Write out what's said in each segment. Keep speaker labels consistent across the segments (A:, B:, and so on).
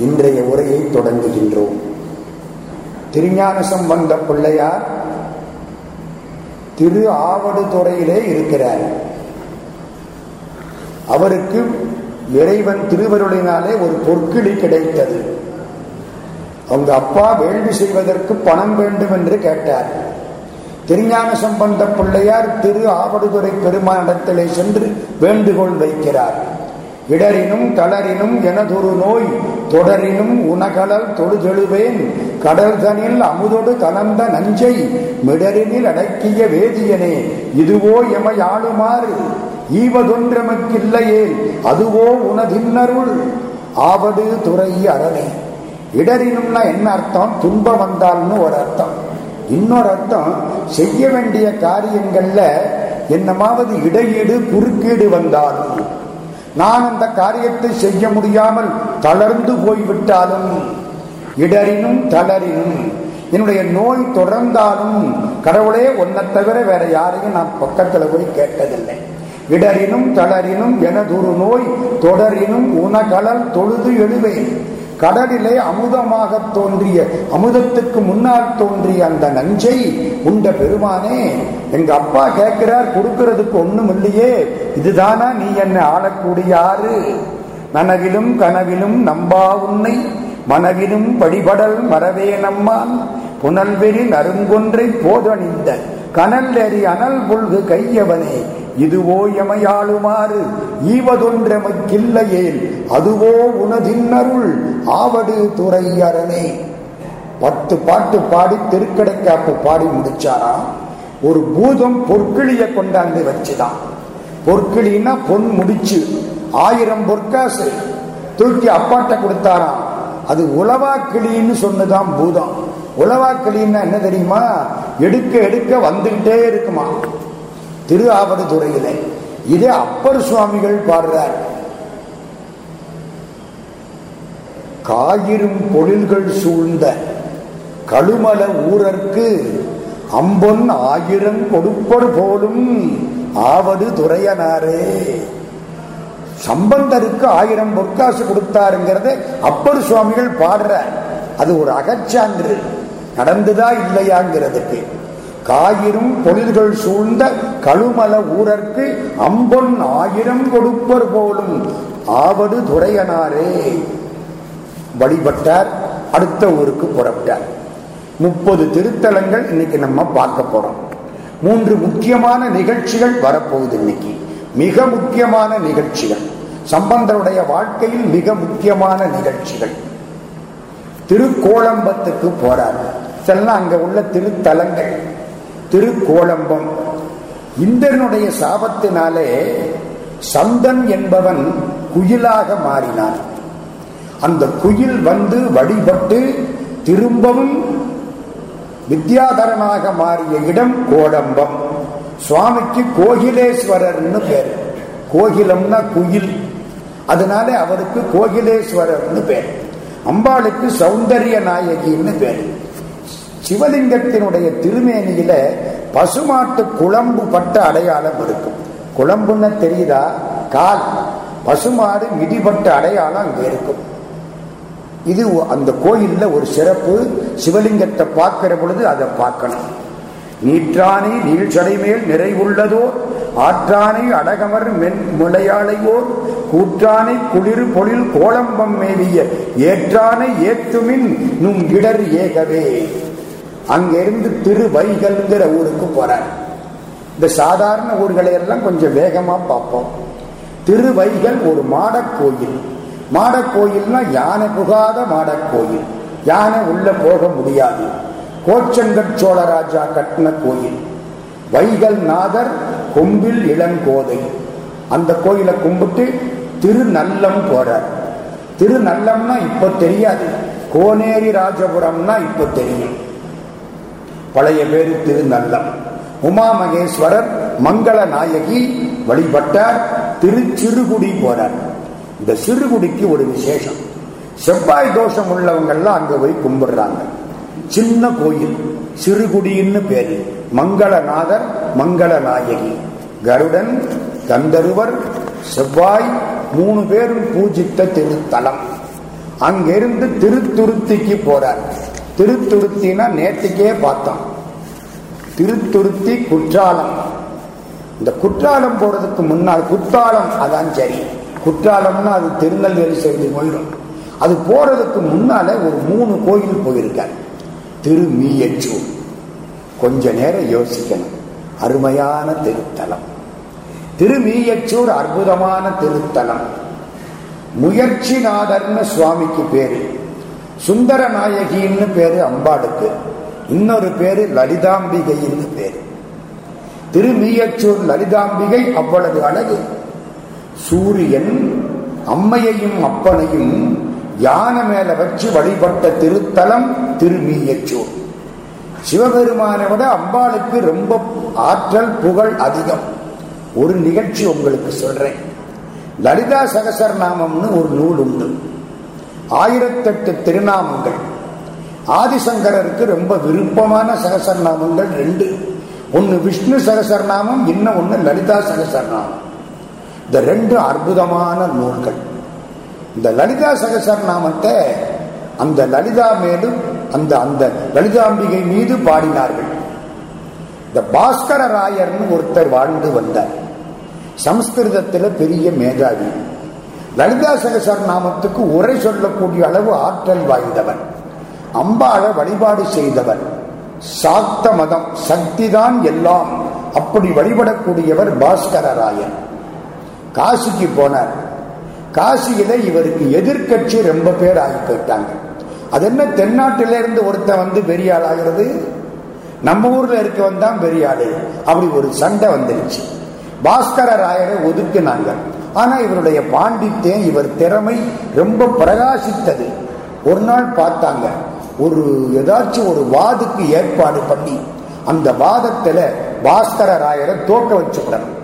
A: இன்றைய உரையை தொடங்குகின்றோம். திருஞானசம் வந்த பிள்ளையார் திரு ஆவடுதுறையிலே இருக்கிறார். அவருக்கு இறைவன் திருவருளினாலே ஒரு பொற்கிளி கிடைத்தது. அவங்க அப்பா வேள்வி செய்வதற்கு பணம் வேண்டும் என்று கேட்டார். திருஞான சம்பந்த பிள்ளையார் திரு ஆவடுதுறை பெருமானிடத்திலே சென்று வேண்டுகோள் வைக்கிறார். இடரினும் தளரினும் எனதொரு நோய் தொடரினும் உனகலல் தொழுதெழுவேன் கடல்தனில் அமுதொடு கலந்த நஞ்சை மிடரினில் அடக்கிய வேதியனே இதுவோ எமையாளுமாறு? ஈவதொன்றமக்கில்லையே அதுவோ உனதின்னருள்? ஆவடு துறை அரணே. இடரினும்னா என்ன அர்த்தம்? துன்பம் வந்தால்னு ஒரு அர்த்தம். இன்னொரு அர்த்தம் செய்ய வேண்டிய காரியங்கள்ல என்னமாவது இடையீடு குறுக்கீடு வந்தாலும். நான் அந்த காரியத்தை செய்ய முடியாமல் தளர்ந்து போய்விட்டாலும் இடரினும் தளரினும் என்னுடைய நோய் தொடர்ந்தாலும் கடவுளே ஒன்னை தவிர வேற யாரையும் நான் பக்கத்தில் போய் கேட்டதில்லை. இடரினும் தளரினும் எனதொரு நோய் தொடரினும் உனகலர் தொழுது எழுவேன். கடலிலே அமுதமாக தோன்றிய அமுதத்துக்கு முன்னால் தோன்றிய அந்த நஞ்சை உண்ட பெருமானே எங்க அப்பா கேட்கிறார் கொடுக்கறதுக்கு ஒண்ணும் இல்லையே இதுதானா நீ என்னை ஆளக்கூடிய ஆறு நனவிலும் கனவிலும் நம்பா உன்னை மனவிலும் வழிபடல் மறவே நம்மான் புனல்வெறி நறுங்கொன்றை போதணிந்த கனல் அறி அனல் புல்கு கையவனே இதுவோ எமையாளுமாறு ஈவதொன்றமைக்கில்லையேல் அதுவோ உனதின்னருள் ஆவடு துறை அரணே பத்து பாட்டு பாடி திருக்கடைக்காப்பு பாடி முடிச்சாராம் ஒரு பூதம் பொற்கிளிய கொண்டாந்து வச்சுதான். பொற்கிளின்னா பொன் முடிச்சு ஆயிரம் பொற்காசு தூக்கி அப்பாட்ட கொடுத்தாராம் அது உளவா கிளின்னு சொன்னதான் பூதம். உளவா கிளின்னா என்ன தெரியுமா? எடுக்க எடுக்க வந்துகிட்டே இருக்குமா? திரு ஆவடுதுறையில இதே அப்பர் சுவாமிகள் பாடுறார். காயிரும் பொழில்கள் சூழ்ந்த கழுமல ஊரர்க்கு அம்பொன் ஆயிரம் கொடுப்பர் போலும் ஆவது துறையனாரே. சம்பந்தருக்கு ஆயிரம் பொற்காசு கொடுத்தாருங்கிறத அப்பர் சுவாமிகள் பாடுறார். அது ஒரு அகச்சான்று. நடந்துதா இல்லையாங்கிறதுக்கு. காயிரும் பொழில்கள் சூழ்ந்த கழுமல ஊரர்க்கு அம்பொன் ஆயிரம் கொடுப்பர் போலும். ஆவடு துறையனாரே. வழிபட்டார் அடுத்த ஊருக்கு புறப்பட்டார். முப்பது திருத்தலங்கள் இன்னைக்கு நம்ம பார்க்க போறோம். மூன்று முக்கியமான நிகழ்ச்சிகள் வரப்போகுது இன்னைக்கு. மிக முக்கியமான நிகழ்ச்சிகள். சம்பந்தருடைய வாழ்க்கையில் மிக முக்கியமான நிகழ்ச்சிகள். திருக்கோளம்பத்துக்கு போறார். இதெல்லாம் அங்க உள்ள திருத்தலங்கள். திருக்கோளம்பம் இந்திரனுடைய சாபத்தினாலே சந்தன் என்பவன் குயிலாக மாறினான். அந்த குயில் வந்து வழிபட்டு திரும்பவும் வித்யாதரனாக மாறிய இடம் கோடம்பம் சுவாமிக்கு கோகிலேஸ்வரர்னு பேர். கோகிலம்னா குயில். அதனால அவருக்கு கோகிலேஸ்வரர்னு பேர். அம்பாளுக்கு சௌந்தரிய நாயகின்னு பேர். சிவலிங்கத்தினுடைய திருமேனியில பசுமாட்டு குழம்பு பட்ட அடையாளம் இருக்கும். குழம்புன்னு தெரியுதா? கால். பசுமாடு மிதிப்பட்ட அடையாளம் அங்க இருக்கும். இது அந்த கோயில்ல ஒரு சிறப்பு. சிவலிங்கத்தை பார்க்கிற பொழுது அதை பார்க்கணும். நீற்றானை நீழ்ச்சடை மேல் நிறைவுள்ளதோ ஆற்றானை அடகமர் மென் முளையாளையோர்? கூற்றானை குளிர் பொழில் கோலம்பம் மேவிய ஏற்றானை ஏத்துமின் நும் இடர் ஏகவே. அங்கிருந்து திருவைகள்ங்கிற ஊருக்கு போறார். இந்த சாதாரண ஊர்களை எல்லாம் கொஞ்சம் வேகமா பார்ப்போம். திருவைகள் ஒரு மாடக்கோயில். மாடக்கோயில்னா யானை புகாத மாடக்கோயில். யானை உள்ள போக முடியாது. கோச்சங்கட் சோழராஜா கட்டின கோயில். வைகல் நாதர் கொம்பில் இளங்கோதை. அந்த கோயிலை கும்பிட்டு திருநல்லம் போறார். திருநல்லம்னா இப்ப தெரியாது. கோனேரி ராஜபுரம்னா இப்ப தெரியும். பழைய பேரு திருநல்லம். உமா மகேஸ்வரர் மங்கள நாயகி வழிபட்டார் திருச்சிறுகுடி போறார் இந்த சிறுகுடிக்கு ஒரு விசேஷம். செவ்வாய் தோஷம் உள்ளவங்கெல்லாம் அங்க போய் கும்பிடுறாங்க. சின்ன கோயில் சிறுகுடின்னு பேரு. மங்களநாதர் மங்கள நாயகி. கருடன் கந்தருவர் செவ்வாய் மூணு பேரும் பூஜித்த திருத்தலம். அங்கிருந்து திருத்துருத்திக்கு போறார். திருத்துருத்தினா நேற்றுக்கே பார்த்தோம் திருத்துருத்தி குற்றாலம். இந்த குற்றாலம் போறதுக்கு முன்னால் குற்றாலம் அதான் சரி. குற்றாலம்னா அது திருநெல்வேலி சேர்ந்து கொள்ளும் அது போறதுக்கு முன்னால ஒரு மூணு கோயில் போயிருக்கார். திருமீயச்சூர். கொஞ்ச நேரம் யோசிக்கணும். அருமையான திருத்தலம். திருமீயச்சூர் அற்புதமான திருத்தலம். முயற்சிநாதர்னு சுவாமிக்கு பேரு. சுந்தர நாயகின்னு பேரு அம்பாளுக்கு. இன்னொரு பேரு லலிதாம்பிகைன்னு பேரு. திருமீயச்சூர் லலிதாம்பிகை அவ்வளவு அழகு. சூரியன் அம்மையையும் அப்பனையும் யானை மேல வச்சு வழிபட்ட திருத்தலம் திருமீயச்சூர். சிவபெருமானை விட அம்பாளுக்கு ரொம்ப ஆற்றல் புகழ் அதிகம். ஒரு நிகழ்ச்சி உங்களுக்கு சொல்றேன். லலிதா சகசரநாமம்னு ஒரு நூல் உண்டு. ஆயிரத்தெட்டு திருநாமங்கள். ஆதிசங்கரருக்கு ரொம்ப விருப்பமான சகசரநாமங்கள் ரெண்டு. ஒன்னு விஷ்ணு சகசரநாமம் இன்னும் ஒன்னு லலிதா சகசரநாமம். இந்த ரெண்டு அற்புதமான நூல்கள். இந்த லலிதா சகசரநாமத்தை அந்த லலிதா மேலும் அந்த அந்த லலிதாம்பிகை மீது பாடினார்கள். இந்த பாஸ்கர ராயர்னு ஒருத்தர் வாழ்ந்து வந்தார். சம்ஸ்கிருதத்தில் பெரிய மேதாவி. லலிதா சகசர் நாமத்துக்கு உரை சொல்லக்கூடிய அளவு ஆற்றல் வாய்ந்தவன். அம்பாள வழிபாடு செய்தவன். சாக்த மதம் சக்திதான் எல்லாம். அப்படி வழிபடக்கூடியவர் பாஸ்கர ராயன் காசிக்கு போனார். காசியில இவருக்கு எதிர்கட்சி ரொம்ப பேர் ஆகி போயிட்டாங்க. அது என்ன தென்னாட்டில இருந்து ஒருத்தன் வந்து பெரிய ஆள் ஆகிறது? நம்ம ஊர்ல இருக்கவன் தான் பெரிய ஆளு அப்படி ஒரு சண்டை வந்துருச்சு. பாஸ்கர ராயரை ஒதுக்குனாங்க. ஆனா இவருடைய பாண்டித்யம் இவர் திறமை ரொம்ப பிரகாசித்தது. ஒரு நாள் பார்த்தாங்க ஒரு ஏதாச்சும் ஒரு வாதுக்கு ஏற்பாடு பண்ணி அந்த வாதத்துல பாஸ்கர ராயரை தோக்க வச்சுடணும்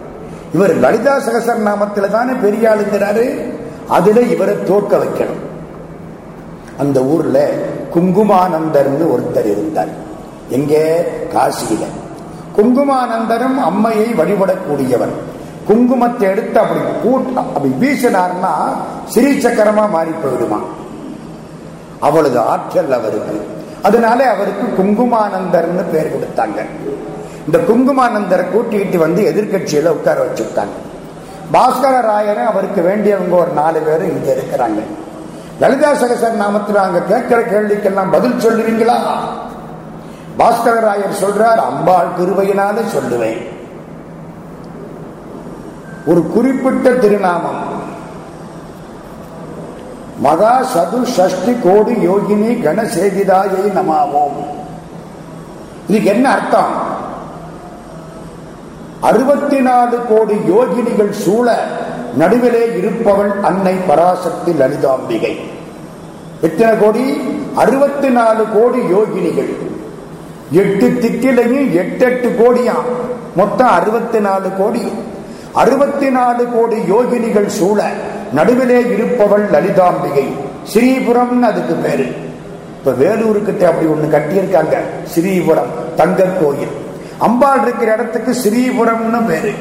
A: இவர் லலிதா சகசர நாமத்துல தானே பெரிய ஆளுங்கிறாரு? அதுல இவரை தோக்க வைக்கணும். அந்த ஊர்ல குங்குமானந்தர்னு ஒருத்தர் இருந்தார். எங்கே? காசியில. குங்குமானந்தரும் அம்மையை வழிபடக்கூடியவர். குங்குமத்தை எடுத்து அப்படி கூட் அப்படி வீசினார்னா சிறீ சக்கரமா மாறி போயிடுமா? அவளது ஆற்றல் அவருக்கு. அதனால அவருக்கு குங்குமானந்தர்னு பேர் கொடுத்தாங்க. இந்த குங்குமானந்தரை கூட்டிக்கிட்டு வந்து எதிர்கட்சியில உட்கார வச்சுட்டாங்க பாஸ்கர ராயரும் அவருக்கு வேண்டியவங்க ஒரு நாலு பேரும் இங்க இருக்கிறாங்க. லலிதா சகசர் நாமத்தில் அங்க கேட்கிற கேள்விக்கெல்லாம் பதில் சொல்லுவீங்களா பாஸ்கர ராயர் சொல்றார் அம்பாள் திருவையினாலே சொல்லுவேன். ஒரு குறிப்பிட்ட திருநாமம். மகா சது ஷஷ்டி கோடி யோகினி கணசேகிதாயை நமாவோம். இதுக்கு என்ன அர்த்தம்? அறுபத்தி நாலு கோடி யோகினிகள் சூழ நடுவிலே இருப்பவள் அன்னை பராசக்தி லலிதாம்பிகை. எத்தனை கோடி? அறுபத்தி நாலு கோடி யோகினிகள். எட்டு திக்கிலையும் எட்டு எட்டு கோடியாம். மொத்தம் அறுபத்தி நாலு கோடி. அறுபத்தி நாலு கோடி யோகினிகள் சூழ நடுவிலே இருப்பவள் லலிதாம்பிகை. ஸ்ரீபுரம்னு அதுக்கு பேரு. இப்ப வேலூருக்கிட்ட அப்படி ஒண்ணு கட்டியிருக்காங்க. ஸ்ரீபுரம் தங்க கோயில். அம்பாள் இருக்கிற இடத்துக்கு ஸ்ரீபுரம்னு பேரு.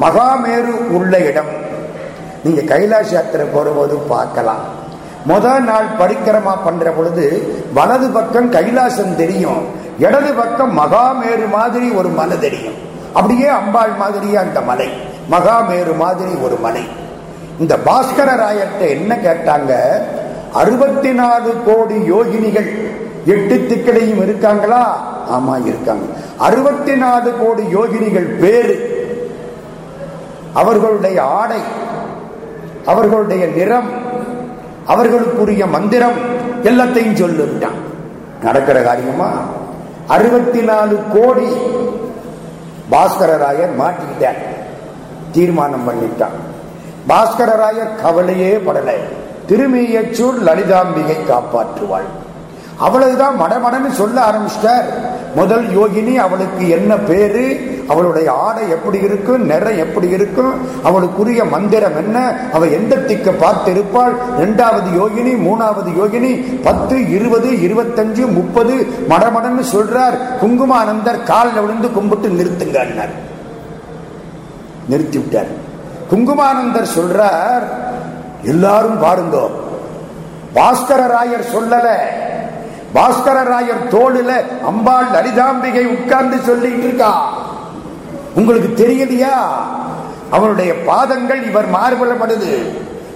A: மகாமேரு உள்ள இடம். நீங்க கைலாஷ் யாத்திரை போறபோது பார்க்கலாம். முதல் நாள் பரிக்கிரமா பண்ற பொழுது வலது பக்கம் கைலாசம் தெரியும். இடது பக்கம் மகாமேரு மாதிரி ஒரு மலை தெரியும். அப்படியே அம்பாள் மாதிரியே அந்த மலை. மகாமேரு மாதிரி ஒரு மலை. இந்த பாஸ்கர ராயர்கிட்ட என்ன கேட்டாங்க? அறுபத்தி நாலு கோடி யோகினிகள் எட்டு திக்கடையும் இருக்காங்களா? ஆமா இருக்காங்க. அறுபத்தி நாலு கோடி யோகினிகள் பேரு. அவர்களுடைய ஆடை அவர்களுடைய நிறம் அவர்களுக்குரிய மந்திரம் எல்லாத்தையும் சொல்லுட்டான் நடக்கிற காரியமா? அறுபத்தி நாலு கோடி பாஸ்கரராயர் மாட்டிக்கிட்டார். தீர்மானம் பண்ணிட்டான் பாஸ்கரராயர் கவலையே படலை. திருமியச்சூர் லலிதாம்பிகை காப்பாற்றுவாள். அவ்வளவுதான் மடமடன்னு சொல்ல ஆரம்பிச்சிட்டார். முதல் யோகினி அவளுக்கு என்ன பேரு? அவளுடைய ஆடை எப்படி இருக்கும் நிறம் எப்படி இருக்கும் அவளுக்குரிய மந்திரம் என்ன அவ எந்த திக்க பார்த்திருப்பாள்? இரண்டாவது யோகினி மூணாவது யோகினி பத்து இருபது இருபத்தஞ்சு முப்பது மடமடன்னு சொல்றார். குங்குமானந்தர் காலில் விழுந்து கும்பிட்டு நிறுத்துங்க நிறுத்தி விட்டார். குங்குமானந்தர் சொல்றார் எல்லாரும் பாருங்க பாஸ்கரராயர் சொல்லல பாஸ்கரராயர் தோளுல அம்பாள் லலிதாம்பிகை உட்கார்ந்து சொல்லிட்டு இருக்கா. உங்களுக்கு தெரியலையா? அவருடைய பாதங்கள் இவர் மார்பலப்படுது.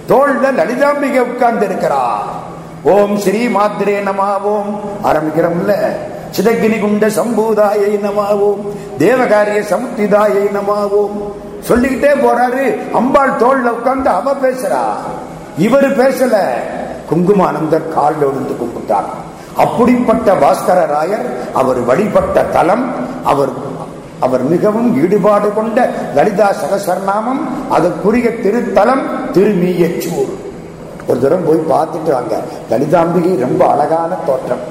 A: தோல்ல லலிதாம்பிகை உட்கார்ந்து இருக்கிறார் ஓம் ஸ்ரீ மாத்திரே நமாவோம். ஆரம்பிக்கிறோம்ல. சிதக்கினி குண்ட சம்பூதாயை நமாவோம். தேவகாரிய சமுத்திதாயை நமாவோம். சொல்லிக்கிட்டே போறாரு. அம்பாள் தோல்ல உட்கார்ந்து அவ பேசுறா. இவர் பேசல. குங்குமானந்தர் காலில் விழுந்து கும்பிட்டார். அப்படிப்பட்ட பாஸ்கர ராயர் அவர் வழிபட்ட தலம் அவர் அவர் மிகவும் ஈடுபாடு கொண்ட லலிதா சகசரநாமம் அதற்குரிய திருத்தலம் திருமீயச்சூர். ஒரு தூரம் போய் பார்த்துட்டு வாங்க. லலிதாம்பிகை ரொம்ப அழகான தோற்றம்.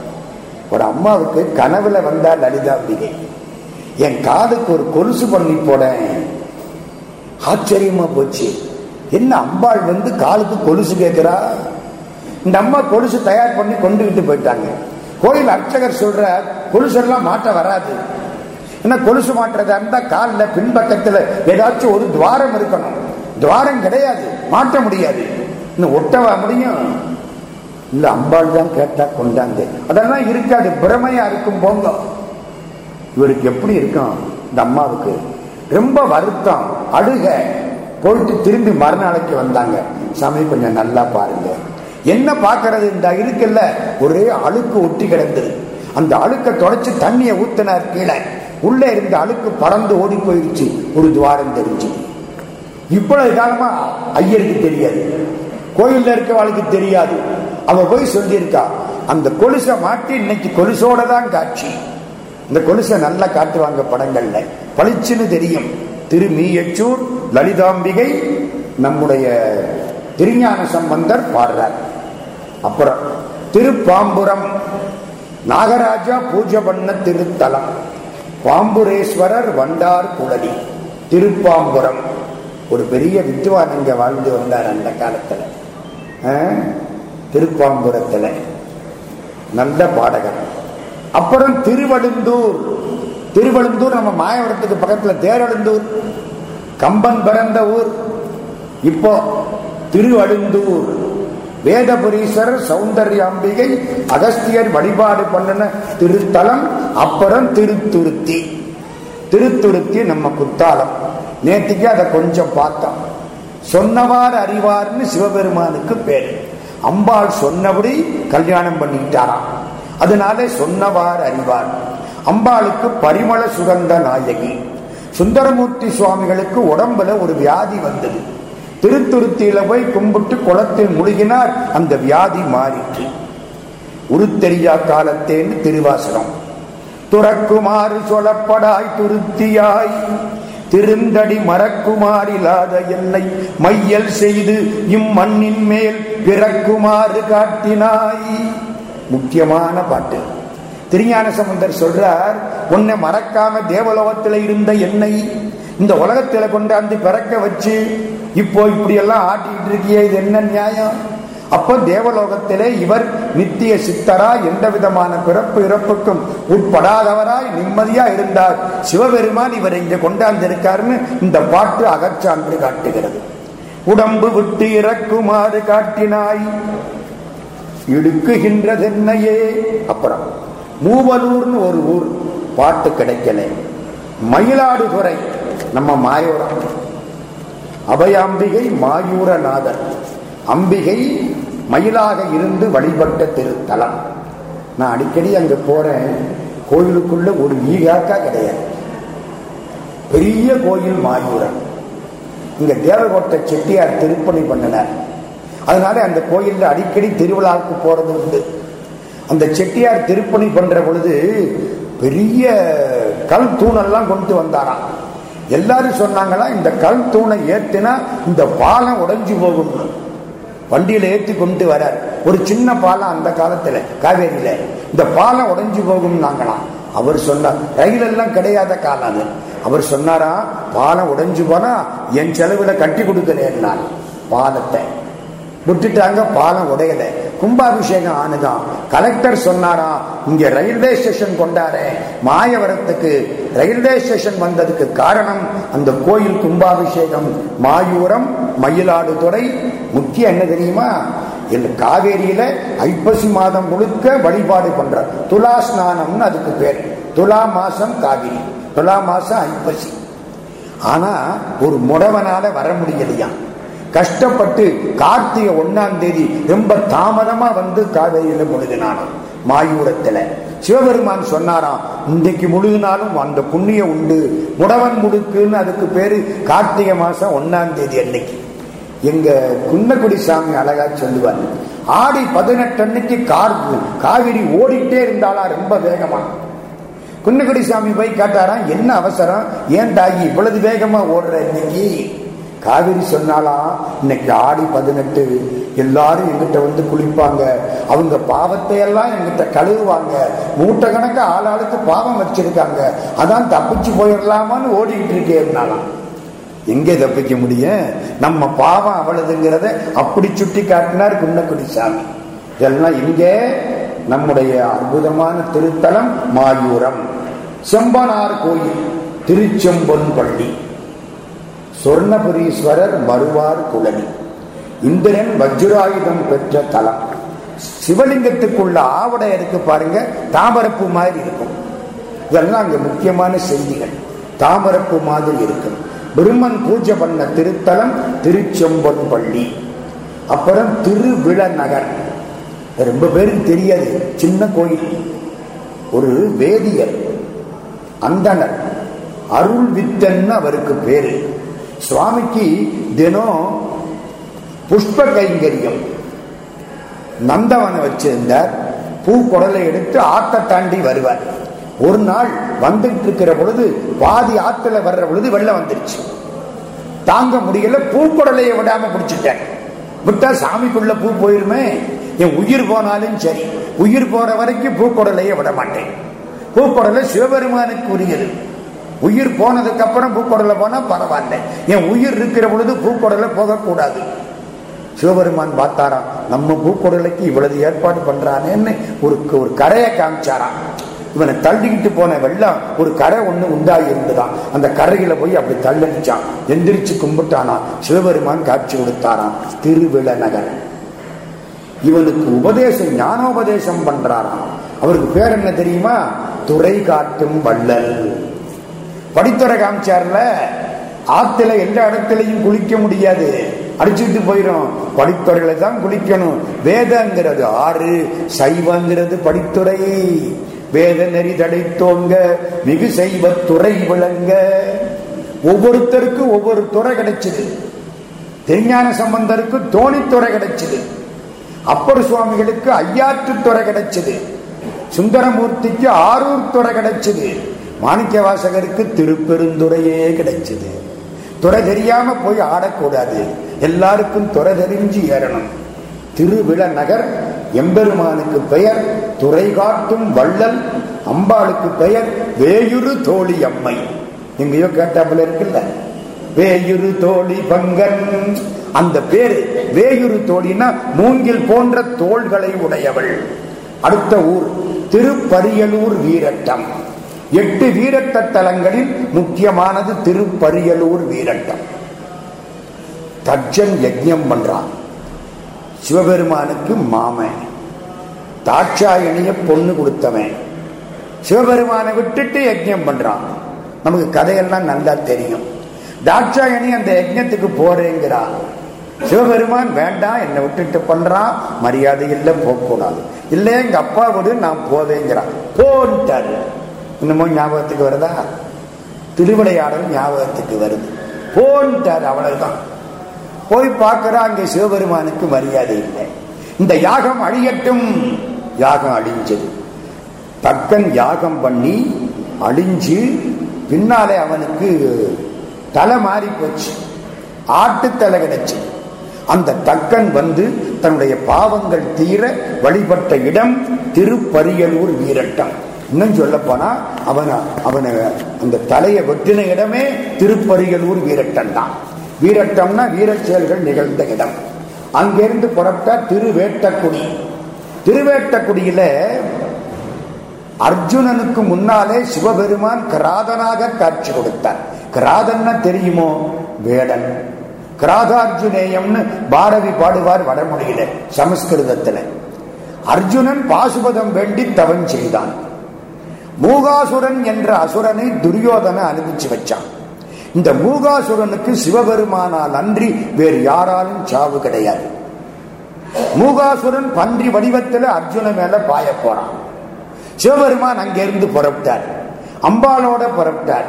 A: ஒரு அம்மாவுக்கு கனவுல வந்தா லலிதாம்பிகை. என் காதுக்கு ஒரு கொலுசு பண்ணி போட ஆச்சரியமா போச்சு. என்ன அம்பாள் வந்து காலுக்கு கொலுசு கேட்கிறா? இந்த அம்மா கொலுசு தயார் பண்ணி கொண்டுகிட்டு போயிட்டாங்க. கோயில் அர்ச்சகர் சொல்ற கொலுசெல்லாம் மாட்ட வராது. என்ன கொலுசு மாட்டுறதா இருந்தா காலில் பின்பக்கத்தில் ஏதாச்சும் ஒரு துவாரம் இருக்கணும். துவாரம் கிடையாது. மாட்ட முடியாது. இன்னும் ஒட்டவா முடியும். இல்ல அம்பாள் தான் கேட்டா கொண்டாந்து. அதெல்லாம் இருக்காது. பிரமையா இருக்கும் போங்க. இவருக்கு எப்படி இருக்கும்? இந்த அம்மாவுக்கு ரொம்ப வருத்தம் அழுக. போயிட்டு திரும்பி மறுநாளைக்கு வந்தாங்க. சாமி கொஞ்சம் நல்லா பாருங்க. என்ன பாக்குறது இந்த இருக்குல்ல ஒரே அழுக்கு ஒட்டி கிடந்தது அந்த அழுக்க தொடச்சு தண்ணியை ஊத்தினார் கீழே. உள்ளே இருந்த அழுக்கு பறந்து ஓடி போயிடுச்சு. ஒரு துவாரம் தெரிஞ்சு. இவ்வளவு காலமா ஐயருக்கு தெரியாது. கோயில்ல இருக்கவாளுக்கு தெரியாது. அவ போய் சொல்லியிருக்கா அந்த கொலுசை மாட்டி இன்னைக்கு கொலுசோட தான் காட்சி. இந்த கொலுசை நல்லா காட்டுவாங்க படங்கள்ல. பளிச்சுன்னு தெரியும். திருமீயச்சூர் லலிதாம்பிகை நம்முடைய திருஞான சம்பந்தர் பாடுறார். அப்புறம் திருப்பாம்புரம் நாகராஜா பூஜை பண்ண திருத்தலம். பாம்புரேஸ்வரர் வண்டார் குழலி திருப்பாம்புரம். ஒரு பெரிய வித்துவான் இங்க வாழ்ந்து வந்தார் அந்த காலத்துல. திருப்பாம்புரத்துல. நல்ல பாடகர். அப்புறம் திருவடுந்தூர் திருவழுந்தூர் நம்ம மாயவரத்துக்கு பக்கத்துல தேரழுந்தூர். கம்பன் பிறந்த ஊர். இப்போ திருவழுந்தூர். வேதபுரீஸ்வரர் சௌந்தர்யாம்பிகை அகஸ்தியர் வழிபாடு பண்ணின திருத்தலம் அப்புறம் திருத்துருத்தி. திருத்துருத்தி நம்ம குத்தாலம் நேற்றுக்கு அதை கொஞ்சம் பார்த்தோம். சொன்னவார் அறிவார்னு சிவபெருமானுக்கு பேர். அம்பாள் சொன்னபடி கல்யாணம் பண்ணிக்கிட்டாராம் அதனால சொன்னவார் அறிவார். அம்பாளுக்கு பரிமள சுகந்த நாயகி. சுந்தரமூர்த்தி சுவாமிகளுக்கு உடம்புல ஒரு வியாதி வந்தது. திருத்துருத்தியில போய் கும்பிட்டு குளத்தில் முழுகினார். அந்த வியாதி மாறிற்று. உருத்தெரியா காலத்தேன்னு திருவாசனம் துறக்குமாறு சொல்லப்படாய் துருத்தியாய். திருந்தடி மறக்குமாறில்லாத என்னை மையல் செய்து இம்மண்ணின் மேல் பிறக்குமாறு காட்டினாய். முக்கியமான பாட்டு. திருஞான சம்பந்தர் சொல்றார் உன்னை மறக்காம தேவலோகத்தில் இருந்த என்னை இந்த உலகத்துல கொண்டாந்து பிறக்க வச்சு இப்போ இப்படி எல்லாம் ஆட்டிட்டு இருக்கிய இது என்ன நியாயம்? அப்போ தேவலோகத்திலே இவர் நித்திய சித்தரா எந்த விதமான பிறப்பு இறப்புக்கும் உட்படாதவராய் நிம்மதியா இருந்தார். சிவபெருமான் இவர் இங்க கொண்டாந்து இருக்காருன்னு இந்த பாட்டு அகச்சான்று காட்டுகிறது. உடம்பு விட்டு இறக்குமாறு காட்டினாய் இடுக்குகின்றதென்னையே அப்புறம் மூவலூர்னு ஒரு ஊர் பாட்டு கிடைக்கல. மயிலாடுதுறை நம்ம மாயூரம் அபயாம்பிகை மாயூரநாதர். அம்பிகை மயிலாக இருந்து வழிபட்ட திருத்தலம். நான் அடிக்கடி அங்க போறேன். கோயிலுக்குள்ள ஒரு ஈகாக்கா கிடையாது. பெரிய கோயில் மாயூரம் இங்க தேவகோட்டை செட்டியார் திருப்பணி பண்ணினார். அதனால அந்த கோயில்ல அடிக்கடி திருவிழாவுக்கு போறது உண்டு அந்த செட்டியார் திருப்பணி பண்ற பொழுது பெரிய கல் தூணெல்லாம் கொண்டு வந்தாராம் எல்லாரும் சொன்னாங்களா இந்த கல் தூணை ஏத்தினா இந்த பாலம் உடைஞ்சு போகும். வண்டியில ஏற்றி கொண்டு வரார். ஒரு சின்ன பாலம் அந்த காலத்துல காவேரியில. இந்த பாலம் உடைஞ்சு போகும் நாங்களாம் அவர் சொன்னார் ரயில் எல்லாம் கிடையாத காலம் அது. அவர் சொன்னாரா பாலம் உடைஞ்சு போனா என் செலவுல கட்டி கொடுக்கிறேன் பாலத்தை. விட்டுட்டாங்க பாலம் உடையலை. கும்பாபிஷேகம் ஆணுதான் கலெக்டர் சொன்னாரா இங்க ரயில்வே ஸ்டேஷன் கொண்டாரே. மாயவரத்துக்கு ரயில்வே ஸ்டேஷன் வந்ததுக்கு காரணம் அந்த கோயில் கும்பாபிஷேகம். மாயூரம் மயிலாடுதுறை முக்கியம் என்ன தெரியுமா? காவேரியில ஐப்பசி மாதம் முழுக்க வழிபாடு பண்ற துலா ஸ்நானம்னு அதுக்கு பேர். துலா மாசம் காவிரி துலா மாசம் ஐப்பசி. ஆனா ஒரு முடவனால வர முடியலையா? கஷ்டப்பட்டு கார்த்திகை ஒன்னாம் தேதி ரொம்ப தாமதமா வந்து காவேரியில முழுகினானாம். மாயூரத்துல. சிவபெருமான் சொன்னாராம் இன்றைக்கு முழுதினாலும் அந்த புண்ணியம் உண்டு. முடவன் முடுக்குன்னு அதுக்கு பேரு கார்த்திகை மாசம் ஒன்னாம் தேதி அன்னைக்கு. எங்க குன்னக்குடி சாமி அழகா சொல்லுவார் ஆடி பதினெட்டு அன்னைக்கு கார் காவிரி ஓடிட்டே இருந்தாலா ரொம்ப வேகமா. குன்னக்குடி சாமி போய் கேட்டாராம் என்ன அவசரம்? ஏன் தாயி இவ்வளவு வேகமா ஓடுற இன்னைக்கு? காவிரி சொன்னாலாம் இன்னைக்கு ஆடி பதினெட்டு. எல்லாரும் எங்கிட்ட வந்து குளிப்பாங்க. அவங்க பாவத்தை எல்லாம் எங்கிட்ட கழுவுவாங்க. மூட்டை ஆளாளுக்கு பாவம் வச்சிருக்காங்க. அதான் தப்பிச்சு போயிடலாமான்னு ஓடிக்கிட்டு இருக்கேன்னாலாம் எங்கே தப்பிக்க முடியும்? நம்ம பாவம் அவளதுங்கிறத அப்படி சுட்டி காட்டினார் குன்னக்குடி சாமி. இதெல்லாம் இங்கே நம்முடைய அற்புதமான திருத்தலம் மாயூரம். செம்பனார் கோயில் திருச்செம்பொன் பள்ளி. சொர்ணபுரீஸ்வரர் வருவார் குழலி. இந்திரன் வஜ்ராயுதம் பெற்ற தலம். சிவலிங்கத்துக்குள்ள ஆவடை இருக்கு பாருங்க தாமரப்பு மாதிரி இருக்கும். இதெல்லாம் அங்க முக்கியமான செய்திகள். தாமரப்பு மாதிரி இருக்கும். பிரம்மன் பூஜை பண்ண திருத்தலம் திருச்செம்பன் பள்ளி. அப்புறம் திருவிழ நகர் ரொம்ப பேருக்கு தெரியாது. சின்ன கோயில். ஒரு வேதியர் அந்தனர் அருள் வித்தன் அவருக்கு பேரு. சுவாமிக்கு தினம் புஷ்ப கைங்கரியம் நந்தவனை வச்சிருந்தார். பூ குடலை எடுத்து ஆத்த தாண்டி வருவார். ஒரு நாள் வந்துட்டு இருக்கிற பொழுது பாதி ஆத்துல வர்ற பொழுது வெள்ளம் வந்துருச்சு. தாங்க முடியல பூக்குடலையை விடாம பிடிச்சிட்டேன் விட்டா சாமிக்குள்ள பூ போயிருமே. என் உயிர் போனாலும் சரி. உயிர் போற வரைக்கும் பூக்குடலையை விட மாட்டேன். பூக்குடலை சிவபெருமானுக்கு உரியது. உயிர் போனதுக்கு அப்புறம் பூக்குடலை போனா பரவாயில்ல. என் உயிர் இருக்கிற பொழுது பூக்குடலை போகக்கூடாது. சிவபெருமான் பார்த்தாராம் நம்ம பூக்கொடலைக்கு இவ்வளவு ஏற்பாடு பண்றானேன்னு ஒரு ஒரு கரையை காமிச்சாராம். இவனை தள்ளிக்கிட்டு போன வெள்ளம் ஒரு கரை ஒண்ணு உண்டாகி இருந்துதான் அந்த கரையில போய் அப்படி தள்ளடிச்சான். எந்திரிச்சு கும்பிட்டானா? சிவபெருமான் காட்சி கொடுத்தாராம் திருவிழ நகர். இவனுக்கு உபதேசம் ஞானோபதேசம் பண்றாராம். அவருக்கு பேர் என்ன தெரியுமா? துறை காட்டும் வள்ளல். படித்துறை காமிச்சார்ல ஆத்துல எல்லா இடத்துலையும் குளிக்க முடியாது. அடிச்சுட்டு போயிடும் படித்துறையில தான் குளிக்கணும். வேதங்கிறது ஆறு சைவங்கிறது படித்துறை. வேத நெறி தடைத்தோங்க மிகு செய்வ துறை விளங்க. ஒவ்வொருத்தருக்கும் ஒவ்வொரு துறை கிடைச்சது. திருஞான சம்பந்தருக்கு தோணித்துறை கிடைச்சது. அப்பர் சுவாமிகளுக்கு ஐயாற்று துறை கிடைச்சது. சுந்தரமூர்த்திக்கு ஆரூர் துறை கிடைச்சது. மாணிக்க வாசகருக்கு திருப்பெருந்துறையே கிடைச்சது. துறை தெரியாம போய் ஆடக்கூடாது. எல்லாருக்கும் துறை தெரிஞ்சு ஏறணும். திருவிழ நகர் எம்பெருமானுக்கு பெயர் துறை காட்டும் வள்ளல் அம்பாளுக்கு பெயர் வேயுரு தோழி அம்மை. எங்கேயோ கேட்டாப்புல இருக்குல்ல? வேயுரு தோழி பங்கன். அந்த பேரு வேயுரு தோழினா மூங்கில் போன்ற தோள்களை உடையவள். அடுத்த ஊர் திருப்பரியலூர் வீரட்டம். எட்டு வீரட்ட தலங்களில் முக்கியமானது திருப்பரியலூர் வீரட்டம். தர்ஜன் யஜ்யம் பண்றான். சிவபெருமானுக்கு மாமன். தாட்சாயணிய பொண்ணு கொடுத்தவன். சிவபெருமானை விட்டுட்டு யஜ்யம் பண்றான். நமக்கு கதையெல்லாம் நல்லா தெரியும். தாட்சாயணி அந்த யஜ்யத்துக்கு போறேங்கிறான். சிவபெருமான் வேண்டாம் என்னை விட்டுட்டு பண்றான். மரியாதை இல்லை போகக்கூடாது இல்லை எங்க அப்பா விடு நான் போவேங்கிறான். போன்ட்டாரு. இன்னமும் ஞாபகத்துக்கு வருதா? திருவிளையாடல் ஞாபகத்துக்கு வருது. போன்ட்டார் அவ்வளவுதான். போய் பார்க்கிற அங்கே சிவபெருமானுக்கு மரியாதை இல்லை. இந்த யாகம் அழியட்டும். யாகம் அழிஞ்சது. தக்கன் யாகம் பண்ணி அழிஞ்சு பின்னாலே அவனுக்கு தலை மாறி போச்சு. ஆட்டுத்தலை கிடைச்சு. அந்த தக்கன் வந்து தன்னுடைய பாவங்கள் தீர வழிபட்ட இடம் திருப்பரியலூர் வீரட்டம். இன்னும் சொல்ல போனா அவனை அவனை அந்த தலையை வெட்டின இடமே திருப்பரியலூர் வீரட்டம் தான். வீரட்டம்னா வீரச் செயல்கள் நிகழ்ந்த இடம். அங்கிருந்து புறப்பட்டா திருவேட்டக்குடி. திருவேட்டக்குடியில அர்ஜுனனுக்கு முன்னாலே சிவபெருமான் கிராதனாக காட்சி கொடுத்தார். கிராதன்னா தெரியுமோ? வேடன். கிராதார்ஜுனேயம்னு பாரதி பாடுவார் வடமொழியில சமஸ்கிருதத்துல. அர்ஜுனன் பாசுபதம் வேண்டி தவன் செய்தான். மூகாசுரன் என்ற அசுரனை துரியோதன அனுப்பிச்சு வச்சான். இந்த மூகாசுரனுக்கு சிவபெருமானால் அன்றி வேறு யாராலும் சாவு கிடையாது. மூகாசுரன் பன்றி வடிவத்தில் அர்ஜுன மேல பாய போறான். சிவபெருமான் அங்கிருந்து புறப்பட்டார். அம்பாளோட புறப்பட்டார்.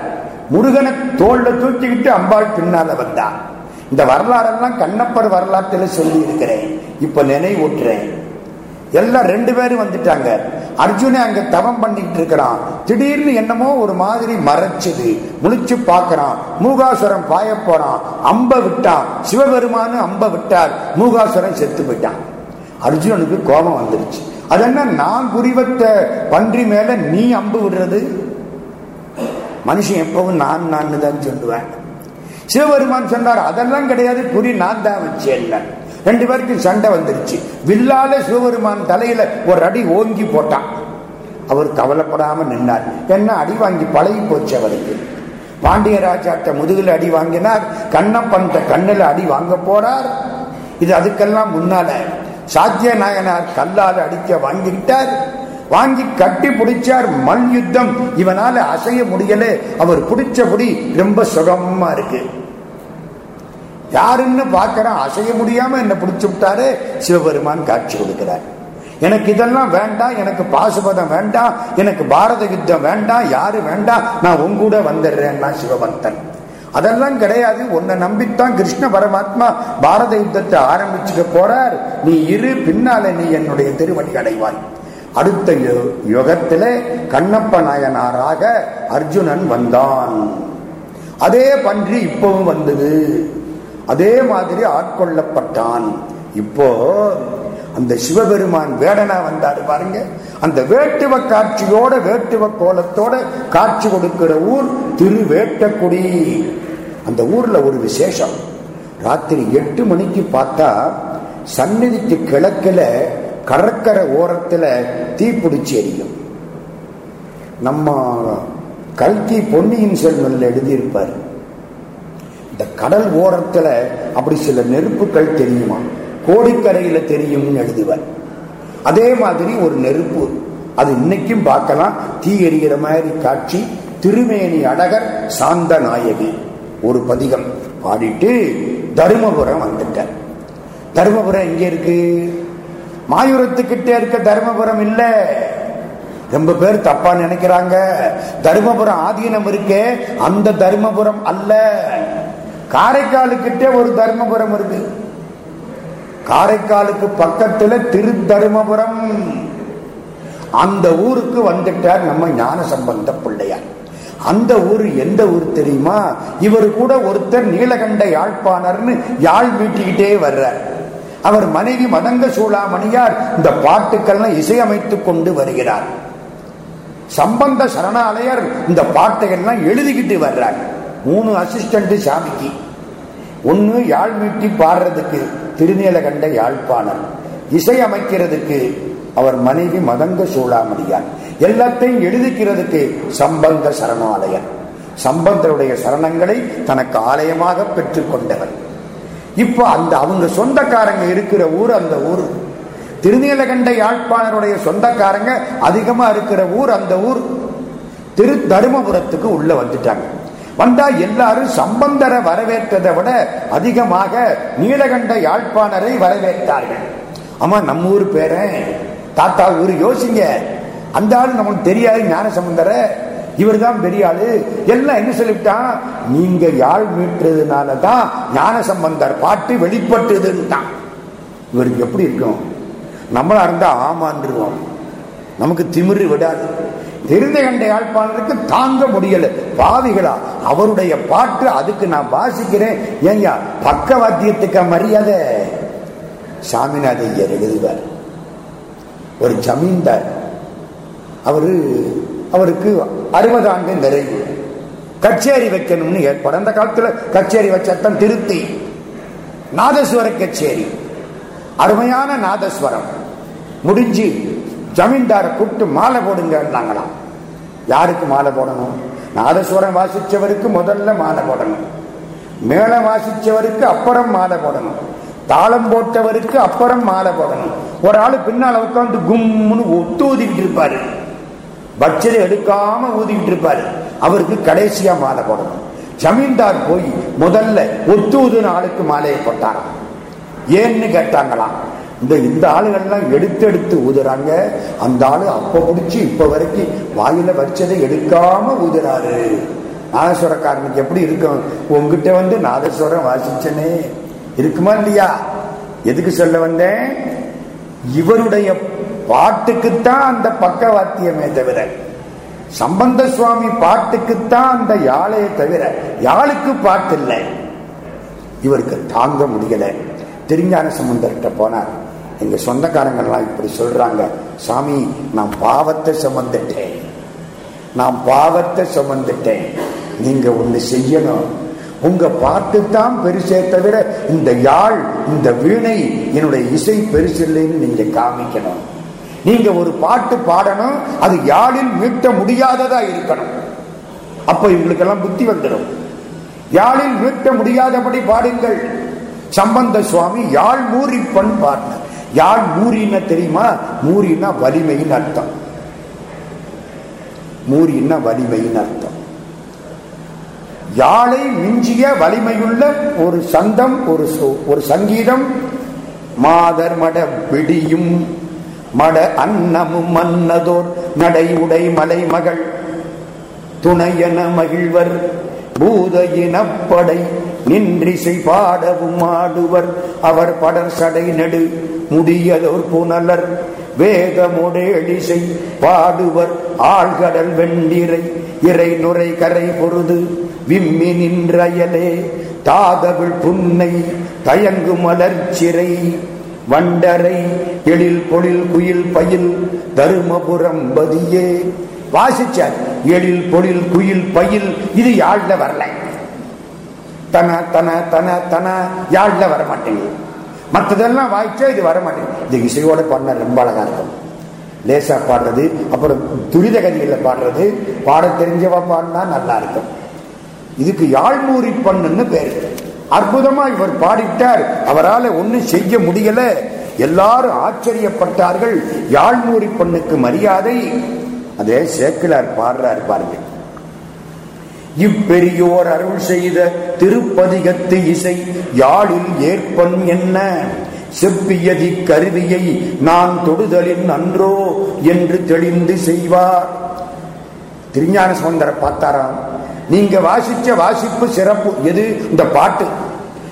A: முருகனை தோல்ல தூக்கிக்கிட்டு அம்பாள் பின்னால வந்தார் இந்த வரலாறெல்லாம் கண்ணப்பர் வரலாற்றில் சொல்லி இருக்கிறேன் இப்ப நினைவூட்டுறேன். எல்லாம் ரெண்டு பேரும் வந்துட்டாங்க. அர்ஜுனன் அங்க தவம் பண்ணிட்டு இருக்கிறான். திடீர்னு என்னமோ ஒரு மாதிரி மறைச்சது. முழிச்சு பார்க்கறான். மூகாசுரம் பாய போறான். அம்ப விட்டான். சிவபெருமானு அம்ப விட்டார். மூகாசுரம் செத்து போயிட்டான். அர்ஜுனனுக்கு கோபம் வந்துருச்சு. அது என்ன? நான் குறிவத்த பன்றி மேல நீ அம்பு விடுறது? மனுஷன் எப்பவும் நான் நான் தான் சொல்லுவேன். சிவபெருமான் சொன்னார் அதெல்லாம் கிடையாது. புரி நான் தான் வச்சேன் ரெண்டு பேருக்கும் சண்டை வந்துருச்சு. வில்லால சிவபெருமான் தலையில ஒரு அடி ஓங்கி போட்டான். அவர் கவலைப்படாம நின்றார் என்ன அடி வாங்கி பழகி போச்சு அவருக்கு. பாண்டிய ராஜாட்ட முதுகுல அடி வாங்கினார். கண்ணப்பன் கண்ணில் அடி வாங்க போறார். இது அதுக்கெல்லாம் முன்னால சாத்திய நாயனார் கல்லால் அடிக்க வாங்கிட்டார் வாங்கி கட்டி பிடிச்சார் மல் யுத்தம். இவனால அசைய முடியல. அவர் பிடிச்சபடி ரொம்ப சுகமா இருக்கு. யாருன்னு பார்க்கிறான் அசைய முடியாம என்ன பிடிச்சு விட்டாரு சிவபெருமான் காட்சி கொடுக்கிறார். எனக்கு இதெல்லாம் வேண்டாம் எனக்கு பாசுபதம் வேண்டாம் எனக்கு பாரத யுத்தம் வேண்டாம் யாரு வேண்டாம் நான் உங்கூட வந்துடுறேன்னா சிவபக்தன். அதெல்லாம் கிடையாது உன்னை நம்பித்தான் கிருஷ்ண பரமாத்மா பாரத யுத்தத்தை ஆரம்பிச்சுக்க போறார். நீ இரு பின்னால நீ என்னுடைய திருவடி அடைவாய். அடுத்த யுகத்தில கண்ணப்ப நாயனாராக அர்ஜுனன் வந்தான். அதே பன்றி இப்பவும் வந்தது. அதே மாதிரி ஆட்கொள்ளப்பட்டான். இப்போ அந்த சிவபெருமான் வேடனா வந்தாரு பாருங்க. அந்த வேட்டுவ காட்சியோட வேட்டுவ கோலத்தோட காட்சி கொடுக்கிற ஊர் திருவேட்டக்குடி. அந்த ஊர்ல ஒரு விசேஷம். ராத்திரி எட்டு மணிக்கு பார்த்தா சந்நிதிக்கு கிழக்குல கடற்கரை ஓரத்துல தீப்பிடிச்சு எரியும். நம்ம கல்கி பொன்னியின் செல்வன்ல எழுதியிருப்பார். இந்த கடல் ஓரத்துல அப்படி சில நெருப்புகள் தெரியுமா? கோடிக்கரையில தெரியும்னு எழுதுவார். அதே மாதிரி ஒரு நெருப்பு. அது இன்னைக்கும் பார்க்கலாம். தீ எரிகிற மாதிரி காட்சி. திருமேனி அழகர் சாந்த நாயகி. ஒரு பதிகம் பாடிட்டு தருமபுரம் வந்துட்டார். தருமபுரம் எங்க இருக்கு? மாயூரத்துக்கிட்டே இருக்க தருமபுரம் இல்ல. ரொம்ப பேர் தப்பா நினைக்கிறாங்க. தருமபுரம் ஆதீனம் இருக்கே. அந்த தருமபுரம் அல்ல. காரைக்காலுக்கிட்டே ஒரு தருமபுரம் இருக்கு காரைக்காலுக்கு பக்கத்துல திரு தருமபுரம் அந்த ஊருக்கு வந்துட்டார் நம்ம ஞான சம்பந்த பிள்ளையார். அந்த ஊர் எந்த ஊர் தெரியுமா? இவர் கூட ஒருத்தர் நீலகண்ட யாழ்ப்பாணர்னு யாழ் மீட்டிக்கிட்டே வர்றார். அவர் மனைவி மதங்க சூளாமணியார் இந்த பாட்டுக்கள்லாம் இசையமைத்துக் கொண்டு வருகிறார். சம்பந்த சரணாலயர் இந்த பாட்டையெல்லாம் எழுதிக்கிட்டு வர்றார். மூணு அசிஸ்டன்ட் சாமிக்கு ஒன்னு யாழ் மீட்டி பாடுறதுக்கு திருநீலகண்ட யாழ்ப்பாணர் இசை அமைக்கிறதுக்கு அவர் மனைவி மதங்க சூளாமணியார். எல்லாத்தையும் எழுதிக்கிறதுக்கு சம்பந்த சரணாலயம் சம்பந்தருடைய சரணங்களை தனக்கு ஆலயமாக பெற்றுக் கொண்டவர். இப்ப அந்த அவங்க சொந்தக்காரங்க இருக்கிற ஊர் அந்த ஊர். திருநீலகண்ட யாழ்ப்பாணருடைய சொந்தக்காரங்க அதிகமா இருக்கிற ஊர் அந்த ஊர். திரு தருமபுரத்துக்கு உள்ள வந்துட்டாங்க. வந்தா எல்லாரும் சம்பந்தரை வரவேற்றதை விட அதிகமாக நீலகண்ட யாழ்ப்பாணரை வரவேற்றார்கள். ஆமா நம்ம ஊர் பேர தாத்தா ஊர் யோசிங்க. அந்த ஆள் நமக்கு தெரியாது ஞான சம்பந்தர இவர் தான் பெரிய ஆளு. எல்லாம் என்ன சொல்லிவிட்டான்? நீங்க யாழ் மீட்டுறதுனால தான் ஞான சம்பந்தர் பாட்டு வெளிப்பட்டதுன்னு தான் இவருக்கு எப்படி இருக்கும்? நம்மளா இருந்தா ஆமான்றுவோம் நமக்கு திமிரு விடாது. தெரிந்த கண்ட யாழ்ப்பாணருக்கு தாங்க முடியல. பாவிகளா அவருடைய பாட்டு அதுக்கு நான் வாசிக்கிறேன். ஏங்க பக்கவாத்தியத்துக்கு மரியாதை. சாமிநாத ஐயர் எழுதுவார். ஒரு ஜமீன்தார். அவரு அவருக்கு அறுபது ஆண்டு நிறைவு. கச்சேரி வைக்கணும்னு ஏற்பாடு. அந்த காலத்தில் கச்சேரி வச்சத்தான் திருத்தி. நாதஸ்வர கச்சேரி. அருமையான நாதஸ்வரம். முடிஞ்சு ஜமீன்தாரை கூப்பிட்டு மாலை போடுங்கன்னாங்களாம். யாருக்கு மாலை போடணும்? நாதஸ்வரம் வாசிச்சவருக்கு முதல்ல மாலை போடணும். மேளம் வாசிச்சவருக்கு அப்புறம் மாலை போடணும். தாளம் போட்டவருக்கு அப்புறம் மாலை போடணும். ஒரு ஆள் பின்னால் உட்காந்து கும்னு ஒத்து ஊதிக்கிட்டு இருப்பாரு. பட்சரை எடுக்காம ஊதிக்கிட்டு இருப்பாரு. அவருக்கு கடைசியா மாலை போடணும். ஜமீன்தார் போய் முதல்ல ஒத்து ஊதுன ஆளுக்கு மாலையை போட்டாராம். ஏன்னு கேட்டாங்களாம். இந்த இந்த ஆளுகள்லாம் எடுத்து எடுத்து ஊதுறாங்க. அந்த ஆளு அப்ப பிடிச்சி இப்ப வரைக்கும் வாயில வச்சதை எடுக்காம ஊதுறாரு. நாதஸ்வரக்காரனுக்கு எப்படி இருக்கும்? உங்ககிட்ட வந்து நாதஸ்வரம் வாசிச்சனே. இருக்குமா இல்லையா? எதுக்கு சொல்ல வந்தேன்? இவருடைய பாட்டுக்குத்தான் அந்த பக்கவாத்தியமே தவிர சம்பந்த சுவாமி பாட்டுக்குத்தான் அந்த யாழையை தவிர யாழுக்கு பாட்டு இல்லை இவருக்கு தாங்க முடியல. திருஞான சம்பந்தர்கிட்ட போனார். எங்க சொந்தக்காரங்கள்லாம் இப்படி சொல்றாங்க சாமி நான் பாவத்தை சுமந்துட்டேன். நான் பாவத்தை சுமந்துட்டேன். நீங்க ஒண்ணு செய்யணும். உங்க பாட்டு தான் பெருசே தவிர இந்த யாழ் இந்த வீணை என்னுடைய இசை பெருசு இல்லைன்னு நீங்க காமிக்கணும். நீங்க ஒரு பாட்டு பாடணும் அது யாழில் மீட்ட முடியாததா இருக்கணும். அப்ப இவங்களுக்கெல்லாம் புத்தி வந்துடும். யாழில் மீட்ட முடியாதபடி பாடுங்கள். சம்பந்த சுவாமி யாழ் மூரிப்பன் பாடினார். யார் மூரின்னா தெரியுமா? மூரின்னா வலிமையின் அர்த்தம். மூரின்னா வலிமையின் அர்த்தம். யாழை மிஞ்சிய வலிமையுள்ள ஒரு சந்தம் ஒரு ஒரு சங்கீதம் மாதர் மட விடியும் மட அன்னமும் மன்னதோர் நடை உடை மலை மகள் துணையன மகிழ்வர் பூத இனப்படை நின்றிசை பாடவும் ஆடுவர். அவர் படர் சடை நெடு. முடியதோர் புனலர். வேகமுடேழிசை பாடுவர். ஆழ்கடல் வெண்டிரை இறை நுரை கரை பொருது. விம்மி நின்றயலே தாகவிழ் புன்னை. தயங்கு மலர்ச்சிறை வண்டரை. எழில் பொழில் குயில் பயில். தருமபுரம் பதியே. வாசிச்சார். எழில் பொழில் குயில் பயில். இது யாழ்ல வரல. தன தன தன தன யாழ்ல வர மாட்டேங்குது மற்றதெல்லாம் வாய்ச்சா இது வர மாட்டேங்குது இது இசையோட பாடின ரொம்ப அழகா இருக்கும். லேசா பாடுறது அப்புறம் துரித கதிகளில் பாடுறது பாட தெரிஞ்சவா பாடினா நல்லா இருக்கும். இதுக்கு யாழ்மூரி பண்ணுன்னு பேரு. அற்புதமா இவர் பாடிட்டார். அவரால் ஒன்னும் செய்ய முடியல. எல்லாரும் ஆச்சரியப்பட்டார்கள். யாழ்மூரி பண்ணுக்கு மரியாதை. அதே சேக்கிலார் பாடுறார் பாருங்க. இப்பெரியோர் அருள் செய்த திருப்பதிகத்து இசை யாழில் ஏற்பன் என்ன? செப்பியதி கருவியை நான் தொடுதலின் அன்றோ என்று தெளிந்து செய்வார். திருஞான சுந்தர பார்த்தாராம் நீங்க வாசிச்ச வாசிப்பு சிறப்பு. எது? இந்த பாட்டு.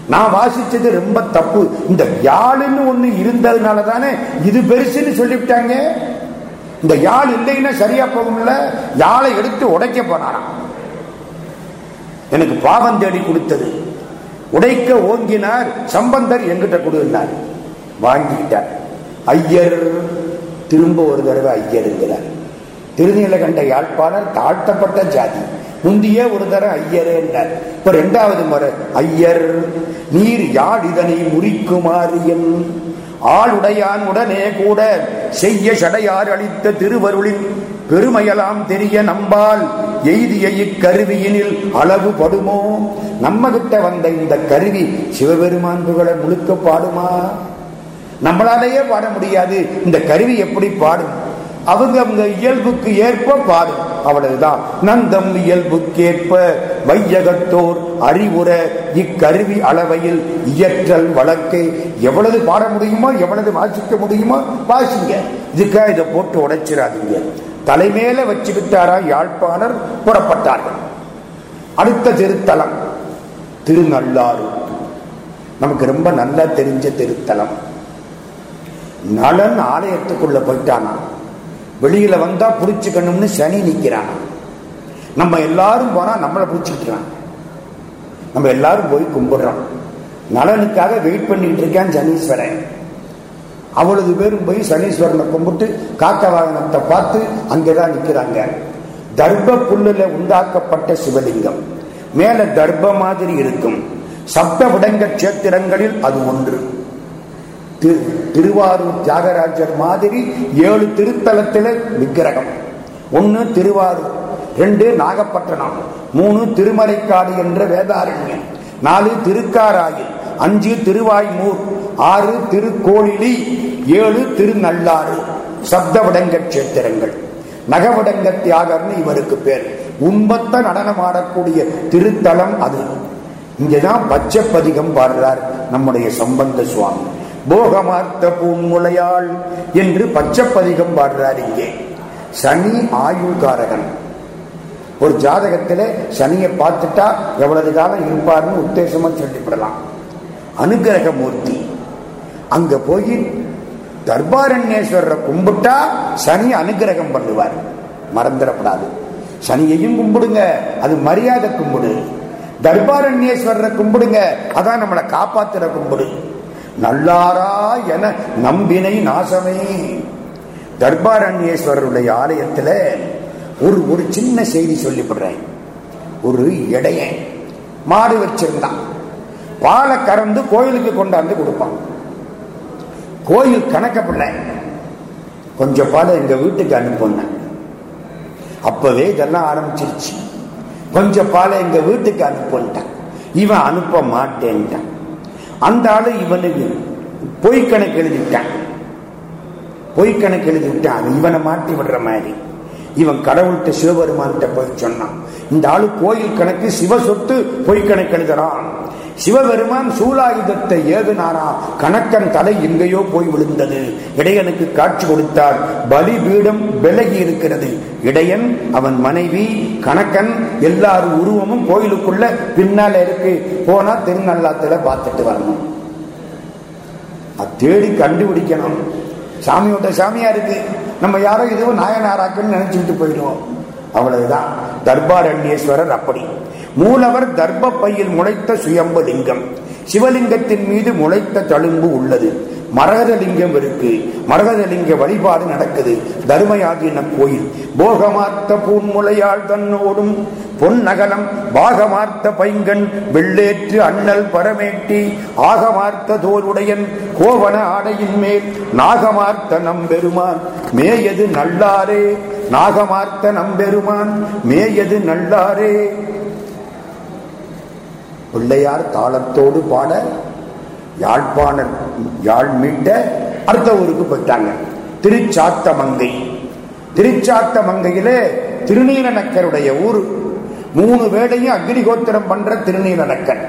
A: நான் வாசிச்சது ரொம்ப தப்பு. இந்த யாழுன்னு ஒண்ணு இருந்ததுனால தானே இது பெருசுன்னு சொல்லிவிட்டாங்க. இந்த யாழ் இல்லைன்னா சரியா போகும்ல. யாழை எடுத்து உடைக்க போனாராம். எனக்கு பாவம் தேடி கொடுத்தது. உடைக்க ஓங்கினார் சம்பந்தர் எங்கிட்ட கொடுத்தார். வாங்கிட்டார் ஐயர் திரும்ப ஒரு தடவை ஐயருங்கிறார் திருநீலகண்ட யாழ்ப்பாளர் தாழ்த்தப்பட்ட ஜாதி. முந்திய ஒரு தர ஐயர் என்றார். இப்ப ரெண்டாவது முறை ஐயர் நீர் யாழ் இதனை முறிக்குமாறு என் ஆளுடையான் உடனே கூட செய்ய சடையார் அளித்த திருவருளின் பெருமையெல்லாம் தெரிய நம்பால் எய்திய இக்கருவியினில் அளவு படுமோ? நம்ம கிட்ட வந்த இந்த கருவி சிவபெருமான் புகழ முழுக்க பாடுமா? நம்மளாலேயே பாட முடியாது. இந்த கருவி எப்படி பாடும்? அவங்க அவங்க இயல்புக்கு ஏற்ப பாடும் அவ்வளவுதான். நந்தம் இயல்புக்கேற்ப வையகத்தோர் அறிவுற இக்கருவி அளவையில் இயற்றல் வழக்கை எவ்வளவு பாட முடியுமோ எவ்வளவு வாசிக்க முடியுமோ வாசிங்க. இதுக்காக இதை போட்டு உடைச்சிடாதீங்க. தலைமேல வச்சுக்கிட்டாரா யாழ்ப்பாணர்? புறப்பட்டார்கள். அடுத்த திருத்தலம். திருநள்ளாறு. நமக்கு ரொம்ப நல்லா தெரிஞ்ச திருத்தலம். நலன் ஆலயத்துக்குள்ள போயிட்டானா வெளியில வந்தா பிடிச்சிக்கணும்னு சனி நிக்கிறான். நம்ம எல்லாரும் போனா நம்மளை புடிச்சுக்கிறான் நம்ம எல்லாரும் போய் கும்பிடுறோம். நலனுக்காக வெயிட் பண்ணிட்டு இருக்கான் சனீஸ்வரன். அவ்வளவு பேரும் போய் சனீஸ்வரனை கும்பிட்டு காக்க வாகனத்தை பார்த்து அங்கேதான் நிக்கிறாங்க. தர்ப்ப புல்லுல உண்டாக்கப்பட்ட சிவலிங்கம். மேல தர்ப்ப மாதிரி இருக்கும். சப்த விடங்க கஷேத்திரங்களில் அது ஒன்று. திருவாரூர் தியாகராஜர் மாதிரி ஏழு திருத்தலத்தில விக்கிரகம். ஒன்னு திருவாரூர் ரெண்டு நாகப்பட்டினம் மூணு திருமலைக்காடு என்ற வேதாரண்யம் நாலு திருக்காராயில் அஞ்சு திருவாய்மூர் ஆறு திருக்கோளிலி ஏழு திருநள்ளாறு. சப்தவிடங்க கஷேத்திரங்கள் நகவிடங்க தியாகர்னு இவருக்கு பேர். உண்பத்த நடனமாடக்கூடிய திருத்தலம் அது. இங்கதான் பச்சைப்பதிகம் பாடுறார் நம்முடைய சம்பந்த சுவாமி. போகமார்த்த பூன்முளையாள் என்று பச்சப்பதிகம் பாடுறார் இங்கே. சனி ஆயுள்காரகன். ஒரு ஜாதகத்தில் சனியை பார்த்துட்டா எவ்வளவு காலம் இருப்பார்னு உத்தேசமா சொல்லிவிடலாம். அனுகிரக மூர்த்தி அங்க போய் தர்பாரண்யேஸ்வரரை கும்பிட்டா சனி அனுகிரகம் பண்ணுவார். மறந்துடப்படாது. சனியையும் கும்பிடுங்க அது மரியாதை கும்பிடு. தர்பாரண்யேஸ்வரரை கும்பிடுங்க அதான் நம்மளை காப்பாத்துற கும்பிடு. நல்லாரா என நம்பினை நாசமே. தர்பாரண்யேஸ்வரருடைய ஆலயத்துல ஒரு ஒரு சின்ன செய்தி சொல்லிவிடுறேன். ஒரு இடையன் மாடு வச்சிருந்தான். பாலை கறந்து கோயிலுக்கு கொண்டாந்து கொடுப்பான். கோயில் கணக்கப்படல. கொஞ்சம் பாலை எங்க வீட்டுக்கு அனுப்புன அப்பவே இதெல்லாம் ஆரம்பிச்சிருச்சு. கொஞ்சம் பாலை எங்க வீட்டுக்கு அனுப்பிட்டான் இவன் அனுப்ப மாட்டேன்ட்டான். அந்த ஆளு இவனுக்கு பொய் கணக்கு எழுதிட்டான் பொய் கணக்கு எழுதி விட்டான் இவனை மாட்டி விடுற மாதிரி. இவன் கடவுள்கிட்ட சிவபெருமான்கிட்ட போய் சொன்னான். இந்த ஆளு கோயில் கணக்கு சிவ சொத்து பொய் கணக்கு எழுதுறான். சிவபெருமான் சூலாயுதத்தை ஏகுனாரா கணக்கன் தலை எங்கேயோ போய் விழுந்தது. இடையனுக்கு காட்சி கொடுத்தார். பலி பீடம் விலகி இருக்கிறது. இடையன் அவன் மனைவி கணக்கன் எல்லாரும் உருவமும் கோயிலுக்குள்ள பின்னால இருக்கு. போனா திருநள்ளாத்துல பார்த்துட்டு வரணும். தேடி கண்டுபிடிக்கணும். சாமியோட சாமியா இருக்கு. நம்ம யாரோ இதுவும் நாயனாராக்குன்னு நினைச்சுட்டு போயிடுவோம். அவ்வளவுதான். தர்பாரண்யேஸ்வரர் அப்படி. மூலவர் தர்ப்ப பையில் முளைத்த சுயம்பு லிங்கம். சிவலிங்கத்தின் மீது முளைத்த தழும்பு உள்ளது. மரகத லிங்கம் இருக்கு. மரகத லிங்க வழிபாடு நடக்குது. தர்மயாகின கோயில். போகமார்த்த பூன்முளையாள் தன்னோடும் பொன்னகலம் பாகமார்த்த பைங்கன் வெள்ளேற்று அண்ணல் பரமேட்டி ஆகமார்த்த தோருடையன் கோவன ஆடையின் மேல் நாகமார்த்த நம்பெருமான். மேயது நல்லாரே நாகமார்த்த நம்பெருமான். மேயது நல்லாரே. பிள்ளையார் தாளத்தோடு பாட யாழ்ப்பாணர் யாழ் மீட்ட அடுத்த ஊருக்கு போயிட்டாங்க. திருச்சாத்த மங்கை திருச்சாத்த மங்கையிலே திருநீலநக்கருடைய ஊர். மூணு வேளையும் அக்னிகோத்திரம் பண்ற திருநீலநக்கர்.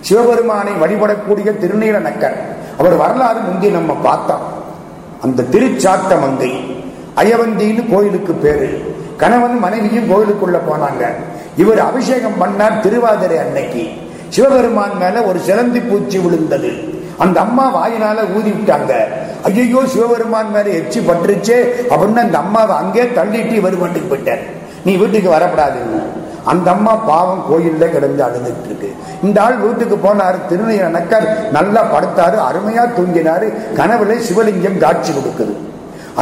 A: சிவபெருமானை வழிபடக்கூடிய திருநீலநக்கர். அவர் வரலாறு முந்தி நம்ம பார்த்தோம். அந்த திருச்சாத்த மங்கை அயவந்தின்னு கோயிலுக்கு பேரு. கணவன் மனைவியும் கோயிலுக்குள்ள போனாங்க. இவர் அபிஷேகம் பண்ணார் திருவாதிரை அன்னைக்கு. சிவபெருமான் மேல ஒரு சிலந்தி பூச்சி விழுந்தது. அந்த அம்மா வாயினால ஊதி விட்டாங்க ஐயோ சிவபெருமான் மேல எச்சி பட்டுருச்சே அப்படின்னு அந்த அம்மாவை அங்கே தள்ளிட்டு இவர் வீட்டுக்கு போயிட்டார். நீ வீட்டுக்கு வரப்படாது. அந்த அம்மா பாவம் கோயில்ல கிடந்து அழுதுட்டு இருக்கு. இந்த ஆள் வீட்டுக்கு போனாரு திருநீரக்கர் நல்லா படுத்தாரு அருமையா தூங்கினாரு கனவுல சிவலிங்கம் காட்சி கொடுக்குது.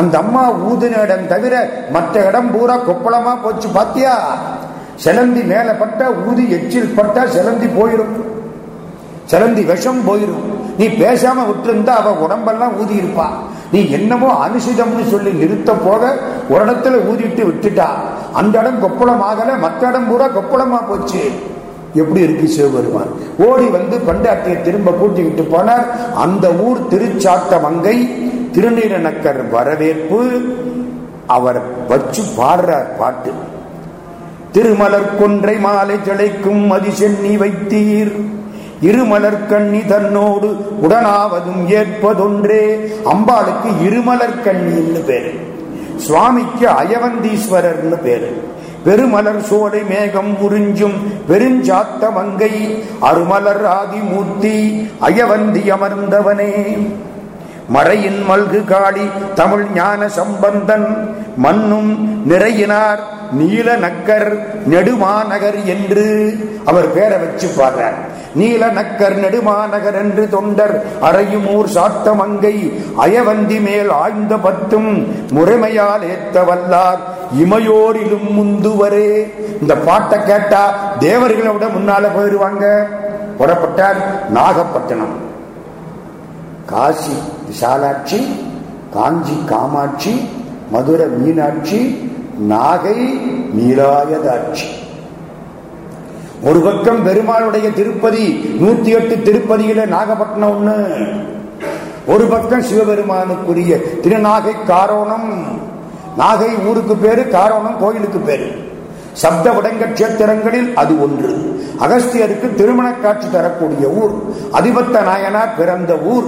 A: அந்த அம்மா ஊதின இடம் தவிர மற்ற இடம் பூரா கொப்பளமா போச்சு பாத்தியா? சிலந்தி மேலே பட்டா ஊதி எச்சில் பட்டா சிலந்தி போயிடும் சிலந்தி விஷம் போயிடும் நீ பேசாம விட்டுருந்தா அவ உடம்பெல்லாம் ஊதி இருப்பா நீ என்னமோ அனுசிதம்னு சொல்லி நிறுத்த போக ஒரு இடத்துல ஊதிட்டு விட்டுட்டா. அந்த இடம் கொப்பளம் ஆகல மற்ற இடம் பூரா கொப்பளமா போச்சு. எப்படி இருக்கு சிவபெருமான்? ஓடி வந்து பண்டாட்டியை திரும்ப கூட்டிக்கிட்டு போனார். அந்த ஊர் திருச்சாத்த மங்கை திருநீரநக்கர் வரவேற்பு அவர் வச்சு பாடுறார் பாட்டு. திருமலர் கொன்றை மாலை திளைக்கும் மதிசென்னி வைத்தீர். இருமலர் கண்ணி தன்னோடு உடனாவதும் ஏற்பதொன்றே. அம்பாளுக்கு இருமலர் கண்ணின்னு பேரு. சுவாமிக்கு அயவந்தீஸ்வரர்னு பேரு. பெருமலர் சோலை மேகம் உறிஞ்சும் பெருஞ்சாத்த மங்கை. அருமலர் ஆதிமூர்த்தி அயவந்தி அமர்ந்தவனே. மறையின் மல்கு காளி தமிழ் ஞான சம்பந்தன். மண்ணும் நிறையினார் நீல நக்கர் நெடுமாநகர் என்று அவர் பேரை வச்சு பாடுறார். நீல நக்கர் நெடுமாநகர் என்று தொண்டர் அறையுமூர் சாத்த மங்கை அயவந்தி மேல் ஆய்ந்த பத்தும் முறைமையால் ஏத்த வல்லார் இமையோரிலும் முந்துவரே. இந்த பாட்டை கேட்டா தேவர்களை விட முன்னால போயிடுவாங்க புறப்பட்டார் நாகப்பட்டினம். காசி விசாலாட்சி காஞ்சி காமாட்சி மதுரை மீனாட்சி நாகை நீலாயதாட்சி. ஒரு பக்கம் பெருமாளுடைய திருப்பதி நூத்தி எட்டு திருப்பதியில நாகப்பட்டினம் ஒண்ணு. ஒரு பக்கம் சிவபெருமானுக்குரிய திருநாகை காரோணம். நாகை ஊருக்கு பேரு காரோணம் கோயிலுக்கு பேரு. சப்த உடங்க கஷேத்திரங்களில் அது ஒன்று. அகஸ்தியருக்கு திருமண காட்சி தரக்கூடிய ஊர். அதிபத்த நாயனார் பிறந்த ஊர்.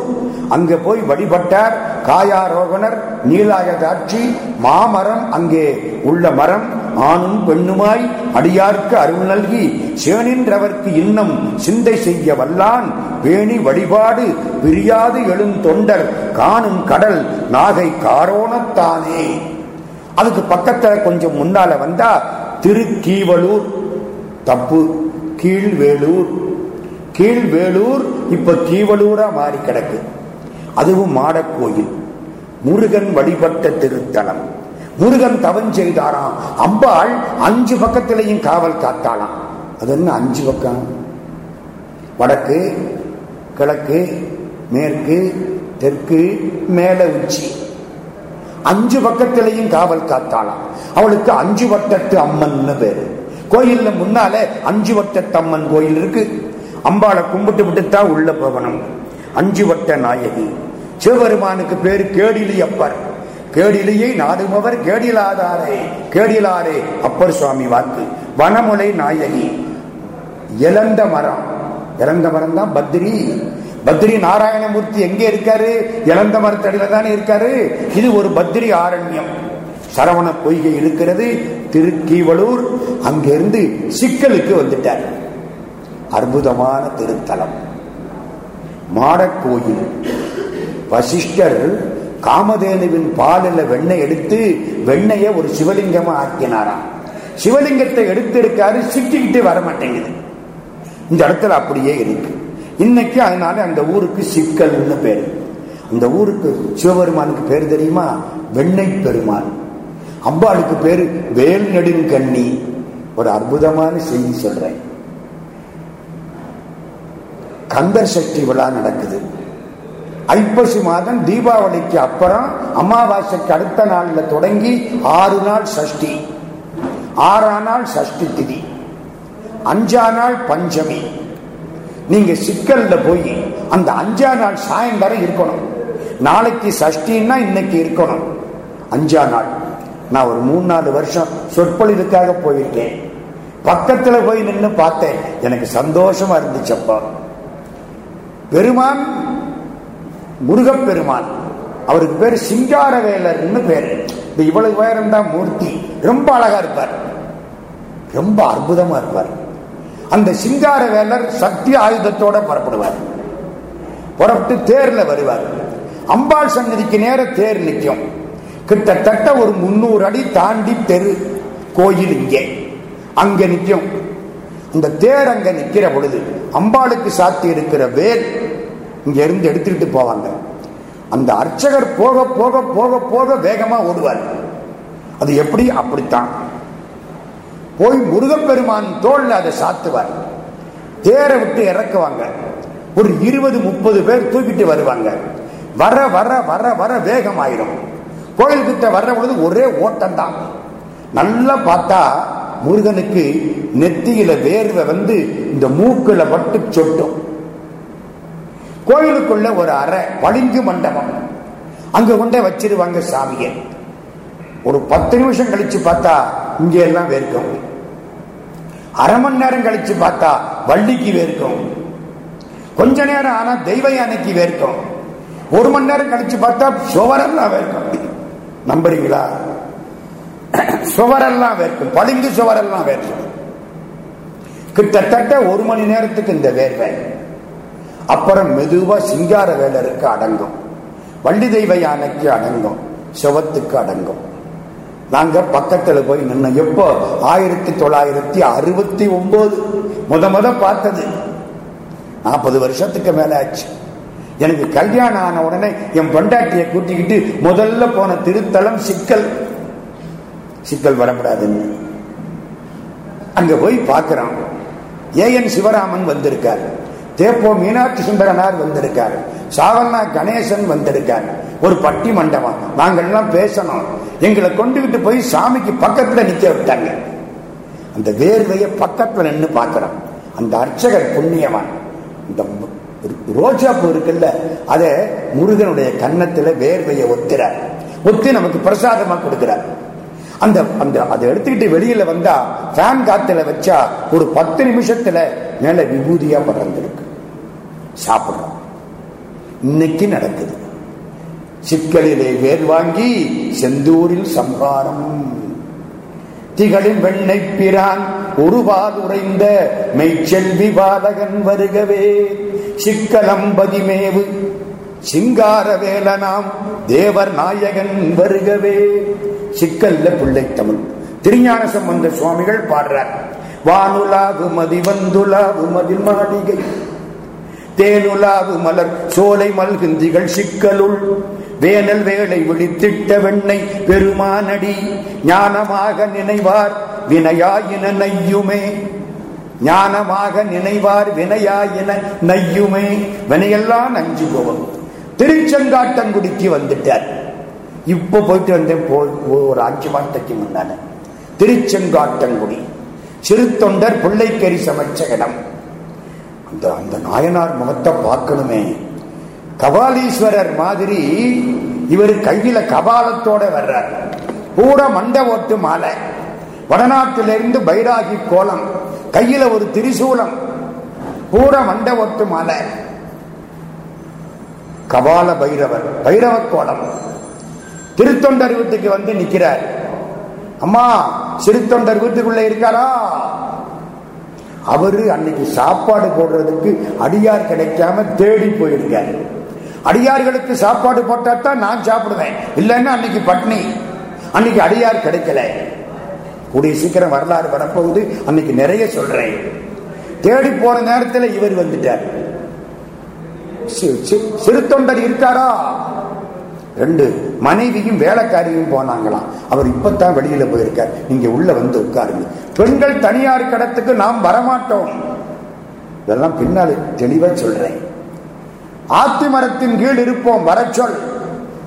A: அங்கே போய் வழிபட்டார். காயாரோகணர் நீலாயதாட்சி மாமரம் அங்கே உள்ள மரம் ஆணும் பெண்ணுமாய் அடியார்க்கு அருள் நல்கி சேனின்றவர்க்கு இன்னும் சிந்தை செய்ய வல்லான் வேணி வழிபாடு பிரியாது எழும் தொண்டர் காணும் கடல் நாகை காரோணத்தானே. அதுக்கு பக்கத்துல கொஞ்சம் முன்னால வந்தா திருக்கீவலூர் தப்பு. கீழ்வேலூர் கீழ்வேலூர் இப்ப கீவலூரா மாறி கிடக்கு. அதுவும் மாடக்கோயில் முருகன் வழிபட்ட திருத்தலம். முருகன் தவன் செய்தாராம். அம்பாள் அஞ்சு பக்கத்திலையும் காவல் காத்தாளாம். அது என்ன அஞ்சு பக்கம்? வடக்கு கிழக்கு மேற்கு தெற்கு மேல உச்சி. அஞ்சு பக்கத்திலையும் காவல் காத்தாளாம். அவளுக்கு அஞ்சு வட்டத்து அம்மன் பேரு. கோயில்ல முன்னால அஞ்சு வட்ட தம்மன் கோயில் இருக்கு. அம்பாளை கும்பிட்டு விட்டு தான் உள்ள போகணும். அஞ்சு வட்ட நாயகி. சிவபெருமானுக்கு பேரு கேடிலி அப்பர். கேடிலியை நாடுபவர் கேடிலாதாரே கேடிலாரே அப்பர் சுவாமி வாக்கு. வனமுலை நாயகி. இழந்த மரம். இழந்த மரம் தான் பத்ரி. பத்ரி நாராயணமூர்த்தி எங்கே இருக்காரு? இழந்த மரத்தடியில தானே இருக்காரு? இது ஒரு பத்ரி ஆரண்யம். சரவண பொய்கை இருக்கிறது திருக்கீவலூர் அங்கிருந்து சிக்கலுக்கு வந்துட்டார். அற்புதமான திருத்தலம். மாடக்கோயில். வசிஷ்டர் காமதேனுவின் பாலில் வெண்ணெய் எடுத்து வெண்ணைய ஒரு சிவலிங்கமா ஆக்கினாராம். சிவலிங்கத்தை எடுத்து எடுக்காரு சிக்கிக்கிட்டு வர மாட்டேங்குது. இந்த இடத்துல அப்படியே இருக்கு. இன்னைக்கு அதனால அந்த ஊருக்கு சிக்கல்னு பேரு. அந்த ஊருக்கு சிவபெருமானுக்கு பேர் தெரியுமா? வெண்ணெய் பெருமான் அம்பாளுக்கு பேர் வேல் நெடுங்கண்ணி ஒரு அற்புதமான செய்தி சொல்றேன். கந்தர் சஷ்டி விழா நடக்குது. ஐப்பசி மாதம் தீபாவளிக்கு அப்புறம் அமாவாசைக்கு அடுத்த நாள்ல தொடங்கி ஆறு நாள் சஷ்டி. ஆறாம் நாள் சஷ்டி திதி. அஞ்சா நாள் பஞ்சமி. நீங்க சிக்கல்ல போய் அந்த அஞ்சா நாள் சாயங்காலம் இருக்கணும். நாளைக்கு சஷ்டின்னா இன்னைக்கு இருக்கணும். அஞ்சா நாள். நான் ஒரு மூணு நாலு வருஷம் சொற்பொழிவுக்காக போயிருக்கேன். பக்கத்துல போய் நின்று பார்த்தேன். எனக்கு சந்தோஷமா இருந்துச்சப்பா பெருமான் முருகப்பெருமான். அவருக்கு பேரு சிங்காரவேலர்னு பேரு. இந்த இவ்வளவு உயரம் தான் மூர்த்தி. ரொம்ப அழகா இருப்பார். ரொம்ப அற்புதமா இருப்பார். அந்த சிங்கார வேலர் சக்தி ஆயுதத்தோட புறப்படுவார். புறப்பட்டு தேர்ல வருவார். அம்பாள் சன்னதிக்கு நேர தேர் நிற்கும். கிட்டத்தட்ட ஒரு முன்னூறு அடி தாண்டி தெரு கோயில் இங்கே. அங்க நிற்கும். இந்த தேர் அங்க நிற்கிற பொழுது அம்பாளுக்கு சாத்தி இருக்கிற வேர் இங்க இருந்து எடுத்துக்கிட்டு போவாங்க. அந்த அர்ச்சகர் போக போக போக போக வேகமா ஓடுவார். அது எப்படி? அப்படித்தான். போய் முருகப்பெருமான் தோல்ல அதை சாத்துவார். தேரை விட்டு இறக்குவாங்க. ஒரு இருபது முப்பது பேர் தூக்கிட்டு வருவாங்க. வர வர வர வர வேகம் ஆயிரும் கோயில்கிட்ட வர்ற பொழுது ஒரே ஓட்டம் தான் நல்லா பார்த்தா முருகனுக்கு நெத்தியில வேர்வை வந்து இந்த மூக்குல பட்டு சொட்டும். கோயிலுக்குள்ள ஒரு அறை பளிங்கு மண்டபம். அங்க கொண்டே வச்சிருவாங்க சாமியை. ஒரு பத்து நிமிஷம் கழிச்சு பார்த்தா இங்க எல்லாம் வேர்க்கும். அரை மணி நேரம் கழிச்சு பார்த்தா வள்ளிக்கு வேர்க்கும். கொஞ்ச நேரம் ஆனா தெய்வ யானைக்கு வேர்க்கும். ஒரு மணி நேரம் கழிச்சு பார்த்தா சுவரெல்லாம் வேர்க்கும். நம்புறீங்களா? சுவரெல்லாம் வேர்க்கும். பளிங்கு சுவரெல்லாம் வேர்க்கும். கிட்டத்தட்ட ஒரு மணி நேரத்துக்கு இந்த வேர்வை. அப்புறம் மெதுவா சிங்கார வேலருக்கு அடங்கும். வள்ளி தெய்வ யானைக்கு அடங்கும். சிவத்துக்கு அடங்கும். நாங்க பக்கத்துல போய் நின்ன எப்போ? ஆயிரத்தி தொள்ளாயிரத்தி அறுபத்தி ஒன்பது முத முத பார்த்தது. நாற்பது வருஷத்துக்கு மேல ஆச்சு. எனக்கு கல்யாணம் ஆன உடனே என் பொண்டாட்டியை கூட்டிக்கிட்டு முதல்ல போன திருத்தலம் சிக்கல். சிக்கல் வரப்படாதுன்னு அங்க போய் பார்க்கிறோம் ஏஎன் சிவராமன் வந்திருக்கார். தேப்போ மீனாட்சி சுந்தரனார் வந்திருக்கார். சாவண்ணா கணேசன் வந்திருக்கார். ஒரு பட்டி மண்டபம். நாங்கள்லாம் பேசணும். எங்களை கொண்டுகிட்டு போய் சாமிக்கு பக்கத்துல நிக்க விட்டாங்க. அந்த வேர்வையை பக்கத்துல நின்று பார்க்கிறோம் அந்த அர்ச்சகர் புண்ணியவான். இந்த ரோஜா பூ இருக்குல்ல அதை முருகனுடைய கன்னத்துல வேர்வையை ஒத்துறார். ஒத்து நமக்கு பிரசாதமா கொடுக்கிறார். அந்த அந்த அதை எடுத்துக்கிட்டு வெளியில வந்தா ஃபேன் காத்துல வச்சா ஒரு பத்து நிமிஷத்துல மேல விபூதியா பறந்துருக்கு. சாப்பிடுறோம். இன்னைக்கு நடக்குது. சிக்கலிலே வேர் வாங்கி செந்தூரில் சம்ஹாரம். திகழின் வெண்ணை பிரான் ஒருபால் உறைந்த மெய்ச்செல்வி பாலகன் வருகவே. சிக்கலம்பதிமேவு சிங்கார வேலனாம் தேவர் நாயகன் வருகவே. சிக்கல்ல பிள்ளை தமிழ். திருஞான சம்பந்த சுவாமிகள் பாடுறார். வானுலாவு மதி வந்துலாவு மதில் மாளிகை. தேனுலாவு மலர் சோலை மல்கிந்திகள் சிக்கலுள். வேனல் வேலை விழித்திட்ட வெண்ணை பெருமானடி. ஞானமாக நினைவார். வினையாயின நையுமே. ஞானமாக நினைவார் வினையாயின நையுமே. வினையெல்லாம் நஞ்சு போவோம் திருச்செங்காட்டங்குடிக்கு வந்துட்டார். இப்ப போயிட்டு வந்தேன் ஒரு அஞ்சு மாதத்துக்கு முன்னால திருச்செங்காட்டங்குடி சிறு தொண்டர் பிள்ளைக்கறி சமைச்ச இடம் அந்த அந்த நாயனார் முகத்தை பார்க்கணுமே. கபாலீஸ்வரர் மாதிரி இவர் கையில கபாலத்தோட வர்றார். பூரா மண்ட ஓட்டு மாலை. வடநாட்டிலிருந்து பைராகி கோலம் கையில ஒரு திரிசூலம் பூரா மண்ட ஓட்டு மாலை. கபால பைரவர் பைரவ கோலம். திருத்தொண்டர் வீட்டுக்கு வந்து நிற்கிறார் அம்மா சிறுத்தொண்டர் வீட்டுக்குள்ள இருக்காரா? அவரு அன்னைக்கு சாப்பாடு போடுறதுக்கு அடியார் கிடைக்காம தேடி போயிருக்காரு. அடியார்களுக்கு சாப்பாடு போட்டா தான் நான் சாப்பிடுவேன். இல்லைன்னா அன்னைக்கு பட்னி. அன்னைக்கு அடியார் கிடைக்கல. கூடிய சீக்கிரம் வரலாறு வரப்போகுது. அன்னைக்கு நிறைய சொல்றேன். தேடி போற நேரத்தில் இவர் வந்துட்டார். சிறு தொண்டர் இருக்காரா? ரெண்டு மனைவியும் வேலைக்காரியும் போனாங்களாம். அவர் இப்பத்தான் வெளியில போயிருக்கார். நீங்க உள்ள வந்து உட்காருங்க. பெண்கள் தனியார் கடத்துக்கு நாம் வரமாட்டோம். இதெல்லாம் பின்னால் தெளிவா சொல்றேன். ஆத்தி மரத்தின் கீழ் இருப்போம் வர சொல்.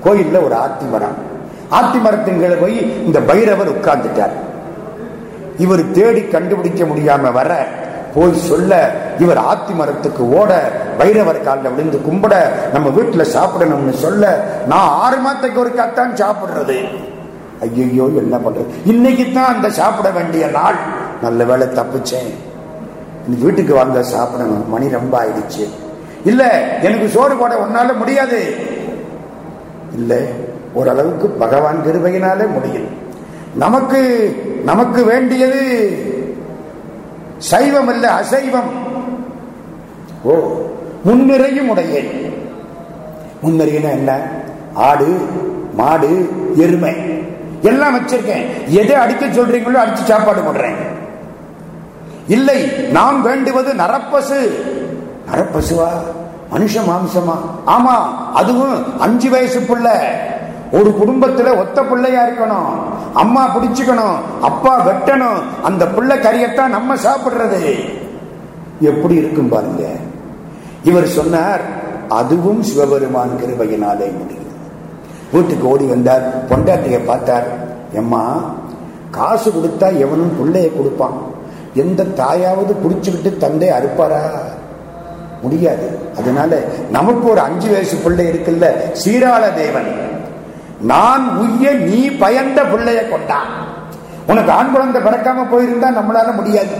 A: கோயில்ல ஒரு ஆத்தி மரம். ஆத்தி மரத்தின் கீழே போய் இந்த பைரவர் உட்கார்ந்துட்டார். இவர் தேடி கண்டுபிடிக்க முடியாம வர போய் சொல்ல இவர் ஆத்தி மரத்துக்கு ஓட வைரவர் காலில் விழுந்து கும்பிட நம்ம வீட்டுல சாப்பிடணும்னு சொல்ல நான் ஆறு மாதத்துக்கு ஒரு கத்தான் சாப்பிடுறது. ஐயோ என்ன பண்றது? இன்னைக்கு தான் அந்த சாப்பிட வேண்டிய நாள். நல்ல வேலை தப்பிச்சேன். வீட்டுக்கு வாங்க சாப்பிடணும். மணி ரொம்ப ஆயிடுச்சு. இல்ல எனக்கு சோறு போட ஒன்னால முடியாது. இல்ல ஓரளவுக்கு பகவான் கிருபையினாலே முடியும். நமக்கு நமக்கு வேண்டியது சைவம் அல்ல அசைவம். ஓ முன்னிறையும் உடையேன் முன்னிறையின என்ன? ஆடு மாடு எருமை. எல்லாம் வச்சிருக்கேன். எதை அடிக்க சொல்றீங்களோ அடிச்சு சாப்பாடு போடுறேன். இல்லை நாம் வேண்டுவது நரப்பசு. நரப்பசுவா? மனுஷ மாம்சமா? ஆமா அதுவும் அஞ்சு வயசு புள்ள. ஒரு குடும்பத்துல ஒத்த பிள்ளையா இருக்கணும். அம்மா பிடிச்சுக்கணும் அப்பா வெட்டணும். அந்த பிள்ளை கரியத்தான் நம்ம சாப்பிடுறது. எப்படி இருக்கும் பாருங்க. இவர் சொன்னார் அதுவும் சிவபெருமான் கிருபையினாலே முடியும். வீட்டுக்கு ஓடி வந்தார் பொண்டாட்டிய பார்த்தார் எம்மா காசு கொடுத்தா எவனும் பிள்ளைய கொடுப்பான். எந்த தாயாவது பிடிச்சுக்கிட்டு தந்தை அறுப்பாரா? முடியாது. அதனால நமக்கு ஒரு அஞ்சு வயசு பிள்ளை இருக்குல்ல சீராள தேவன். நான் உய்ய நீ பயந்த பிள்ளைய கொண்டான். உனக்கு ஆண் குழந்தை பிறக்காம போயிருந்தா நம்மளால முடியாது.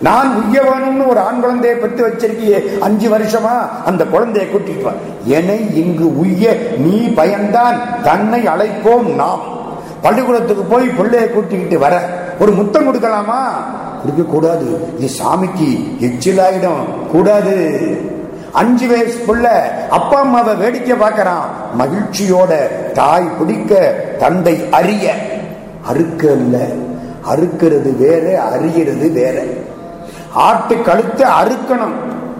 A: நான் உய்ய வேணும்னு ஒரு ஆண் குழந்தையை பெற்று வச்சிருக்கியே அஞ்சு வருஷமா அந்த குழந்தையை கூட்டிட்டு வா. என்னை இங்கு உய்ய நீ பயந்தான் தன்னை அழைப்போம் நாம். பள்ளிக்கூடத்துக்கு போய் பிள்ளைய கூட்டிக்கிட்டு வர. ஒரு முத்தம் கொடுக்கலாமா? கொடுக்க கூடாது இது சாமிக்கு எச்சிலாயிடும் கூடாது. அஞ்சு வயசு புள்ள அப்பா அம்மாவை வேடிக்கை பார்க்கறான். மகிழ்ச்சியோட தாய் பிடிக்க தந்தை அறிய. அறுக்க அறுக்கிறது வேற அறியறது வேற. ஆட்டு கழுத்தை அறுக்கணும்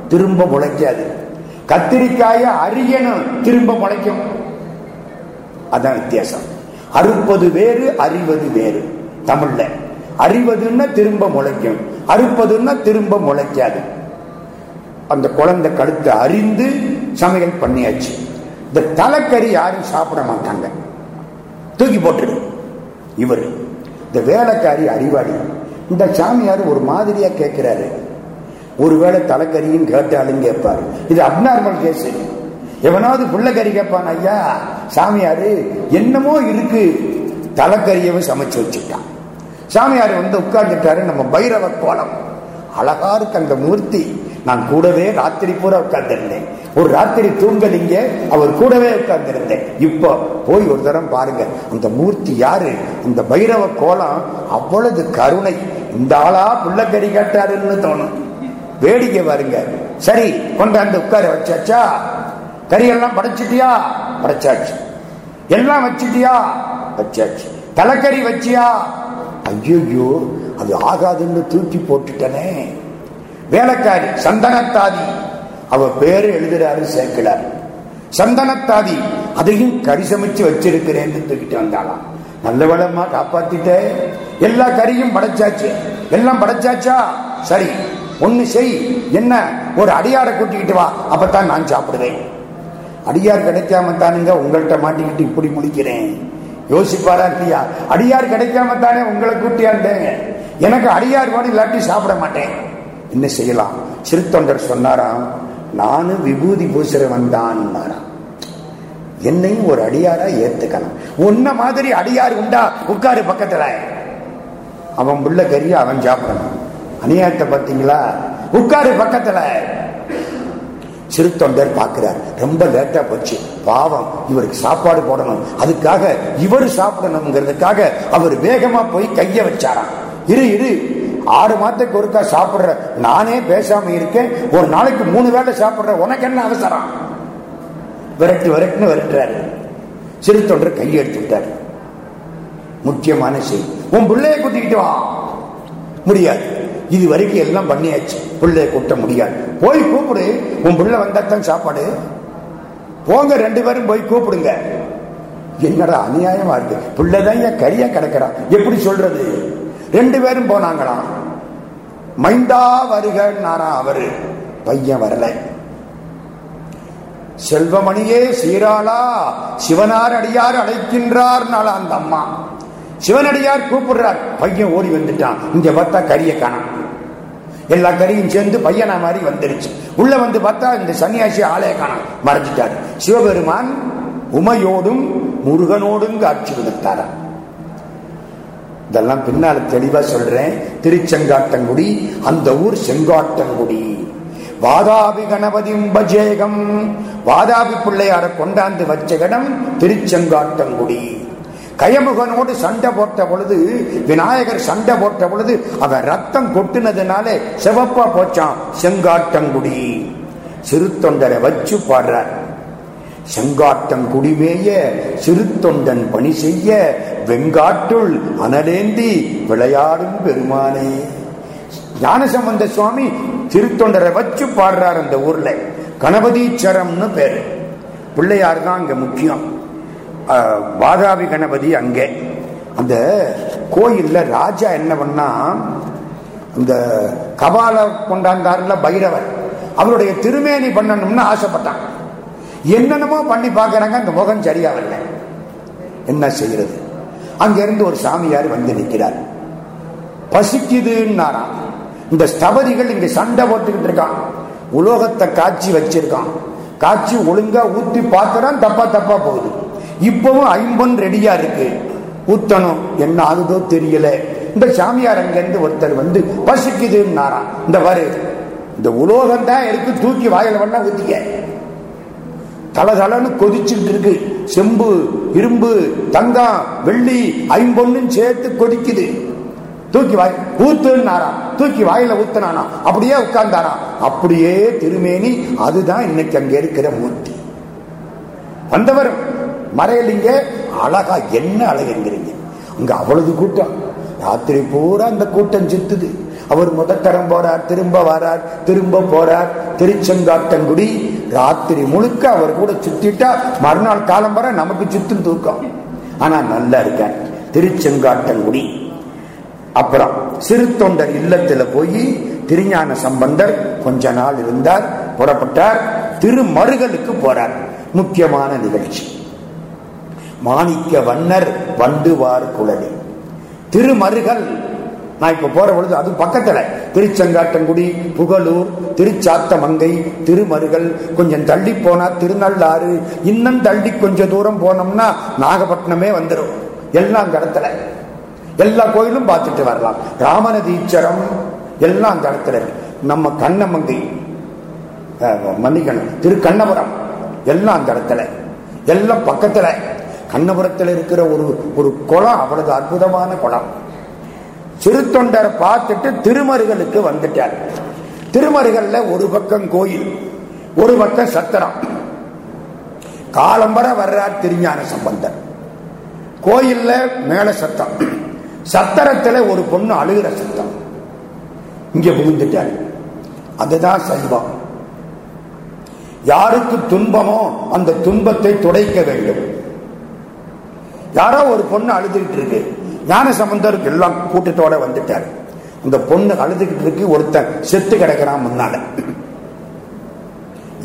A: திரும்ப முளைக்காது. கத்திரிக்காய அறியணும் திரும்ப முளைக்கும். அதான் வித்தியாசம். அறுப்பது வேறு அறிவது வேறு. தமிழ்ல அறிவதுன்னா திரும்ப முளைக்கும். அறுப்பதுன்னா திரும்ப முளைக்காது. அந்த குழந்தை கழுத்தை அறிந்து சமையல் பண்ணியாச்சு. இந்த தலைக்கறி யாரும் சாப்பிட மாட்டாங்க. தூக்கி போட்டுடு. இவர். இந்த வேலைக்காரி அறிவாளி. இந்த சாமியார் ஒரு மாதிரியா கேட்கிறாரு. ஒருவேளை தலைக்கறியும் கேட்டாலும் கேட்பாரு. இது அப்நார்மல் கேஸ் எவனாவது புள்ளக்கறி கேட்பான் ஐயா சாமியாரு என்னமோ இருக்கு. தலைக்கறியவும் சமைச்சு வச்சுட்டான். சாமியார் வந்து உட்கார்ந்துட்டாரு. நம்ம பைரவ கோலம். அழகா இருக்கு அந்த மூர்த்தி. நான் கூடவே ராத்திரி பூரா உட்கார்ந்திருந்தேன். ஒரு ராத்திரி தூங்கலிங்க அவர் கூடவே உட்கார்ந்திருந்தேன். இப்போ போய் ஒரு தரம் பாருங்க அந்த மூர்த்தி யாரு? அந்த பைரவ கோலம் அவ்வளவு கருணை. இந்த ஆளா கறி கேட்டாருன்னு தோணும். வேடிக்கை பாருங்க. சரி கொண்டாந்து உட்கார வச்சாச்சா? கறியெல்லாம் படைச்சிட்டியா? படைச்சாச்சு. எல்லாம் வச்சிட்டியா? வச்சாச்சு. தலைக்கறி வச்சியா? ஐயோ அது ஆகாதுன்னு தூக்கி போட்டுட்டனே. வேலைக்காரி சந்தனத்தாதி. அவ பேரு எழுதுறாரு சேர்க்கிறார் சந்தனத்தாதி அதையும் கறி சமைச்சு வச்சிருக்கிறேன்னு தூக்கிட்டு வந்தாலாம் நல்ல வளமா காப்பாத்திட்டே. எல்லா கறியும் படைச்சாச்சு. எல்லாம் படைச்சாச்சா? சரி ஒண்ணு செய். என்ன? ஒரு அடியாரை கூட்டிக்கிட்டு வா. அப்பதான் நான் சாப்பிடுவேன். அடியார் கிடைக்காம தானுங்க உங்கள்கிட்ட மாட்டிக்கிட்டு இப்படி முடிக்கிறேன் யோசிப்பாரா இல்லையா? அடியார் கிடைக்காம தானே உங்களை கூட்டியாண்டேங்க. எனக்கு அடியார் கூட இல்லாட்டி சாப்பிட மாட்டேன். என்ன செய்யலாம்? சிறுத்தொண்டர் சொன்னாராம் நானும் விபூதி பூசுறவன் தான் என்னையும் ஒரு அடியாரா ஏத்துக்கலாம் உன்ன மாதிரி அடியார் உண்டா? உட்காரு பக்கத்துல. அவன் புள்ள கறிய அவன் சாப்பிடணும். அநியாயத்தை பார்த்தீங்களா? உட்காரு பக்கத்துல. சிறு தொண்டர் பார்க்கிறார். ரொம்ப லேட்டா போச்சு. பாவம் இவருக்கு சாப்பாடு போடணும். அதுக்காக இவர் சாப்பிடணுங்கிறதுக்காக அவர் வேகமா போய் கைய வச்சாராம். இரு இரு. ஆறு மாதத்துக்கு ஒருக்கா சாப்பிடுற. நானே பேசாம இருக்கேன். ஒரு நாளைக்கு மூணு வேளை சாப்பிடுற. உனக்கு என்ன அவசரம்? விரட்டு விரட்டுன்னு விரட்டுறாரு. சிறு தொண்டர் கையை எடுத்துட்டார் முக்கியமான செய்தி. உன் பிள்ளைய கூட்டிக்கிட்டு வா. முடியாது. இது வரைக்கும் எல்லாம் பண்ணியாச்சு. பிள்ளைய கூட்ட முடியாது. போய் கூப்பிடு. உன் பிள்ளை வந்தாத்தான் சாப்பாடு. போங்க ரெண்டு பேரும் போய் கூப்பிடுங்க. என்னடா அநியாயமா இருக்கு. பிள்ளைதான் என் கரியா கிடக்கிறான் எப்படி சொல்றது? ரெண்டு பேரும் போனாங்களாம் மைந்தா வருகன்னாரா அவரு? பையன் வரல. செல்வமணியே சீராளா சிவனார் அடியார் அழைக்கின்றார் அந்த அம்மா. சிவனடியார் கூப்பிடுறார். பையன் ஓடி வந்துட்டான். இங்க பார்த்தா கரிய காணாம். எல்லா கரியும் சேர்ந்து பையனா மாதிரி வந்துருச்சு. உள்ள வந்து பார்த்தா இந்த சன்னியாசி ஆலய காணாம். மறைஞ்சிட்டாரு. சிவபெருமான் உமையோடும் முருகனோடும் காட்சி கொடுத்தாரான் இதெல்லாம் பின்னால தெளிவா சொல்றேன். திருச்செங்காட்டங்குடி அந்த ஊர் செங்காட்டங்குடி. வாதாபி கணபதி பஜேகம் வாதாபி பிள்ளையார கொண்டாந்து வச்ச இடம் திருச்செங்காட்டங்குடி. கயமுகனோடு சண்டை போட்ட பொழுது விநாயகர் சண்டை போட்ட பொழுது அவன் ரத்தம் கொட்டினதுனாலே சிவப்பா போச்சான் செங்காட்டங்குடி. சிறு தொண்டரை வச்சு பாடுறார். செங்காட்டம் குடிமேய சிறுத்தொண்டன் பணி செய்ய வெங்காட்டுள் அனலேந்தி விளையாடும் பெருமானே. ஞானசம்பந்த சுவாமி திருத்தொண்டரை வச்சு பாடுறார் அந்த ஊர்ல. கணபதீச்சரம்னு பேரு. பிள்ளையார் தான் அங்க முக்கியம். வாதாபி கணபதி அங்கே. அந்த கோயில்ல ராஜா என்ன பண்ணா அந்த கபால கொண்டாந்தாருல பைரவர். அவருடைய திருமேனி பண்ணணும்னு ஆசைப்பட்டான். என்னென்னமோ பண்ணி பார்க்கறாங்க அந்த முகம் சரியாவில்லை என்ன செய்யறது? அங்கிருந்து ஒரு சாமியார் வந்து நிற்கிறார். பசிக்குதுன்னாராம். இந்த ஸ்தபதிகள் இங்க சண்டை போட்டுக்கிட்டு இருக்கான். உலோகத்தை காய்ச்சி வச்சிருக்கான். காய்ச்சி ஒழுங்கா ஊத்தி பார்க்கறான் தப்பா தப்பா போகுது. இப்பவும் ஐம்பொன் ரெடியா இருக்கு. ஊத்தணும் என்ன ஆகுதோ தெரியல. இந்த சாமியார் அங்கிருந்து ஒருத்தர் வந்து பசிக்குதுன்னாராம். இந்த வரு இந்த உலோகம் தான் எடுத்து தூக்கி வாயில பண்ண ஊத்திக்க. தலதலன்னு கொதிச்சுட்டு இருக்கு. செம்பு இரும்பு தங்கம் வெள்ளி ஐம்பொன்னும் சேர்த்து கொதிக்குது. தூக்கி வாய் ஊத்துனாராம் தூக்கி வாயில ஊத்துனானா? அப்படியே உட்கார்ந்தாரா? அப்படியே திருமேனி அதுதான் இன்னைக்கு அங்க இருக்கிற மூர்த்தி. வந்தவர் மறையலிங்க அழகா என்ன அழகுங்கிறீங்க. இங்க அவ்வளவு கூட்டம். ராத்திரி பூரா அந்த கூட்டம் சுத்துது. அவர் முதத்தரம் போறார் திரும்ப வரார் திரும்ப போறார். திருச்செங்காட்டங்குடி ராத்திரி முழுக்க அவர் கூட சுத்திட்டா மறுநாள் காலம் வர நமக்கு சுத்தும் தூக்கம். ஆனா நல்லா இருக்கேன். திருச்செங்காட்டங்குடி அப்புறம் சிறு தொண்டர் இல்லத்துல போய் திருஞான சம்பந்தர் கொஞ்ச நாள் இருந்தார் புறப்பட்டார் திருமருகலுக்கு போறார். முக்கியமான நிகழ்ச்சி. மாணிக்க வண்ணர் வண்டுவார் குழலி. திருமருகல் நான் இப்ப போற பொழுது அது பக்கத்துல. திருச்செங்காட்டங்குடி புகழூர் திருச்சாத்தமங்கை திருமருகல் கொஞ்சம் தள்ளி போனா திருநள்ளாறு இன்னும் தள்ளி கொஞ்சம் தூரம் போனோம்னா நாகப்பட்டினமே வந்துடும் எல்லாம் அந்த இடத்துல. எல்லா கோயிலும் பார்த்துட்டு வரலாம். ராமநதீச்சரம் எல்லாம் அந்த இடத்துல நம்ம கண்ணமங்கை மன்னிக்கணும் திரு கண்ணபுரம் எல்லாம் அந்த இடத்துல. எல்லாம் பக்கத்துல. கண்ணபுரத்தில் இருக்கிற ஒரு ஒரு குளம் அவ்வளவு அற்புதமான குளம். சிறு தொண்டரை பார்த்துட்டு திருமருகலுக்கு வந்துட்டார். திருமருகல்ல ஒரு பக்கம் கோயில் ஒரு பக்கம் சத்திரம். காலம்பர வர்றார் திருஞான சம்பந்தர். கோயில்ல மேல சத்தம். சத்திரத்துல ஒரு பொண்ணு அழுகிற சத்தம். இங்க புகுந்துட்டார். அதுதான் சைவம். யாருக்கு துன்பமோ அந்த துன்பத்தை துடைக்க வேண்டும். யாரோ ஒரு பொண்ணு அழுதுகிட்டு இருக்கு. ஞான சம்பந்தர் எல்லாம் கூட்டத்தோட வந்துட்டார். அந்த பொண்ணு அழுதுகிட்டு இருக்கு ஒருத்தன் செத்து கிடக்கிறான் முன்னால.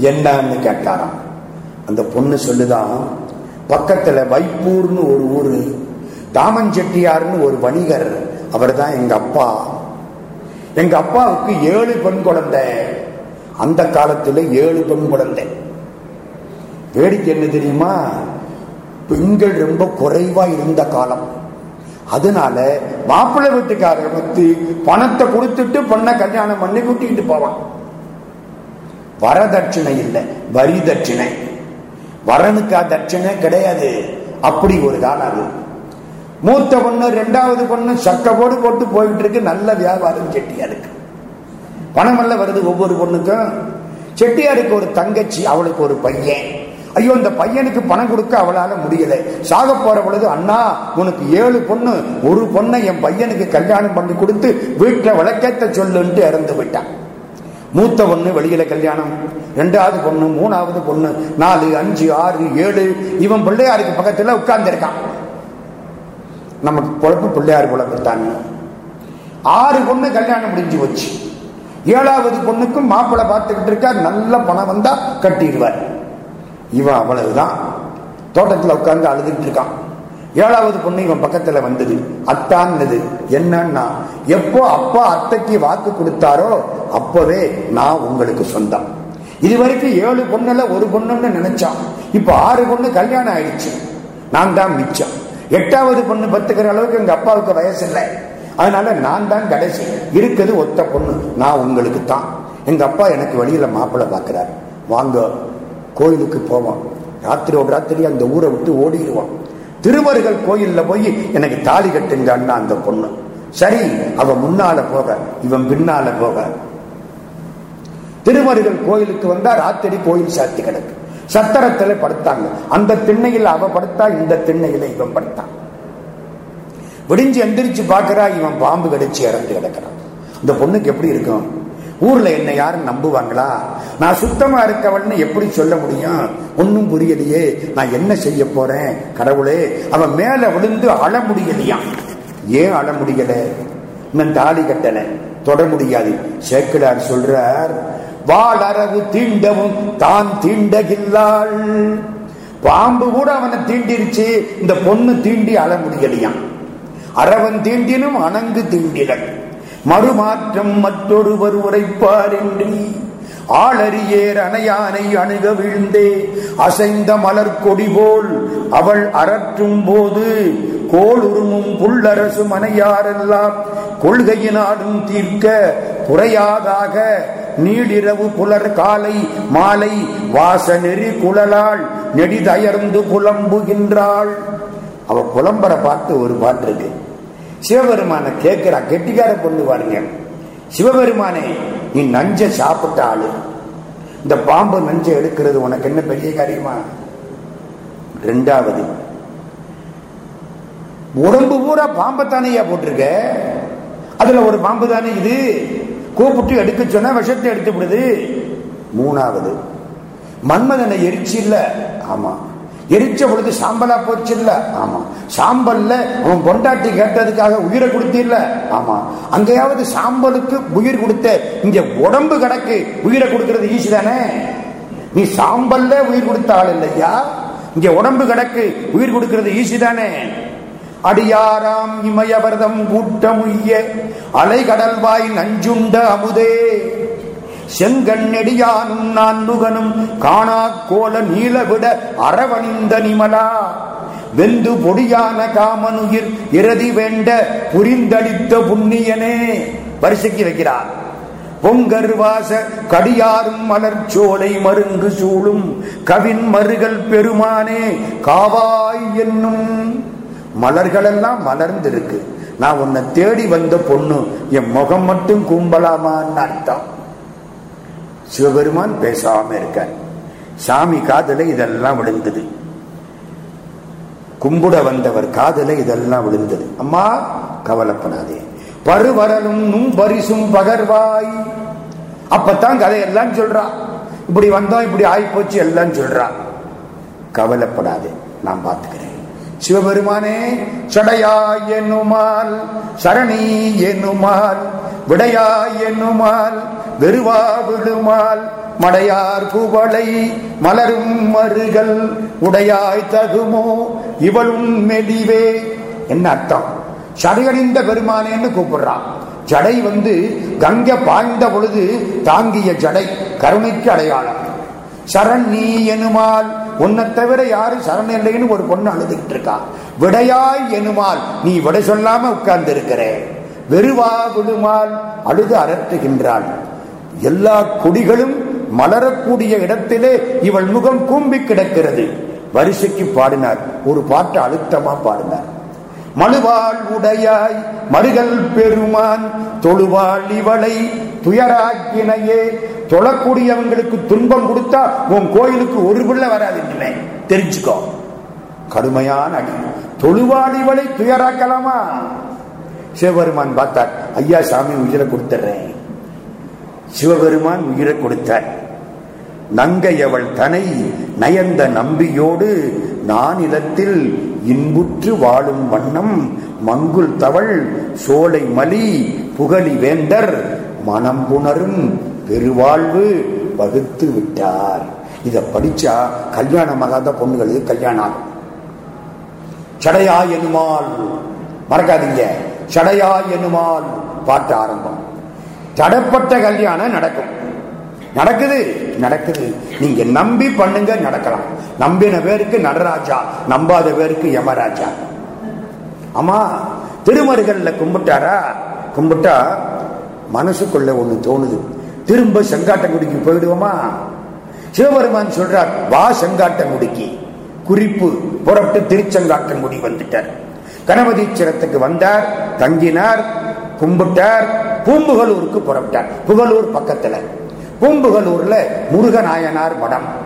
A: என்னன்னு கேட்டாராம். அந்த பொண்ணு சொல்லுதான் பக்கத்துல வைப்பூர்னு ஒரு ஊரு தாமஞ்செட்டியார்னு ஒரு வணிகர் அவர் தான் எங்க அப்பா. எங்க அப்பாவுக்கு ஏழு பெண் குழந்தை. அந்த காலத்துல ஏழு பெண் குழந்தை. வேடிக்கை என்ன தெரியுமா? பெண்கள் ரொம்ப குறைவா இருந்த காலம். அதனால மாப்பிள்ளை வீட்டுக்காரர் வந்து பணத்தை கொடுத்துட்டு பொண்ணை கல்யாணம் பண்ணி கூட்டிட்டு போவான். வரதட்சிணை இல்லை வரி தட்சிணை. வரனுக்கா தட்சிணை கிடையாது. அப்படி ஒரு தான் அது. மூத்த பொண்ணு ரெண்டாவது பொண்ணு சக்க போட்டு போயிட்டு இருக்கு. நல்ல வியாபாரம் செட்டியாருக்கு. பணமெல்லாம் வருது ஒவ்வொரு பொண்ணுக்கும். செட்டியாருக்கு ஒரு தங்கச்சி அவளுக்கு ஒரு பையன். ஐயோ இந்த பையனுக்கு பணம் கொடுக்க அவளால முடியல. சாக போற பொழுது அண்ணா உனக்கு ஏழு பொண்ணு. ஒரு பொண்ணை என் பையனுக்கு கல்யாணம் பண்ணி கொடுத்து வீட்டுல விளக்கேத்த சொல்லுன்ட்டு இறந்து விட்டான் மூத்த பொண்ணு வெளியில கல்யாணம். ரெண்டாவது பொண்ணு மூணாவது பொண்ணு. நாலு அஞ்சு ஆறு ஏழு. இவன் பிள்ளையாருக்கு பக்கத்துல உட்கார்ந்து இருக்கான் நமக்கு பொழப்பு பிள்ளையார் பொழப்பு ஆறு பொண்ணு கல்யாணம் முடிஞ்சு வச்சு ஏழாவது பொண்ணுக்கும் மாப்பிள்ளை பார்த்துக்கிட்டு இருக்கா நல்ல பணம் வந்தா கட்டிடுவார். இவன் அவ்வளவுதான். தோட்டத்தில் உட்கார்ந்து அழுதுகிட்டு இருக்கான். ஏழாவது பொண்ணு இவன் பக்கத்துல வந்தது. அத்தான்னது என்னன்னா எப்போ அப்பா அத்தைக்கு வாக்கு கொடுத்தாரோ அப்பவே நான் உங்களுக்கு சொந்தம். இது வரைக்கும் ஏழு பொண்ணுல ஒரு பொண்ணுன்னு நினைச்சான். இப்ப ஆறு பொண்ணு கல்யாணம் ஆயிடுச்சு. நான் தான் மிச்சம். எட்டாவது பொண்ணு பத்துக்கிற அளவுக்கு எங்க அப்பாவுக்கு வயசு இல்லை அதனால நான் தான் கடைசி. இருக்குது ஒத்த பொண்ணு. நான் உங்களுக்கு தான் எங்க அப்பா எனக்கு வழியில மாப்பிள்ள பாக்குறாரு வாங்க கோயிலுக்கு போவான். ராத்திரியோட ராத்திரி அந்த ஊரை விட்டு ஓடிடுவான். திருமருகல் கோயில்ல போய் எனக்கு தாலி கட்டுங்க அண்ணா அந்த பொண்ணு. சரி அவ முன்னால போக இவன் பின்னால போக. திருமருகல் கோயிலுக்கு வந்தா ராத்திரி கோயில் சாத்தி கிடக்கு. சத்திரத்துல படுத்தாங்க. அந்த திண்ணையில் அவ படுத்தா இந்த திண்ணையில இவன் படுத்தான் விடிஞ்சு எந்திரிச்சு பாக்குறா இவன் பாம்பு கடிச்சு இறந்து கிடக்கிறான். இந்த பொண்ணுக்கு எப்படி இருக்கும்? ஊர்ல என்ன யாரும் நம்புவாங்களா? நான் சுத்தமா இருக்கவன்னு எப்படி சொல்ல முடியும்? ஒன்னும் புரியலையே. நான் என்ன செய்ய போறேன்? கடவுளே அவன் மேல விழுந்து அழ முடியலையாம் ஏன் அழ முடியல? இன்னும் தாலி கட்டல. தொட முடியாது. சேக்கிடார் சொல்றார் வாழறவு தீண்டவும் தான் தீண்டகில்லாள். பாம்பு கூட அவனை தீண்டிருச்சு. இந்த பொண்ணு தீண்டி அழ முடியலையாம் அரவன் தீண்டினும் அணங்கு தீண்டிலன். மறுமாற்றம் மற்றொருவர் உரைப்பாரின்றி ஆளறியேர் அணையானை அணுக வீழ்ந்தே. அசைந்த மலர் கொடி போல் அவள் அரற்றும் போது கோளுருமும் புல்லரசு மனையாரெல்லாம் கொள்கையினாலும் தீர்க்க குறையாதாக நீடிரவு புலர் காலை மாலை வாச நெறி குழலால் நெடிதயர்ந்து புலம்புகின்றாள். அவ புலம்பரை பார்த்து ஒரு பாட்டு இருக்கு சிவபெருமான கேட்கிறா கெட்டிக்கார பொண்ணு பாருங்க. சிவபெருமானே நீ நஞ்ச சாப்பிட்ட ஆளு. இந்த பாம்பு நஞ்சை எடுக்கிறது உனக்கு என்ன பெரிய காரியமா? ரெண்டாவது உடம்பு பூரா பாம்பத்தானையா போட்டிருக்க? அதுல ஒரு பாம்பு தானே இது? கூப்பிட்டு எடுக்க சொன்னா விஷத்தை எடுத்து விடுது மூணாவது மன்மதனை எரிச்சு இல்ல? ஆமா. எரிச்ச பொழுது சாம்பலா போச்சு இல்ல ஆமா. சாம்பல்ல அவன் பொண்டாட்டி கேட்டதுக்காக உயிரை கொடுத்தில்ல? ஆமா. அங்கேயாவது சாம்பலுக்கு உயிர் கொடுத்த இங்க உடம்பு கணக்கு உயிரை கொடுக்கறது ஈஸி தானே? நீ சாம்பல்ல உயிர் கொடுத்த ஆள் இல்லையா? இங்க உடம்பு கிடக்கு உயிர் கொடுக்கிறது ஈஸி தானே? அடியாராம் இமயவரதம் கூட்டமுய்ய அலைகடல்வாய் நஞ்சுண்ட அமுதே. செங்கண்ணெடியானும் நான் நான்முகனும் காணா கோல நீலவிட அரவணிந்த நிமலா. வெந்து பொடியான காமனுயிர் இறுதி வேண்ட புரிந்தளித்த புண்ணியனே. வரிசைக்கு வைக்கிறார். பொங்கர்வாச கடியாரும் மலர்ச்சோலை மருங்கு சூழும் கவின் மருகல் பெருமானே காவாய் என்னும். மலர்களெல்லாம் மலர்ந்திருக்கு. நான் உன்னை தேடி வந்த பொண்ணு என் முகம் மட்டும் கும்பலாமான்னு அர்த்தம். சிவபெருமான் பேசாம இருக்கார். சாமி காதல இதெல்லாம் விழுந்தது. கும்பிட வந்தவர் காதல இதெல்லாம் விழுந்தது. அம்மா கவலைப்படாதே. பருவரலும் நும் பரிசும் பகர்வாய். அப்பத்தான் கதையெல்லாம் சொல்றா. இப்படி வந்தோம் இப்படி ஆயிப்போச்சு எல்லாம் சொல்றா. கவலைப்படாதே நான் பார்த்துக்கிறேன். சிவபெருமானே சடையாய் என்னுமால் சரணி என்னுமால் விடையாய் என்னுமால் வெறுவா விடுமால் மடையார் குவளை மலரும் மருகள் உடையாய் தகுமோ இவளும் மெலிவே. என்ன அர்த்தம்? சடையணிந்த பெருமானேன்னு கூப்பிடுறான். ஜடை வந்து கங்கை பாய்ந்த பொழுது தாங்கிய ஜடை கருணைக்கு அடையாளம். சரண் நீ எனுமால் உன்னை தவிர யாரும் சரண் இல்லைன்னு ஒரு பொண்ணு அழுதுகிட்டு இருக்கா விடையாய் எனுமால் நீ விடை சொல்லாம உட்கார்ந்து இருக்கிற வெறுவா விடுமால் அழுது அரற்றுகின்றாள் எல்லா கொடிகளும் மலரக்கூடிய இடத்திலே இவள் முகம் கூம்பி கிடக்கிறது. வரிசைக்கு பாடினார். ஒரு பாட்டு அழுத்தமா பாடினார். மழுவாள் உடையாய் பெருமான் தொழுவாள் இவளை துயராக்கினையே. தொழக்கூடியவங்களுக்கு துன்பம் கொடுத்தா உன் கோயிலுக்கு ஒரு பிள்ளை வராது தெரிஞ்சுக்கோ. கடுமையான அடி. தொழுவாள் இவளை துயராக்கலாமா? சிவபெருமான் பார்த்தார் ஐயா சாமி உயிரை கொடுத்துறேன் சிவபெருமான் உயிரை கொடுத்தார். நங்கையவள் தனை நயந்த நம்பியோடு நானிலத்தில் இன்புற்று வாழும் வண்ணம் மங்குல் தவள் சோலை மலி புகழி வேந்தர் மனம் புணரும் பெருவாழ்வு வகுத்து விட்டார். இத படிச்சா கல்யாணமாகாத பொண்ணுகளுக்கு கல்யாணம் சடையா எனுமால் மறக்காதீங்க. சடையா எனுமால் பாட்டு ஆரம்பம். தடப்பட்ட கல்யாணம் நடக்கும். நடக்குது நடக்குது. நீங்க நம்பி பண்ணுங்க நடக்கலாம். நம்பின பேருக்கு நடராஜா நம்பாத பேருக்கு யமராஜா. ஆமா திருமருகல்ல கும்பிட்டாரா? கும்பிட்டா மனசுக்குள்ள ஒண்ணு தோணுது. திரும்ப செங்காட்டங்குடிக்கு போயிடுவோமா? சிவபெருமான் சொல்றார் வா செங்காட்டங்குடிக்கு. குறிப்பு புறப்பட்டு திருச்செங்காட்டங்குடி வந்துட்டார். கணபதீச்சரத்துக்கு வந்தார் தங்கினார் கும்பிட்டார் பூம்புகலூருக்கு புறப்பட்டார். புகலூர் பக்கத்துல. பூம்புகலூர்ல முருகநாயனார் மடம்.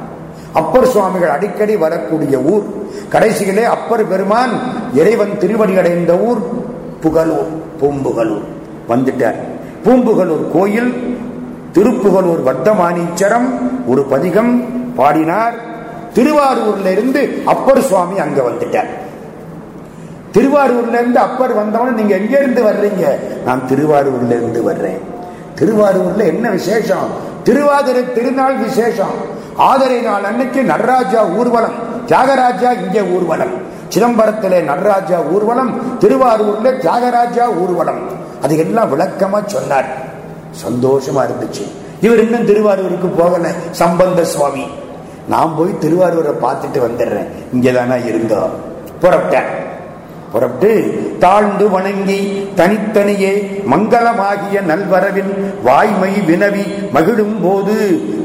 A: அப்பர் சுவாமிகள் அடிக்கடி வரக்கூடிய ஊர். கடைசியிலே அப்பர் பெருமான் இறைவன் திருவடி அடைந்த ஊர் புகலூர் பூம்புகலூர். வந்துட்டார். பூம்புகலூர் கோயில் திருப்புகலூர் வர்த்தமானீச்சரம் ஒரு பதிகம் பாடினார். திருவாரூர்ல இருந்து அப்பர் சுவாமி அங்க வந்துட்டார். திருவாரூர்ல இருந்து அப்பர் வந்தவன நீங்க எங்க இருந்து வர்றீங்க? நான் திருவாரூர்ல இருந்து வர்றேன். திருவாரூர்ல என்ன விசேஷம்? திருவாதிரை திருநாள் விசேஷம். ஆதரை நாள் அன்னைக்கு நடராஜா ஊர்வலம். தியாகராஜா இங்கே ஊர்வலம். சிதம்பரத்திலே நடராஜா ஊர்வலம் திருவாரூர்ல தியாகராஜா ஊர்வலம். அது எல்லாம் விளக்கமா சொன்னார். சந்தோஷமா இருந்துச்சு. இவர் இன்னும் திருவாரூருக்கு போகல சம்பந்த சுவாமி. நான் போய் திருவாரூரை பார்த்துட்டு வந்துடுறேன். இங்கதானா இருந்தோம். புறப்பட்டேன். புறப்பட்டு தாழ்ந்து வணங்கி தனித்தனியே மங்களமாகிய நல்வரவின் வாய்மை வினவி மகிழும் போது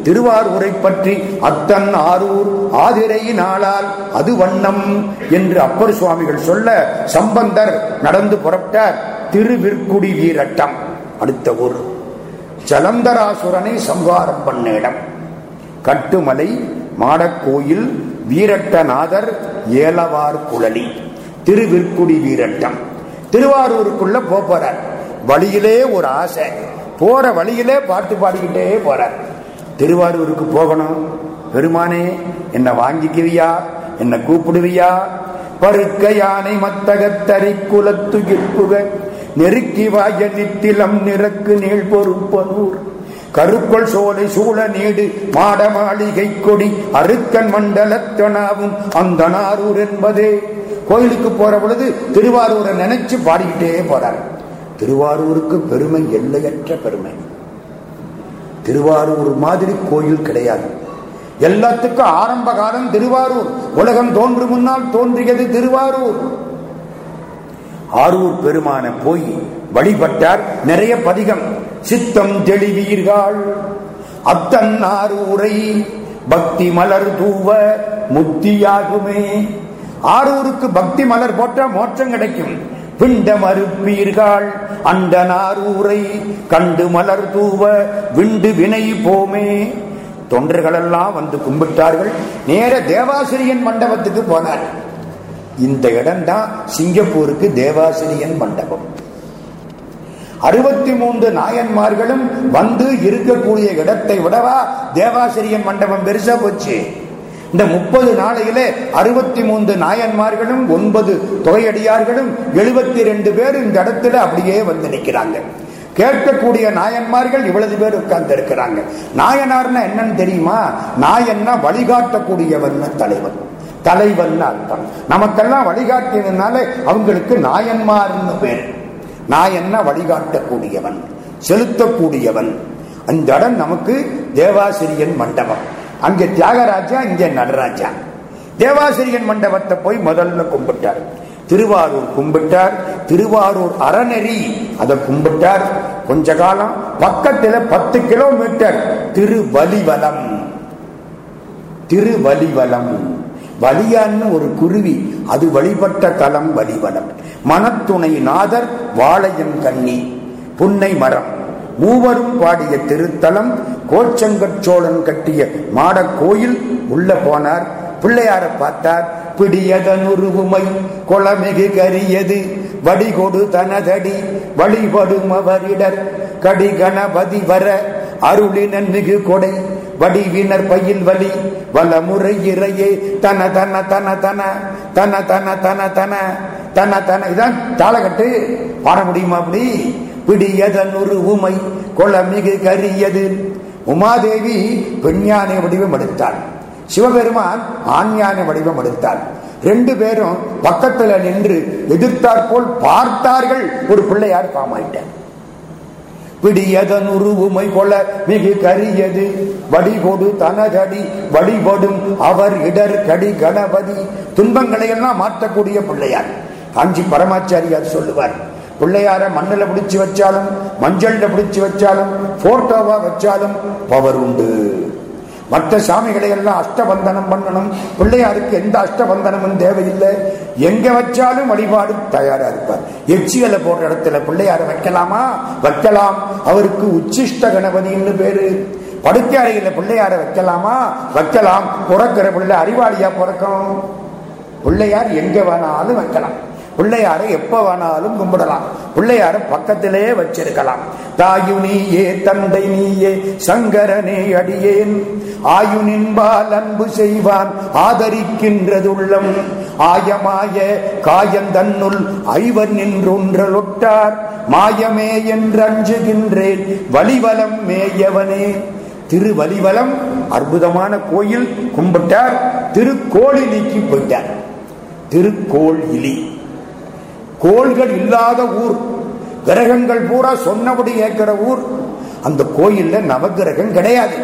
A: திருவாரூரை பற்றி அத்தன் ஆரூர் ஆதிரை நாளால் அது வண்ணம் என்று அப்பர் சுவாமிகள் சொல்ல சம்பந்தர் நடந்து புறப்பட்டார். திருவிற்குடி வீரட்டம். அடுத்த ஊர். ஜலந்தராசுரனை சம்ஹாரம் பண்ண இடம் கட்டுமலை மாடக்கோயில் வீரட்டநாதர் ஏலவார் குழலி. திருவிற்குடி வீரட்டம். திருவாரூருக்குள்ள போறார் வழியிலே ஒரு ஆசை. போற வழியிலே பாட்டு பாடிக்கிட்டே போறார். திருவாரூருக்கு போகணும். பெருமானே என்ன வாங்கிக்கிறியா? என்ன கூப்பிடுவியா பருக்க யானை மத்தகத்தரை குலத்து கிற்புக நெருக்கி வாய நித்திலம் நிறக்கு நீள் பொறுப்பனூர். கருக்கொள் சோலை சூழ நீடு மாட மாளிகை கொடி அருக்கன் மண்டலத்தனாவும். அந்த நாரூர் என்பதே கோயிலுக்கு போற பொழுது திருவாரூரை நினைச்சு பாடிக்கிட்டே போறார். திருவாரூருக்கு பெருமை எல்லையற்ற பெருமை. திருவாரூர் மாதிரி கோயில் கிடையாது. எல்லாத்துக்கும் ஆரம்ப காலம் திருவாரூர். உலகம் தோன்று முன்னால் தோன்றியது திருவாரூர். ஆரூர் பெருமான போய் வழிபட்டார் நிறைய பதிகம். சித்தம் தெளிவீர்கள். அத்தன் ஆரூரை பக்தி மலர் தூவ முத்தியாகுமே. ஆரூருக்கு பக்தி மலர் போட்ட மோட்சம் கிடைக்கும். பிண்ட மறுப்பீர்கள். அந்த நாரூரை கண்டு மலர் தூவ விண்டு வினை போமே. தொண்டர்களெல்லாம் வந்து கும்பிட்டார்கள். நேர தேவாசிரியன் மண்டபத்துக்கு போனார். இந்த இடம்தான் சிங்கப்பூருக்கு தேவாசிரியன் மண்டபம். அறுபத்தி மூன்று நாயன்மார்களும் வந்து இருக்கக்கூடிய இடத்தை விடவா தேவாசிரியன் மண்டபம் பெருசா போச்சு. இந்த முப்பது நாளையிலே அறுபத்தி மூன்று நாயன்மார்களும் ஒன்பது தொகையடியார்களும் எழுபத்தி ரெண்டு பேர் இந்த இடத்துல அப்படியே வந்து நிற்கிறாங்க. கேட்கக்கூடிய நாயன்மார்கள் இவ்வளவு பேர் உட்கார்ந்து இருக்கிறாங்க நாயனார்னா என்னன்னு தெரியுமா? நாயன்னா வழிகாட்டக்கூடியவன் தலைவன். தலைவன் அர்த்தம். நமக்கெல்லாம் வழிகாட்டியதுனால அவங்களுக்கு நாயன்மார்னு பேர். நாயன்னா வழிகாட்டக்கூடியவன் செலுத்தக்கூடியவன். அந்த இடம் நமக்கு தேவாசிரியன் மண்டபம். அங்கே தியாகராஜா இங்கே நடராஜா. தேவாசிரியன் மண்டபத்தை போய் முதல்ல கும்பிட்டார். திருவாரூர் கும்பிட்டார். திருவாரூர் அறநெறி அதை கும்பிட்டார். கொஞ்ச காலம் பக்கத்துல பத்து கிலோமீட்டர். திருவலிவலம். திருவலிவலம். வலியான்னு ஒரு குருவி அது வழிபட்ட தலம் வலிவலம். மனத்துணை நாதர் வாழையம் கண்ணி புன்னை மரம். மூவரும் பாடிய திருத்தலம் கோச்சங்கட்சோழன் கட்டிய மாட கோயில் உள்ள போனார் பிள்ளையார பார்த்தார் பிடியதனுருவுமை கொளமிகு கரியது வடிகொடு தனதடி வழிபடும் அவரிடர் கடி கணபதி வர அருளினன் மிகு கொடை வடிவினர் பயில் வலி வலமுறை இறையே தன தன தன தன தன தன தன தன தன தன இதான் தாளகட்டு பாட முடியுமா அப்படி பிடியதன் ஒரு உமை கொளமிகு கரியது. உமாதேவி பெண்யானை வடிவம் எடுத்தாள். சிவபெருமான் ஆண்யான வடிவம் எடுத்தார் ரெண்டு பேரும் பக்கத்துல நின்று எதிர்த்தார் போல் பார்த்தார்கள். ஒரு பிள்ளையார் பாமாயிட்டார் பிடியதன் உருவுமை கொள்ள மிகு கரியது. வடிகொடு தனதடி வழிபடும் அவர் இடர் கடி கணபதி. துன்பங்களை எல்லாம் மாற்றக்கூடிய பிள்ளையார். காஞ்சி பரமாச்சாரியார் சொல்லுவார் பிள்ளையார மண்ணில் பிடிச்சு வச்சாலும் மஞ்சள்ல பிடிச்சு வச்சாலும் போட்டோவா வச்சாலும் பவர் உண்டு. மற்ற சாமிகளை எல்லாம் அஷ்டபந்தனம் பண்ணணும். பிள்ளையாருக்கு எந்த அஷ்டபந்தனமும் தேவையில்லை. எங்க வச்சாலும் வழிபாடு தயாரா இருப்பார். எச்சிகளை போடுற இடத்துல பிள்ளையார வைக்கலாமா? வைக்கலாம். அவருக்கு உச்சிஷ்ட கணபதினு பேரு. படுக்கை அறையில பிள்ளையார வைக்கலாமா? வைக்கலாம். பிறக்கிற பிள்ளை அறிவாளியா பிறக்கணும் பிள்ளையார் எங்க வேணாலும் வைக்கலாம். பிள்ளையாரை எப்ப வேணாலும் கும்பிடலாம். பிள்ளையார பக்கத்திலே வச்சிருக்கலாம். தாயு நீயே தந்தை நீயே சங்கரனே அடியேன். ஆயுனின்பால் அன்பு செய்வான் ஆதரிக்கின்றதுள்ளம். ஆயமாய காயந்தன்னுள் ஐவர் நின்றொன்றலொட்டார். மாயமே என்று அஞ்சுகின்றேன் வலிவலம் மேயவனே. திருவலிவலம் அற்புதமான கோயில் கும்பிட்டார் திருக்கோளிலிக்கு போயிட்டார். திருக்கோள் இலி. கோள்கள் இல்லாத ஊர். கிரகங்கள் பூரா சொன்னபடி ஏற்கிற ஊர். அந்த கோயில்ல நவகிரகம் கிடையாது.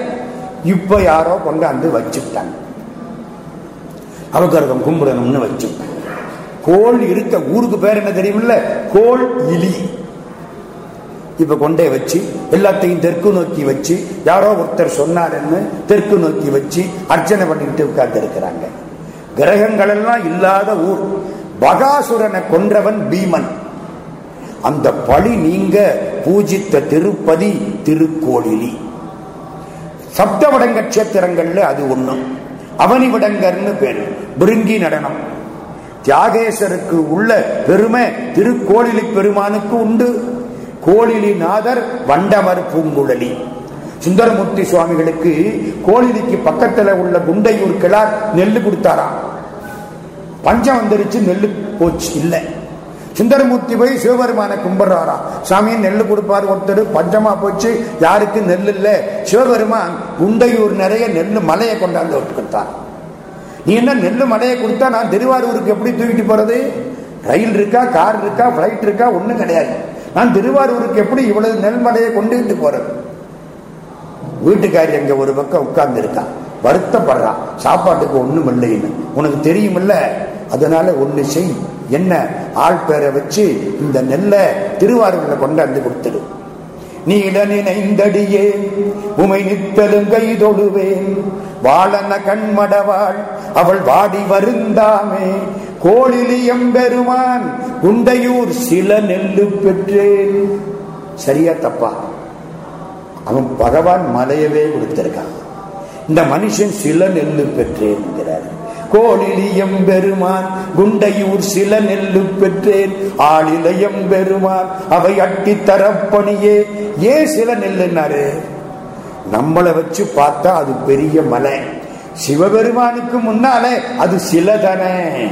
A: இப்ப யாரோ கொண்டாந்து வச்சுட்டாங்க. நவகிரகம் கும்பிடணும்னு வச்சு கோள் இருக்க ஊருக்கு பேர் என்ன தெரியுமில்ல? கோள் இலி. இப்ப கொண்டே வச்சு எல்லாத்தையும் தெற்கு நோக்கி வச்சு யாரோ ஒருத்தர் சொன்னாருன்னு தெற்கு நோக்கி வச்சு அர்ச்சனை பண்ணிக்கிட்டு உட்கார்ந்து இருக்கிறாங்க கிரகங்கள் எல்லாம் இல்லாத ஊர். பகாசுரனை கொன்றவன் பீமன். அந்த பழி நீங்க பூஜித்த திருப்பதி திருக்கோளிலி சப்தவடங்க கஷேத்திரங்கள்ல அது ஒண்ணும் அவனி விடங்கர்னு பேர். பிருங்கி நடனம். தியாகேசருக்கு உள்ள பெருமை திருக்கோளிலி பெருமானுக்கு உண்டு. கோளிலிநாதர் வண்டமர் பூங்குழலி. சுந்தரமூர்த்தி சுவாமிகளுக்கு கோளிலிக்கு பக்கத்துல உள்ள குண்டையூர் கிளார் நெல்லு கொடுத்தாராம். பஞ்சம் வந்துருச்சு நெல்லு போச்சு இல்லை. சுந்தரமூர்த்தி போய் சிவபெருமான கும்பிடுறாரா. சாமி நெல் கொடுப்பாரு ஒருத்தர் பஞ்சமா போச்சு யாருக்கு நெல் இல்ல. சிவபெருமான் குண்டையூர் நிறைய நெல் மலையை கொண்டாந்து கொடுத்தார் நீ என்ன நெல்லு மலையை கொடுத்தா நான் திருவாரூருக்கு எப்படி தூக்கிட்டு போறது? ரயில் இருக்கா கார் இருக்கா பிளைட் இருக்கா ஒண்ணும் கிடையாது. நான் திருவாரூருக்கு எப்படி இவ்வளவு நெல் மலையை கொண்டுகிட்டு போறது? வீட்டுக்காரி அங்க ஒரு பக்கம் உட்கார்ந்து இருக்கான் வருத்தப்படுறான் சாப்பாட்டுக்கு ஒண்ணும் இல்லைன்னு உனக்கு தெரியுமில்ல? அதனால ஒன்று செய். என்ன? ஆள் பேரை வச்சு இந்த நெல்லை திருவாரூர்ல கொண்டாந்து கொடுத்துடு. நீல நினைந்தடியே உமை நித்தலும் கைதொழுவேன் வாழன கண்மடவாள் அவள் வாடி வருந்தாமே. கோழிலியம் பெருமான் குண்டையூர் சில நெல்லு பெற்றேன். சரியா தப்பா? அவன் பகவான் மலையவே கொடுத்திருக்கான். இந்த மனுஷன் சில நெல்லு பெற்றேன் கோழிலியம் பெருமான் குண்டையூர் சில நெல்லு பெற்றேன். ஆளிலையம் பெருமான் அவை அட்டி தரப்பணியே. ஏன் சில நெல்லுன்னாரு? நம்மளை வச்சு பார்த்தா அது பெரிய மலை. சிவபெருமானுக்கு முன்னாலே அது சிலதனே.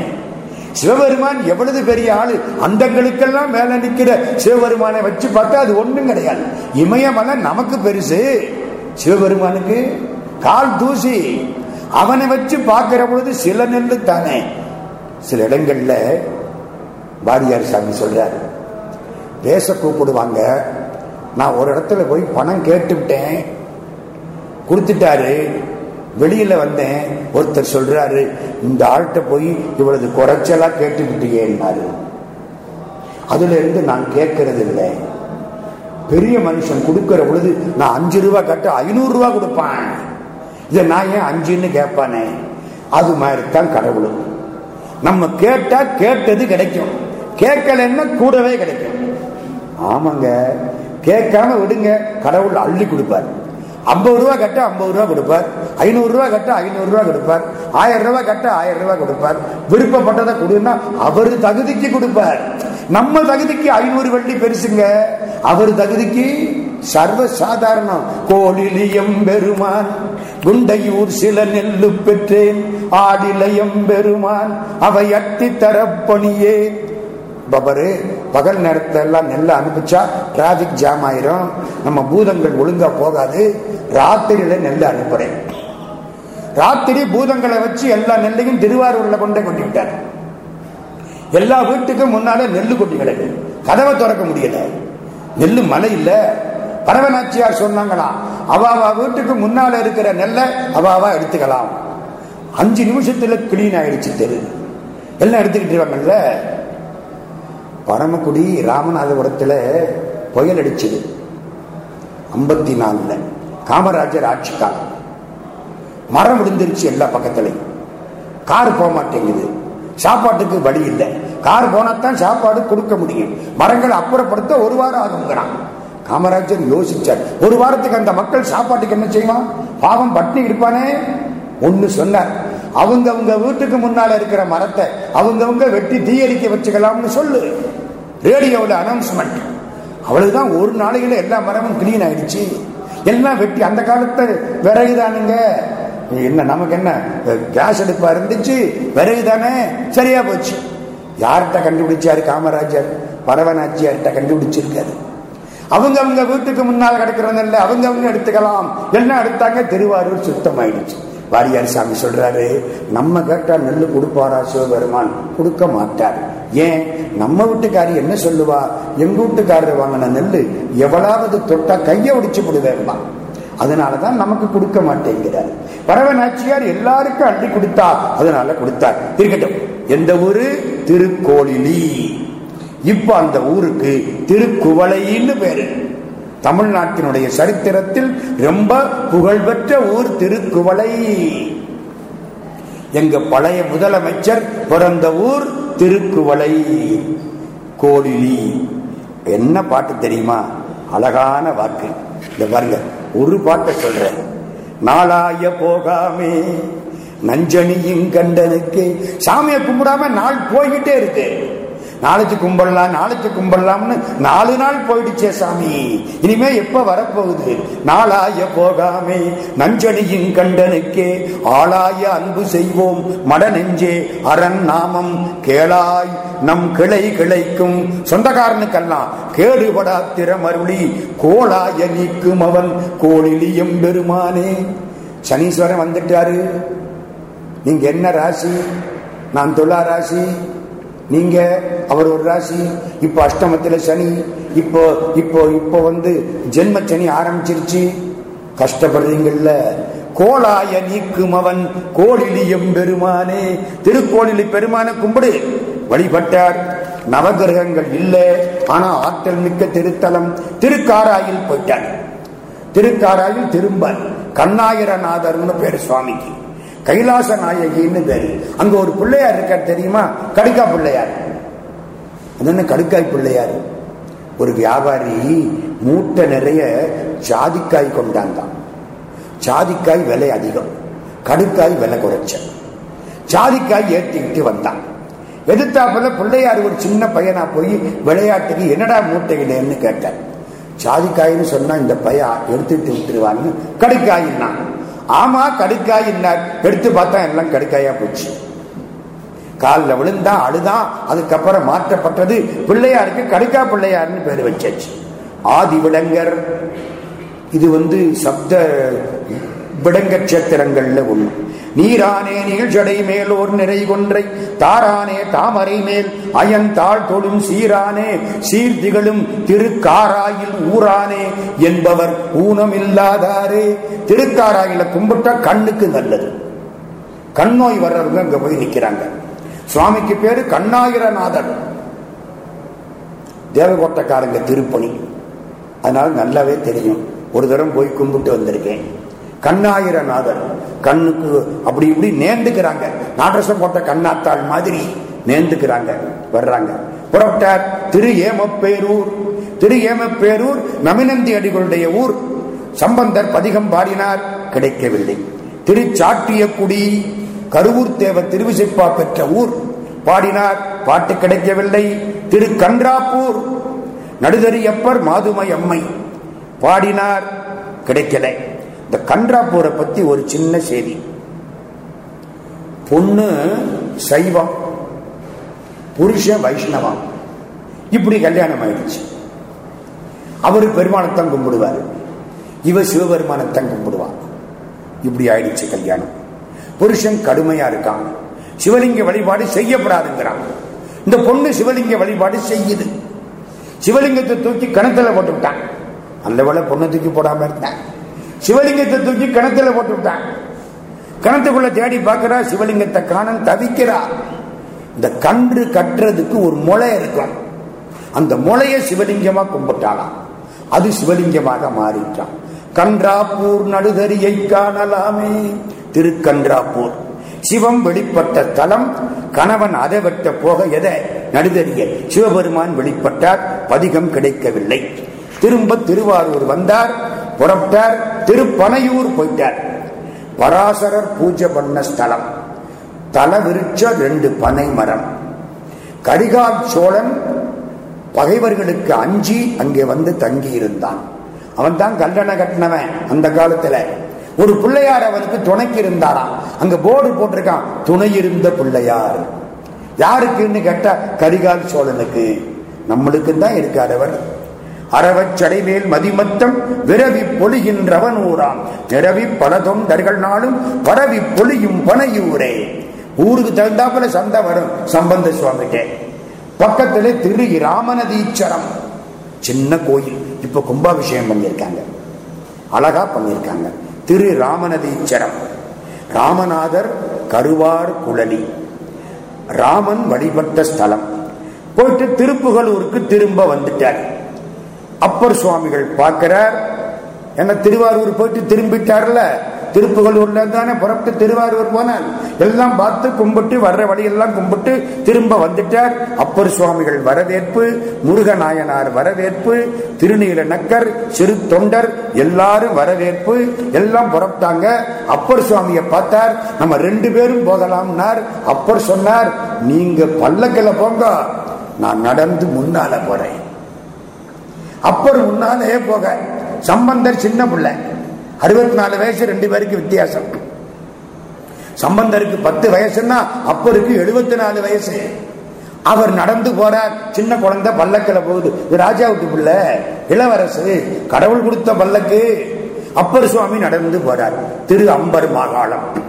A: சிவபெருமான் எவ்வளவு பெரிய ஆளு அந்தங்களுக்கெல்லாம் மேல நிக்கிற சிவபெருமானை வச்சு பார்த்தா அது ஒண்ணும் கிடையாது. இமயமலை நமக்கு பெருசு. சிவபெருமானுக்கு கால் தூசி. அவனை வச்சு பார்க்கிற பொழுது சில நெல்லு தானே. சில இடங்கள்ல வாரியார் சாமி சொல்றார் பேச கூப்பிடுவாங்க. நான் ஒரு இடத்துல போய் பணம் கேட்டுவிட்டேன். கொடுத்துட்டாரு. வெளியில வந்தேன். ஒருத்தர் சொல்றாரு இந்த ஆள்கிட்ட போய் இவ்வளவு குறைச்சலா கேட்டுக்கிட்டேன்னாரு அதுல இருந்து நான் கேட்கறது இல்லை பெரிய மனுஷன் கொடுக்கிற பொழுது நான் அஞ்சு ரூபா கட்ட ஐநூறு ரூபா கொடுப்பேன். இதை நான் ஏன் அஞ்சுன்னு கேட்பானே? அது மாதிரி தான் கடவுளும். நம்ம கேட்டா கேட்டது கிடைக்கும். கேட்கலன்னா கூடவே கிடைக்கும். ஆமாங்க. கேட்காம விடுங்க. கடவுள் அள்ளி கொடுப்பார். ஐம்பது ரூபா கட்ட ஐம்பது ரூபா கொடுப்பார். ஐநூறு ரூபா கட்ட ஐநூறு ரூபா கொடுப்பார். ஆயிரம் ரூபாய் கட்ட ஆயிரம் ரூபாய் கொடுப்பார். விருப்பப்பட்டதை கொடுன்னா அவரு தகுதிக்கு கொடுப்பார். நம்ம தகுதிக்கு ஐநூறு வெள்ளி பெருசுங்க. அவர் தகுதிக்கு சர்வ சாதாரணம் கோழிலியம் பெருமான் குண்டையூர் சில நெல்லு பெற்றேன். ஆடிலயம் பெருமான் அவை அட்டி தரப்பணியே. பபரு பகல் நேரத்துல எல்லாம் நெல்லை அனுப்பிச்சா டிராபிக் ஜாம் ஆயிரும். நம்ம பூதங்கள் ஒழுங்கா போகாது. ராத்திரியில நெல்லை அனுப்புறேன். ராத்திரி பூதங்களை வச்சு எல்லா நெல்லையும் திருவாரூர்ல கொண்டே விட்டார். எல்லா வீட்டுக்கும் முன்னால நெல்லு கொட்டி கிடக்கு. கதவை திறக்க முடியல. நெல்லு மழை இல்லை. பரவநாச்சியார் சொன்னாங்களாம் அவாவா வீட்டுக்கு முன்னால இருக்கிற நெல்லை அவாவா எடுத்துக்கலாம். அஞ்சு நிமிஷத்துல கிளீன் ஆயிடுச்சு தெரு. எல்லாம் எடுத்துக்கிட்டுருவாங்கல்ல பரமக்குடி ராமநாதபுரத்துல புயல் அடிச்சது. ஐம்பத்தி நாலுல காமராஜர் ஆட்சி காலம் மரம் விழுந்துருச்சு எல்லா பக்கத்துலையும். கார் போக மாட்டேங்குது. சாப்பாட்டுக்கு வழி இல்லை. கார் போனாத்தான் சாப்பாடு கொடுக்க முடியும். மரங்களை அப்புறப்படுத்த ஒரு வாரம் ஆகுங்கிறான் காமராஜர் யோசிச்சார். ஒரு வாரத்துக்கு அந்த மக்கள் சாப்பாட்டுக்கு என்ன செய்வான்? பாவம் பட்டினி இருப்பானே? ஒன்னு சொன்னார். அவங்க அவங்க வீட்டுக்கு முன்னால இருக்கிற மரத்தை அவங்கவுங்க வெட்டி தீயடிக்க வச்சுக்கலாம்னு சொல்லு. ரேடியோவில் அனௌன்ஸ்மெண்ட் அவ்வளவுதான் ஒரு நாளையில எல்லா மரமும் கிளீன் ஆயிடுச்சு. எல்லாம் வெட்டி அந்த காலத்தை விறகுதானுங்க. என்ன நமக்கு என்ன கேஸ் அடுப்பா இருந்துச்சு? விறகு தானே சரியா போச்சு. யார்கிட்ட கண்டுபிடிச்சாரு காமராஜர்? பரவனாச்சியார்கிட்ட கண்டுபிடிச்சிருக்காரு. அவங்க அவங்க வீட்டுக்கு முன்னால் கிடக்கிறதில்ல அவங்க அவங்க எடுத்துக்கலாம். என்ன எடுத்தாங்க? திருவாரூர் சுத்தமாயிடுச்சு. வாரியார் சாமி சொல்றாரு நம்ம கேட்டா நெல்லு கொடுப்பாரா சிவபெருமான்? கொடுக்க மாட்டார். ஏன்? நம்ம வீட்டுக்காரி என்ன சொல்லுவா? எங்க வீட்டுக்காரர் வாங்கின நெல் எவ்வளவு தொட்டா கைய ஒடிச்சு விடுவேன்பா அதனாலதான் நமக்கு கொடுக்க மாட்டேங்கிறார். பரவநாச்சியார் எல்லாருக்கும் அள்ளி கொடுத்தா அதனால கொடுத்தார். இருக்கட்டும். எந்த ஊரு? திருக்கோளிலி. இப்ப அந்த ஊருக்கு திருக்குவளைன்னு பேரு. தமிழ்நாட்டினுடைய சரித்திரத்தில் ரொம்ப புகழ்பெற்ற ஊர் திருக்குவளை. எங்க பழைய முதலமைச்சர் பிறந்த ஊர் திருக்குவளை. கோடிலி. என்ன பாட்டு தெரியுமா? அழகான வாக்கு. இந்த பாருங்க ஒரு பாட்டை சொல்றேன். நாளாய போகாமே நஞ்சனியும் கண்டனுக்கு. சாமியை கும்பிடாம நாள் போய்கிட்டே இருக்கு. நாளைக்கு கும்பிடலாம் நாளைக்கு கும்பிடலாம்னு நாலு நாள் போயிடுச்சே சாமி. இனிமே எப்ப வரப்போகுது? நாளாய போகாமே நஞ்சனியின் கண்டனுக்கே ஆளாய அன்பு செய்வோம். மட நெஞ்சே அரண் நாமம் கேளாய். நம் கிளை கிளைக்கும் சொந்தக்காரனுக்கெல்லாம் கேடுபடா திறமருளி. கோளாய நீக்கும் அவன் கோளிலியம் பெருமானே. சனீஸ்வரன் வந்துட்டாரு. நீங்க என்ன ராசி? நான் துலா ராசி. நீங்க அவர் ஒரு ராசி இப்போ அஷ்டமத்தில் சனி இப்போ இப்போ இப்போ வந்து ஜென்ம சனி ஆரம்பிச்சிருச்சு. கஷ்டப்படுறீங்கல்ல. கோலாய நீக்கும் அவன் கோழிலியம் பெருமானே. திருக்கோளிலி பெருமான கும்பிடு. வழிபட்டார். நவகிரகங்கள் இல்லை. ஆனா ஆற்றல் மிக்க திருத்தலம். திருக்காராயில் போயிட்டார். திருக்காராயில் திரும்ப கண்ணாயிரநாதர்னு பேர் சுவாமிக்கு. கைலாச நாயகின்னு பேரு. அங்க ஒரு பிள்ளையார் இருக்கார் தெரியுமா? கடுக்கா பிள்ளையார். அது என்ன கடுக்காய் பிள்ளையார்? ஒரு வியாபாரி மூட்டை நிறைய ஜாதிக்காய் கொண்டாந்தான். ஜாதிக்காய் விலை அதிகம். கடுக்காய் விலை குறைச்ச. ஜாதிக்காய் ஏற்றிக்கிட்டு வந்தான். எதிர்த்தாப்புல பிள்ளையார் ஒரு சின்ன பையனா போய் விளையாட்டுக்கு என்னடா மூட்டையிலேன்னு கேட்டார். ஜாதிக்காயின்னு சொன்னா இந்த பையன் எடுத்துட்டு விட்டுருவான்னு கடுக்காயின்னா ஆமா என்ன? எடுத்து பார்த்தா எல்லாம் கடுக்காயா போச்சு. காலில் விழுந்தா அழுதான் அதுக்கப்புறம் மாற்றப்பட்டது. பிள்ளையாருக்கு கடுக்கா பிள்ளையார்னு பேர் வச்சாச்சு. ஆதி விடங்கர் இது வந்து சப்த விடங்க கஷேத்திரங்கள்ல ஒன்று நீரானே மேல் மேலோர் நிறை கொன்றை தாரானே தாமரை மேல் அயன் தாழ் தொழும் சீரானே சீர்திகளும் திருக்காராயில் ஊரானே என்பவர் ஊனம் இல்லாதாரே திருக்காராயில கும்பிட்டா கண்ணுக்கு நல்லது. கண்ணோய் வர்றவங்க அங்க போய் நிக்கிறாங்க. சுவாமிக்கு பேரு கண்ணாயிரநாதர். தேவகோட்டக்காரங்க திருப்பணி. அதனால நல்லாவே தெரியும். ஒரு தரம் போய் கும்பிட்டு வந்திருக்கேன். கண்ணாயிரநாதர். கண்ணுக்கு அப்படி இப்படி நேர்ந்துக்கிறாங்க. நாட்டரசம் போட்ட கண்ணாத்தாள் மாதிரி நேர்ந்துக்கிறாங்க வர்றாங்க. புறப்பட்டார் திரு ஏமப்பேரூர் திரு ஏமப்பேரூர் நமினந்தி அடிகளுடைய ஊர். சம்பந்தர் பதிகம் பாடினார் கிடைக்கவில்லை. திருச்சாட்டியக்குடி கருவூர் தேவ திருவிசைப்பா பெற்ற ஊர். பாடினார் பாட்டு கிடைக்கவில்லை. திரு கன்றாப்பூர் நடுதறியப்பர் மாதுமை அம்மை. பாடினார் கிடைக்கலை. இந்த கன்றாப்பூரை பத்தி ஒரு சின்ன செய்தி. பொண்ணு சைவம் புருஷ வைஷ்ணவம். இப்படி கல்யாணம் ஆயிடுச்சு. அவரு பெருமானத்தான் கும்பிடுவார். இவ சிவபெருமானத்தான் கும்பிடுவார் இப்படி ஆயிடுச்சு கல்யாணம். புருஷன் கடுமையா இருக்கான். சிவலிங்க வழிபாடு செய்யப்படாதுங்கிறான். இந்த பொண்ணு சிவலிங்க வழிபாடு செய்யுது. சிவலிங்கத்தை தூக்கி கணத்துல போட்டு விட்டான் அந்த வேலை பொண்ணு தூக்கி போடாம இருந்தேன். சிவலிங்கத்தை தூக்கி கிணத்துல போட்டு விட்டான் கிணத்துக்குள்ள தேடி பார்க்கிறா சிவலிங்கத்தை காணன் தவிக்கிறா. இந்த கன்று கட்டுறதுக்கு ஒரு முளை இருக்கும். அந்த முளைய சிவலிங்கமா கும்பிட்டாளாம். அது சிவலிங்கமாக மாறிட்டான். கன்றாப்பூர் நடுதறியை காணலாமே. திருக்கன்றாப்பூர். சிவம் வெளிப்பட்ட தலம் கணவன் அதை வெட்ட போக எதை? நடுதறிய. சிவபெருமான் வெளிப்பட்டார் பதிகம் கிடைக்கவில்லை. திரும்ப திருவாரூர் வந்தார் புறப்பட்டார் திருப்பனையூர் போயிட்டார். பராசரர் பூஜை பண்ண ஸ்தலம். தல விருட்ச ரெண்டு பனை மரம். கரிகால் சோழன் பகைவர்களுக்கு அஞ்சி அங்கே வந்து தங்கி இருந்தான் அவன் தான் கல்லணை கட்டினவன் அந்த காலத்துல. ஒரு பிள்ளையார் அவனுக்கு துணைக்கு இருந்தாராம் அங்க போர்டு போட்டிருக்கான் துணை இருந்த பிள்ளையார். யாருக்குன்னு கேட்டா கரிகால் சோழனுக்கு. நம்மளுக்கு தான் இருக்கார் அவர். அறவச்சடைமேல் மதிமத்தம் விரவி பொழிகின்றவன் ஊராம் நிரவி பல தொண்டர்கள் நாளும் பரவி பொழியும் பனையூரே. ஊருக்கு தகுந்தாப்புல சந்தை வரும் சம்பந்த சுவாமிக்கே பக்கத்துல திரு ராமநதீச்சரம் சின்ன கோயில். இப்ப கும்பாபிஷேகம் பண்ணியிருக்காங்க. அழகா பண்ணியிருக்காங்க. திரு ராமநதீச்சரம் ராமநாதர் கருவார் குழலி. ராமன் வழிபட்ட ஸ்தலம். போயிட்டு திருப்புகலூருக்கு திரும்ப வந்துட்டார். அப்பர் சுவாமிகள் பார்க்கிறார். என்ன திருவாரூர் போயிட்டு திரும்பிட்டார்ல? திருப்புகலூர்ல தானே புறப்பட்டு திருவாரூர் போனார் எல்லாம் பார்த்து கும்பிட்டு வர்ற வழியெல்லாம் கும்பிட்டு திரும்ப வந்துட்டார். அப்பர் சுவாமிகள் வரவேற்பு முருகநாயனார் வரவேற்பு திருநீல நக்கர் சிறு தொண்டர் எல்லாரும் வரவேற்பு எல்லாம் புறப்பட்டாங்க. அப்பர் சுவாமியை பார்த்தார். நம்ம ரெண்டு பேரும் போகலாம்னார். அப்பர் சொன்னார் நீங்க பல்லக்கில போங்க நான் நடந்து முன்னால போறேன். அப்பர் முன்னாலே போக. சம்பந்தர் சின்ன பிள்ளை. அறுபத்தி நாலு வயசு ரெண்டு பேருக்கு வித்தியாசம். சம்பந்தருக்கு பத்து வயசுன்னா அப்பருக்கு எழுபத்தி நாலு வயசு. அவர் நடந்து போறார். சின்ன குழந்தை பல்லக்கில் போகுது. இது ராஜா பிள்ளை. இளவரசு. கடவுள் கொடுத்த பல்லக்கு. அப்பர் சுவாமி நடந்து போறார். திரு அம்பர் மாகாளம்.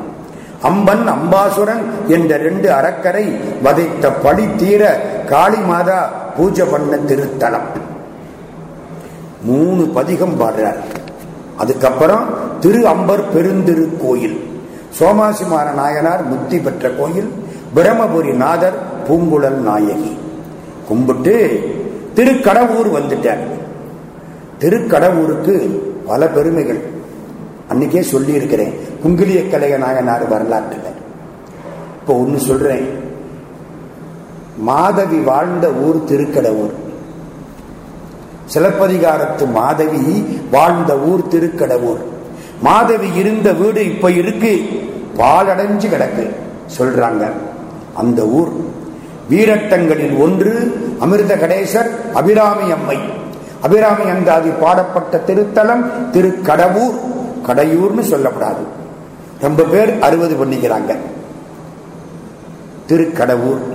A: அம்பன் அம்பாசுரன் என்ற ரெண்டு அறக்கரை வதைத்த பழி தீர காளி மாதா பூஜை பண்ண திருத்தலம். மூணு பதிகம் பாடுறார். அதுக்கப்புறம் திரு அம்பர் பெருந்திரு கோயில். சோமாசிமார நாயனார் முத்தி பெற்ற கோயில். பிரம்மபுரி நாதர் பூங்குழல் நாயகி. கும்பிட்டு திருக்கடவுர் வந்துட்டார். திருக்கடவுருக்கு பல பெருமைகள். அன்னைக்கே சொல்லி இருக்கிறேன் குங்கிலிய கலைய நாயனார் வரலாற்றுல. இப்போ ஒன்னு சொல்றேன். மாதவி வாழ்ந்த ஊர் திருக்கடவுர். சிலப்பதிகாரத்து மாதவி வாழ்ந்த ஊர் திருக்கடவுர். மாதவி இருந்த வீடு இப்ப இருக்கு. பாலடைஞ்சு கிடக்கு சொல்றாங்க. அந்த ஊர். வீரட்டங்களில் ஒன்று அமிர்த கடேசர் அபிராமி அம்மை. அபிராமி அந்தாதி பாடப்பட்ட திருத்தலம் திருக்கடவூர். கடையூர்னு சொல்லப்படாது. ரொம்ப பேர் அறுபது பண்ணிக்கிறாங்க. திருக்கடவூர்.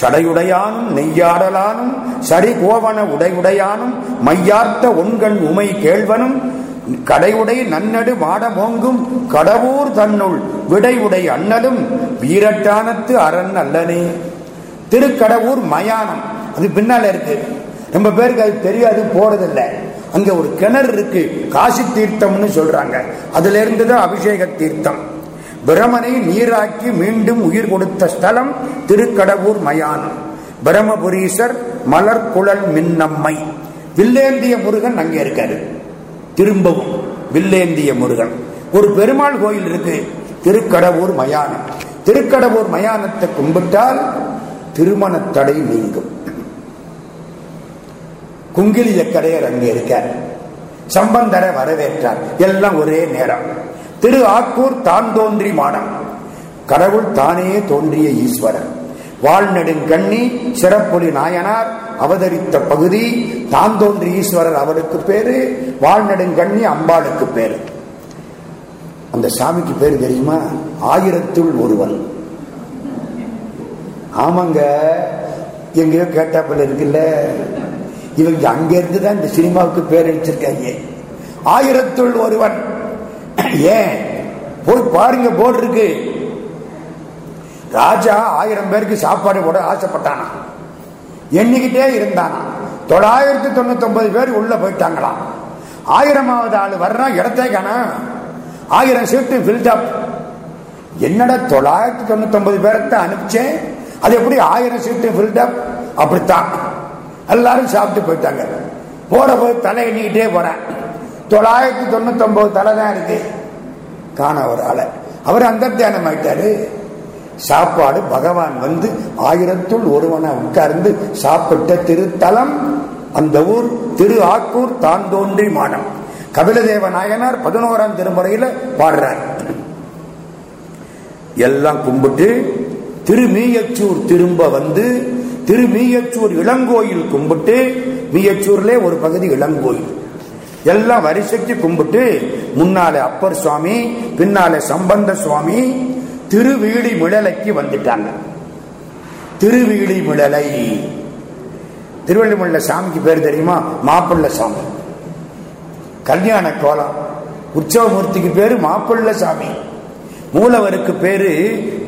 A: சடையுடையானும் நெய்யாடலானும் சரி கோவன உடையுடையானும் மையார்த்த ஒன்கண் உமை கேள்வனும் கடையுடை நன்னடு மாடமோங்கும் கடவுர் தன்னுள் விடையுடை அண்ணலும் வீரட்டானத்து அரண் அல்லனே. திருக்கடவுர் மயானம் அது பின்னால இருக்கு. ரொம்ப பேருக்கு அது தெரியாது போறதில்லை. அங்க ஒரு கிணறு இருக்கு காசி தீர்த்தம்னு சொல்றாங்க. அதுல இருந்துதான் அபிஷேக தீர்த்தம். பிரமனை நீராக்கி மீண்டும் உயிர் கொடுத்த ஸ்தலம் திருக்கடவுர் மயானம் பிரம்மபுரீசர் மலர் குழல் மின்னம்மை. வில்லேந்திய முருகன் அங்கே இருக்காரு. திரும்பவும் வில்லேந்திய முருகன். ஒரு பெருமாள் கோயில் இருக்கு. திருக்கடவுர் மயானம் திருக்கடவுர் மயானத்தை கும்பிட்டால் திருமண தடை நீங்கும். குங்கிலிய கடையர் அங்கே இருக்கார். சம்பந்தரை வரவேற்றார். எல்லாம் ஒரே நேரம். திரு ஆக்கூர் தான் தோன்றி மாடம் கடவுள் தானே தோன்றிய ஈஸ்வரன். வாழ்நெடுங்கண்ணி சிறப்பொலி நாயனார் அவதரித்த பகுதி தான் தோன்றி ஈஸ்வரர் அவருக்கு பேரு வாழ்நெடுங்கண்ணி அம்பாளுக்கு பேரு. அந்த சாமிக்கு பேரு தெரியுமா? ஆயிரத்துள் ஒருவன். ஆமாங்க எங்கேயோ கேட்டாப்பில் இருக்குல்ல. இவங்க அங்கிருந்து இருந்துதான் இந்த சினிமாவுக்கு பேர் அடிச்சிருக்காங்க. ஆயிரத்துள் ஒருவன். ஏன்? போய் பாருங்க போர்டு இருக்கு. ராஜா ஆயிரம் பேருக்கு சாப்பாடு போட ஆசைப்பட்டானா? எண்ணிக்கிட்டே இருந்தானா? தொள்ளாயிரத்தி தொண்ணூத்தி ஒன்பது பேர் உள்ள போயிட்டாங்களாம் ஆயிரமாவது ஆள் வர்றா இடத்தே காணா. ஆயிரம் சீட்டு ஃபில்டப் என்னடா தொள்ளாயிரத்தி தொண்ணூத்தி ஒன்பது பேரத்தை அனுப்பிச்சேன்? அது எப்படி ஆயிரம் சீட்டு ஃபில்டப் அப்படித்தான். எல்லாரும் சாப்பிட்டு போயிட்டாங்க. போற போய் தலை எண்ணிக்கிட்டே போறேன். தொள்ளாயிரத்தி தொண்ணூத்தி ஒன்பது தலை தான் இருக்கு. காண ஒரு ஆளை. அவர் அந்த தியானம் ஆயிட்டாரு. சாப்பாடு பகவான் வந்து ஆயிரத்துள் ஒருவனை உட்கார்ந்து சாப்பிட்ட திருத்தலம் அந்த ஊர் திரு ஆக்கூர் தான் தோன்றி மாடம் கபிலதேவ நாயனார் பதினோராம் திருமுறையில பாடுறார். எல்லாம் கும்பிட்டு திருமீயச்சூர் திரும்ப வந்து திருமீயச்சூர் இளங்கோயில் கும்பிட்டு மீயச்சூர்ல ஒரு பகுதி இளங்கோயில். எல்லாம் வரிசைக்கு கும்பிட்டு முன்னாலே அப்பர் சுவாமி பின்னாலே சம்பந்த சுவாமி திருவீழி மிழலைக்கு வந்துட்டாங்க. திருவீழி மிழலை. திருவள்ளிமல்ல சாமிக்கு பேர் தெரியுமா? மாப்பிள்ள சாமி. கல்யாண கோலம். உற்சவமூர்த்திக்கு பேரு மாப்பிள்ள சாமி. மூலவருக்கு பேரு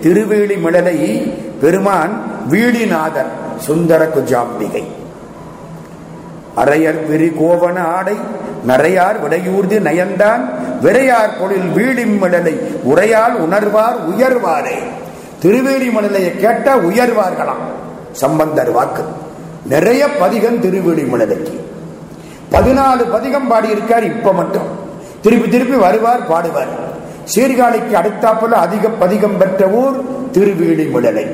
A: திருவேலி மிழலை பெருமான் வீடிநாதர் சுந்தர குஜாம்பிகை. அரையர் பிரி கோவன ஆடை நரையார் விடையூர்தி நயந்தான் விரையார் பொழில் வீடிமிடலை உரையால் உணர்வார் உயர்வாரே. திருவேலி மழலையை கேட்ட உயர்வார்களாம். சம்பந்தர் வாக்கு. நிறைய பதிகம் திருவேலி மழலைக்கு பதினாலு பதிகம் பாடியிருக்கார் இப்ப மட்டும். திருப்பி திருப்பி வருவார் பாடுவார். சீர்காழிக்கு அடுத்தாப்புல அதிக பதிகம் பெற்ற ஊர் திருவீழி மிடலை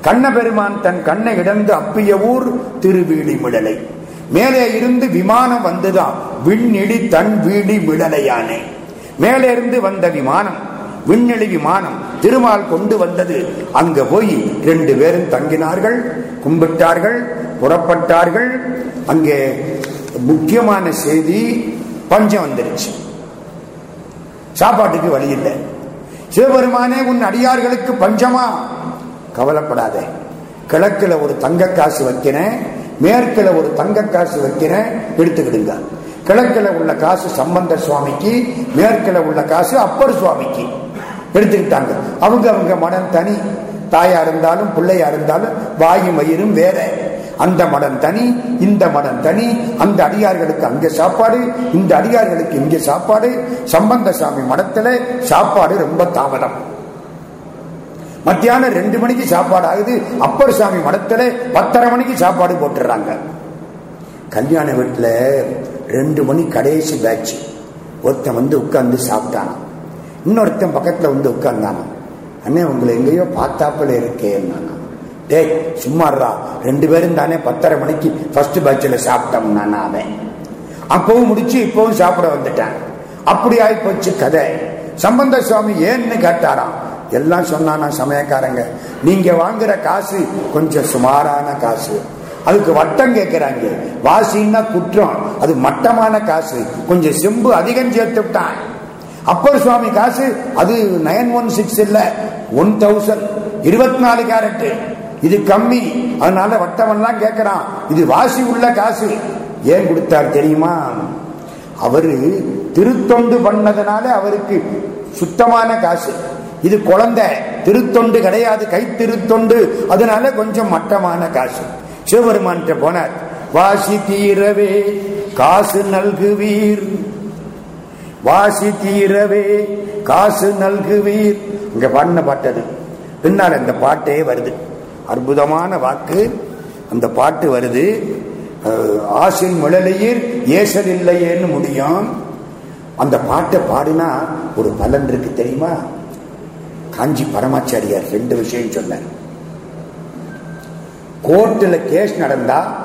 A: கண்ணபெருமான் தன் கண்ணை இடந்து அப்பிய ஊர் திருவீழி மிடலை மேலே இருந்து விமானம் வந்துதான் விண்ணிடி தன் வீடி விடலையானே மேலே இருந்து வந்த விமானம் விண்ணெளி விமானம் திருமால் கொண்டு வந்தது. அங்க போய் ரெண்டு பேரும் தங்கினார்கள் கும்பிட்டார்கள் புறப்பட்டார்கள். அங்கே முக்கியமான செய்தி பஞ்சம் வந்துருச்சு. சாப்பாட்டுக்கு வழி இல்லை. சிவபெருமானே உன் அடியார்களுக்கு பஞ்சமா? கவலைப்படாத. கிழக்குல ஒரு தங்க காசு வைக்கிறேன். மேற்குல ஒரு தங்க காசு வைக்கிறேன் எடுத்துக்கிடுங்க. கிழக்கில் உள்ள காசு சம்பந்த சுவாமிக்கு மேற்குல உள்ள காசு அப்பர் சுவாமிக்கு. எடுத்துக்கிட்டாங்க. அவங்க அவங்க மனம் தனி. தாயா இருந்தாலும் பிள்ளையா இருந்தாலும் வாயும் மயிரும் வேற. அந்த மடம் தனி இந்த மடம் தனி. அந்த அடியார்களுக்கு அங்கே சாப்பாடு இந்த அடியார்களுக்கு இங்கே சாப்பாடு. சம்பந்த சாமி மடத்துல சாப்பாடு ரொம்ப தாமதம். மத்தியானம் ரெண்டு மணிக்கு சாப்பாடு ஆகுது அப்பர் சாமி மடத்துல பத்தரை மணிக்கு சாப்பாடு போட்டுறாங்க. கல்யாண வீட்டில் ரெண்டு மணி கடைசி பேட்ச் ஒருத்தன் வந்து உட்கார்ந்து சாப்பிட்டான் இன்னொருத்தன் பக்கத்தில் வந்து உட்கார்ந்தானா அண்ணே உங்களை எங்கேயோ பார்த்தாப்பில் இருக்கேன் டே சும்மாடுறா ரெண்டு பேரும் தானே பத்தரை மணிக்கு ஃபர்ஸ்ட் பேட்சில் சாப்பிட்டோம்னா அவன். அப்பவும் முடிச்சு இப்பவும் சாப்பிட வந்துட்டான். அப்படி ஆயிப்போச்சு கதை. சம்பந்த சுவாமி ஏன்னு கேட்டாராம். எல்லாம் சொன்னானா சமயக்காரங்க. நீங்க வாங்குற காசு கொஞ்சம் சுமாரான காசு. அதுக்கு வட்டம் கேட்கிறாங்க வாசின்னா குற்றம். அது மட்டமான காசு. கொஞ்சம் செம்பு அதிகம் சேர்த்து விட்டான். அப்பர் சுவாமி காசு அது நைன் ஒன் சிக்ஸ் இல்ல ஒன் தௌசண்ட். இருபத்தி நாலு கேரட்டு. இது கம்மி. அதனால வட்டமெல்லாம் கேட்கிறான் இது வாசி உள்ள காசு. ஏன் கொடுத்தார் தெரியுமா? அவரு திருத்தொண்டு பண்ணதுனால அவருக்கு சுத்தமான காசு. இது குழந்தை. திருத்தொண்டு கிடையாது கை திருத்தொண்டு. அதனால கொஞ்சம் மட்டமான காசு. சிவபெருமான் போனார். வாசி தீரவே காசு நல்குவீர். வாசி தீரவே காசு நல்குவீர். இங்க பாடின பாட்டது பின்னால் இந்த பாட்டே வருது. அற்புதமான வாக்கு. அந்த பாட்டு வருது. ஆசின் முழலையீர் ஏசல் இல்லையேன்னு முடியும். அந்த பாட்டை பாடினா ஒரு பலன் இருக்கு தெரியுமா? காஞ்சி பரமாச்சாரியார் ரெண்டு விஷயம் சொன்னார். கோர்ட்டில் கேஸ் நடந்தா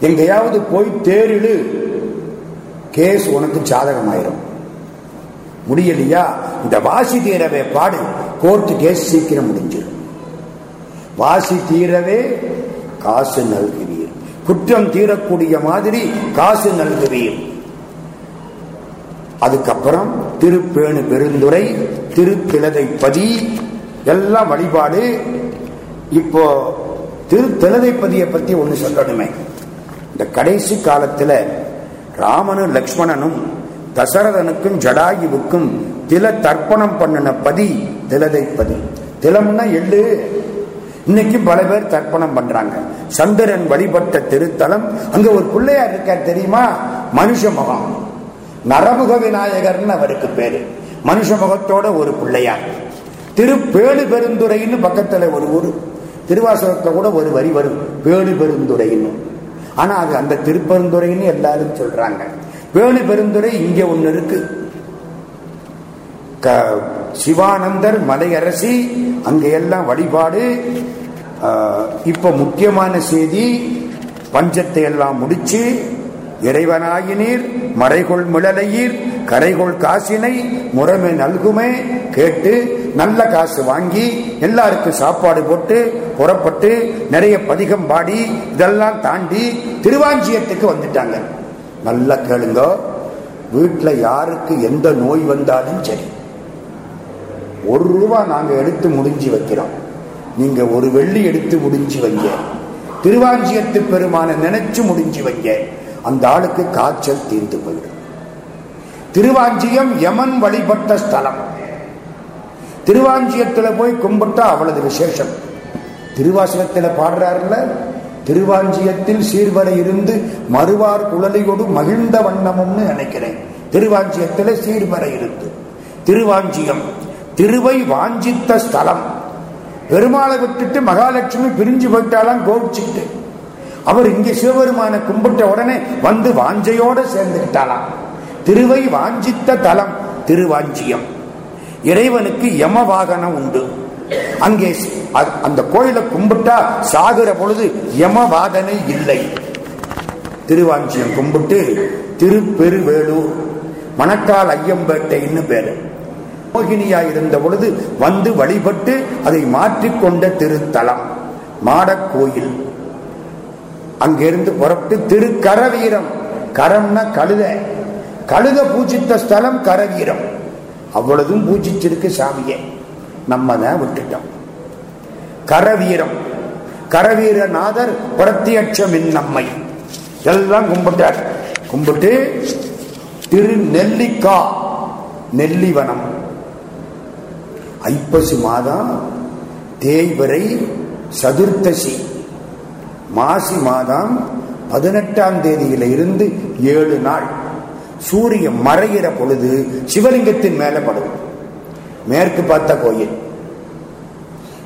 A: எங்கேயாவது போய் தேரிடு கேஸ் உனக்கு சாதகமாயிரும் முடியலையா? இந்த வாசி தீரவே பாடு கோர்ட்டு கேஸ் சீக்கிரம் முடிஞ்சிடும். வாசி தீரவே காசு நல்குவீர். குற்றம் தீரக்கூடிய மாதிரி காசு நல்குவீர். அதுக்கப்புறம் திருப்பேணு பெருந்துரை திருத்திலதைப்பதி எல்லாம் வழிபாடு. இப்போ திருத்திலதைப்பதியை பத்தி ஒண்ணு சொல்லணுமே. இந்த கடைசி காலத்துல ராமனும் லக்ஷ்மணனும் தசரதனுக்கும் ஜடாயுவுக்கும் தில தர்ப்பணம் பண்ணின பதி திலதைப்பதி திலம்னா எள்ளு. இன்னைக்கு பல பேர் தர்ப்பணம் பண்றாங்க. சந்திரன் வழிபட்ட திருத்தலம். அங்க ஒரு பிள்ளையார் இருக்கார் தெரியுமா? மனுஷ முகம். நரமுக விநாயகர்னு அவருக்கு பேரு. மனுஷ முகத்தோட ஒரு பிள்ளையார் திருப்பேடு பெருந்துரைன்னு பக்கத்துல ஒரு ஊர். திருவாசகத்தை கூட ஒரு வரி வரும். பேடு பெருந்துரைன்னு ஆனா அது அந்த திருப்பெருந்துறைன்னு எல்லாரும் சொல்றாங்க. பேணு பெருந்துரை இங்க ஒண்ணு இருக்கு. சிவானந்தர் மலையரசி அங்க எல்லாம் வழிபாடு. இப்ப முக்கியமான செய்தி பஞ்சத்தை எல்லாம் முடிச்சு இறைவனாகினீர் மறைகொள் மிளலையீர் கரைகொள் காசினை முறைமை நல்குமே கேட்டு நல்ல காசு வாங்கி எல்லாருக்கும் சாப்பாடு போட்டு புறப்பட்டு நிறைய பதிகம் பாடி இதெல்லாம் தாண்டி திருவாஞ்சியத்துக்கு வந்துட்டாங்க. நல்லா கேளுங்க வீட்டில் யாருக்கு எந்த நோய் வந்தாலும் சரி ஒரு ரூபா நாங்கள் எடுத்து முடிஞ்சு வைக்கிறோம். நீங்க ஒரு வெள்ளி எடுத்து முடிஞ்சு வைங்க. திருவாஞ்சியத்து பெருமான நினைச்சு முடிஞ்சு வைங்க. அந்த ஆளுக்கு காய்ச்சல் தீர்ந்து போயிடும். திருவாஞ்சியம் யமன் வழிபட்ட ஸ்தலம். திருவாஞ்சியத்துல போய் கும்பிட்டா அவ்வளவு விசேஷம். திருவாசகத்தில் பாடுறாருல திருவாஞ்சியத்தில் சீர்வரை இருந்து மறுவார் குழலியோடு மகிழ்ந்த வண்ணமும்னு நினைக்கிறேன். திருவாஞ்சியத்துல சீர்வரை இருந்து. திருவாஞ்சியம் திருவை வாஞ்சித்த ஸ்தலம். பெருமாளை விட்டுட்டு மகாலட்சுமி பிரிஞ்சு போயிட்டாலாம் கோவிச்சுட்டு அவர் இங்கே சிவபெருமான கும்பிட்ட உடனே வந்து வாஞ்சையோட சேர்ந்துக்கிட்டாலாம் திருவை வாஞ்சித்த தலம் திருவாஞ்சியம். இறைவனுக்கு யம வாகனம் உண்டு. அங்கே அந்த கோயிலை கும்பிட்டா சாகுற பொழுது யம வாதனை இல்லை. திருவாஞ்சியம் கும்பிட்டு திருப்பெருவேலூர் மணக்கால் ஐயம்பேட்டைன்னு பேரு. மோகினியா இருந்த பொழுது வந்து வழிபட்டு அதை மாற்றிக்கொண்ட திருத்தலம் மாடக்கோயில். அங்கிருந்து புறப்பட்டு திருக்கரவீரம். கரம்னா கழுத. கழுத பூஜித்த ஸ்தலம் கரவீரம். அவ்வளவும் பூஜிச்சிருக்கு சாமியை. நம்ம தான் விட்டுட்டோம். கரவீரம். கரவீரநாதர் பிரத்தியட்சம் நம்மை. எல்லாம் கும்பிட்டார். கும்பிட்டு திரு நெல்லிக்கா நெல்லிவனம். ஐப்பசி மாதம் தேய்வரை சதுர்த்தசி. மாசி மாதம் பதினெட்டாம் தேதியில இருந்து ஏழு நாள். சூரியன் மறைகிற பொழுது சிவலிங்கத்தின் மேல படும். மேற்கு பார்த்த கோயில்.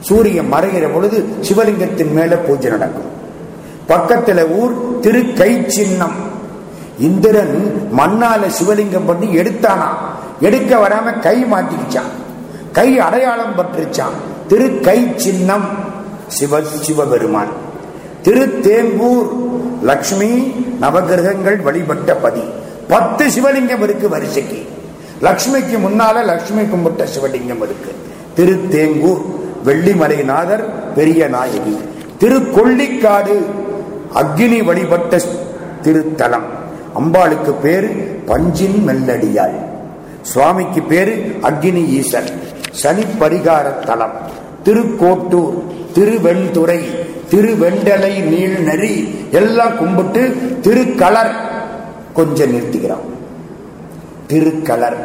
A: சூரியன் மறைகிற பொழுது சிவலிங்கத்தின் மேல பூஜை நடக்கும். பக்கத்துல ஊர் திருக்கை சின்னம் இந்திரன் மண்ணால சிவலிங்கம் பண்ணி எடுத்தானா? எடுக்க வராம கை மாட்டிக்கிச்சான். கை அடையாளம் பற்றுச்சான். கை சின்னம் சிவ சிவபெருமான். திருத்தேம்பூர் லக்ஷ்மி நவகிரகங்கள் வழிபட்ட பதி. பத்து சிவலிங்கம் இருக்கு வரிசைக்கு. லக்ஷ்மிக்கு முன்னால லக்ஷ்மி கும்பிட்ட சிவலிங்கம் இருக்கு. திருத்தேங்கூர் வெள்ளிமலைநாதர் பெரிய நாயகி. திருக்கொள்ளிக்காடு அக்னி வழிபட்ட திருத்தலம். அம்பாளுக்கு பேரு பஞ்சின் மெல்லடியாள். சுவாமிக்கு பேரு அக்னி ஈசன். சனி பரிகார தலம் திருக்கோட்டூர் திருவெண்துறை திருவெண்டலை நீழ்நரி எல்லாம் கும்பிட்டு திருக்கலர் கொஞ்சம் நிறுத்துகிறான் திருக்கலர்.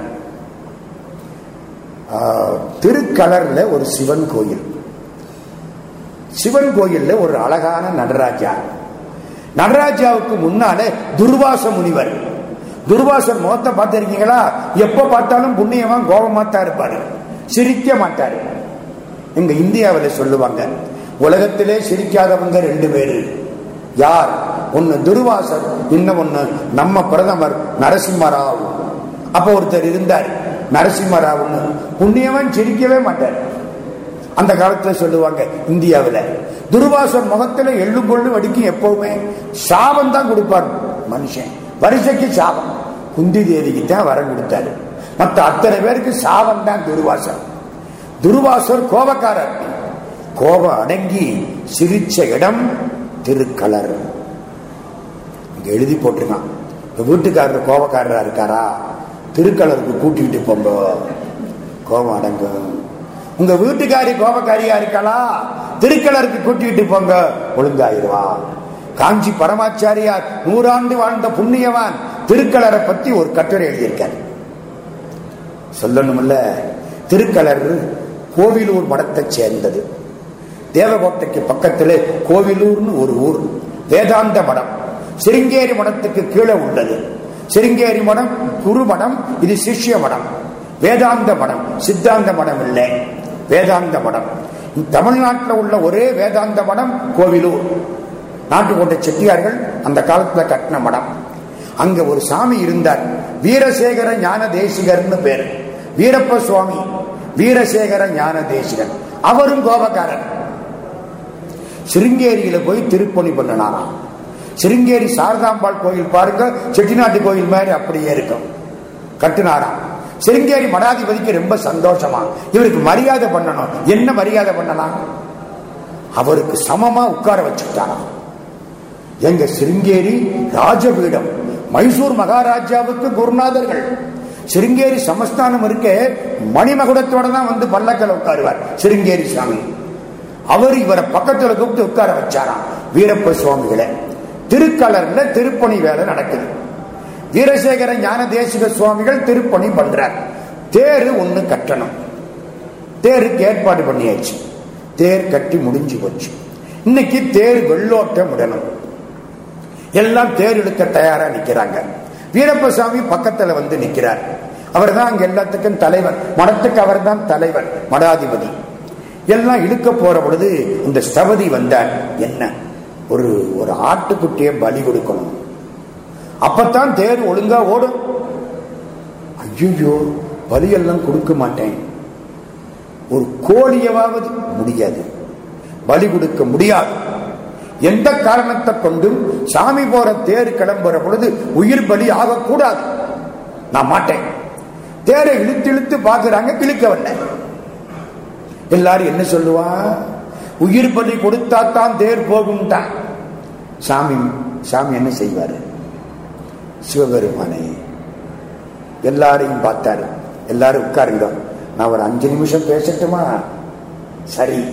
A: திருக்கலர்ல ஒரு சிவன் கோயில். சிவன் கோயில்ல ஒரு அழகான நடராஜா. நடராஜாவுக்கு முன்னாலே துர்வாச முனிவர். துர்வாசர் முகத்தை பார்த்திருக்கீங்களா? எப்ப பார்த்தாலும் புண்ணியமா கோபமாத்தான் இருப்பாரு. சிரிக்க மாட்டாரு. எங்க இந்தியாவில் சொல்லுவாங்க உலகத்திலே சிரிக்காதவங்க ரெண்டு பேரு. யார்? ஒன்னு துர்வாசர் இன்னும் ஒன்னு நம்ம பிரதமர் நரசிம்மராவ். அப்ப ஒருத்தர் இருந்தார். நரசிம்மராவ்னு. புண்ணியவன் சிரிக்கவே மாட்டார். அந்த காலத்துல சொல்லுவாங்க இந்தியாவில். துருவாசர் முகத்துல எள்ளு கொள்ளு வடிக்கும் எப்பவுமே. சாபம் தான் கொடுப்பார் மனுஷன். வரிசைக்கு சாபம். குந்தி தேவிக்கு தான் வரம் கொடுத்தாரு. மற்ற அத்தனை பேருக்கு சாபம் தான் துர்வாசர். துருவாசர் கோபக்காரர். கோபம் அடங்கி சிரிச்ச இடம் திருக்கலர். இங்க எழுதி போட்டிருக்கான். வீட்டுக்காரர் கோபக்காரரா இருக்காரா? திருக்கலருக்கு கூட்டிகிட்டு போங்க கோபம் அடங்கும் உங்க வீட்டுக்காரி கோபக்காரியா இருக்காளா திருக்கலருக்கு கூட்டிட்டு போங்க. ஒழுங்காயிருவா. காஞ்சி பரமாச்சாரியார் நூறாண்டு வாழ்ந்த புண்ணியவான் திருக்கலரை பத்தி ஒரு கட்டுரை எழுதியிருக்கார். சொல்லணும்ல திருக்கலர் கோவிலூர் மடத்தை சேர்ந்தது. தேவகோட்டைக்கு பக்கத்தில் கோவிலூர்னு ஒரு ஊர். வேதாந்த மடம். சிருங்கேரி மடத்துக்கு கீழே உள்ளது. சிருங்கேரி மடம் குரு மடம் இது சிஷ்ய மடம். வேதாந்த மடம். சித்தாந்த மடம் இல்லை. வேதாந்த மடம். தமிழ்நாட்டில் உள்ள ஒரே வேதாந்த மடம் கோவிலூர். நாட்டுக்கோட்டை செட்டியார்கள் அந்த காலத்தில் கட்டின மடம். அங்க ஒரு சாமி இருந்தார். வீரசேகர ஞான தேசிகர்னு பேர். வீரப்ப சுவாமி வீரசேகர ஞான தேசிகர் அவரும் கோபக்காரர். சிருங்கேரியில போய் திருப்பணி பண்ணினாராம். சிருங்கேரி சாரதாம்பாள் கோயில் பாருங்க செட்டிநாட்டு கோயில் மாதிரி அப்படியே இருக்கும். கட்டுனாராம். சிருங்கேரி மடாதிபதிக்கு ரொம்ப சந்தோஷமா இவருக்கு மரியாதை பண்ணணும். என்ன மரியாதை பண்ணலாம்? அவருக்கு சமமா உட்கார வச்சுட்டாராம் எங்க சிருங்கேரி ராஜபீடம் மைசூர் மகாராஜாவுக்கு குருநாதர்கள். சிருங்கேரி சமஸ்தானம் இருக்க மணிமகுடத்தோட தான் வந்து பல்லக்கல் உட்காருவார். சிருங்கேரி சாமி அவர் இவரை பக்கத்துல கூப்பிட்டு உட்கார வச்சாராம். வீரப்ப சுவாமிகளை. திருக்கலர்ல திருப்பணி வேலை நடக்குது. வீரசேகர ஞான தேசிக சுவாமிகள் திருப்பணி பண்றார். தேரு ஒண்ணு கட்டணும். தேருக்கு ஏற்பாடு பண்ணியாச்சு. தேர் கட்டி முடிஞ்சு போச்சு. இன்னைக்கு தேர் வெள்ளோட்டம் விடணும். எல்லாம் தேர் இழுக்க தயாரா நிக்கிறாங்க. வீரப்பசாமி பக்கத்துல வந்து நிக்கிறார். அவர் தான் அங்க எல்லாத்துக்கும் தலைவர். மடத்துக்கு அவர் தான் தலைவர். மடாதிபதி. எல்லாம் இழுக்க போற பொழுது இந்த ஸ்தபதி வந்தார். என்ன? ஒரு ஒரு ஆட்டுக்குட்டியை பலி கொடுக்கணும். அப்பத்தான் தேர் ஒழுங்கா ஓடும். ஐயோ பலியெல்லாம் கொடுக்க மாட்டேன். ஒரு கோழியவாவது முடியாது. பலி கொடுக்க முடியாது. எந்த காரணத்தை கொண்டும் சாமி போற தேர் கிளம்புற பொழுது உயிர் பலி ஆகக்கூடாது. நான் மாட்டேன். தேரை இழுத்து இழுத்து பாக்குறாங்க கிழிக்க வரல எல்லாரும் என்ன சொல்லுவா? உயிர் பலி கொடுத்தா தான் தேர் போகும்ட்டான் சாமி சாமி என்ன செய்வாரு? சிவபெருமானை எல்லாரையும் பார்த்தாரு. எல்லாரும் உட்காருங்க. நான் ஒரு அஞ்சு நிமிஷம் பேசட்டுமா? சரி.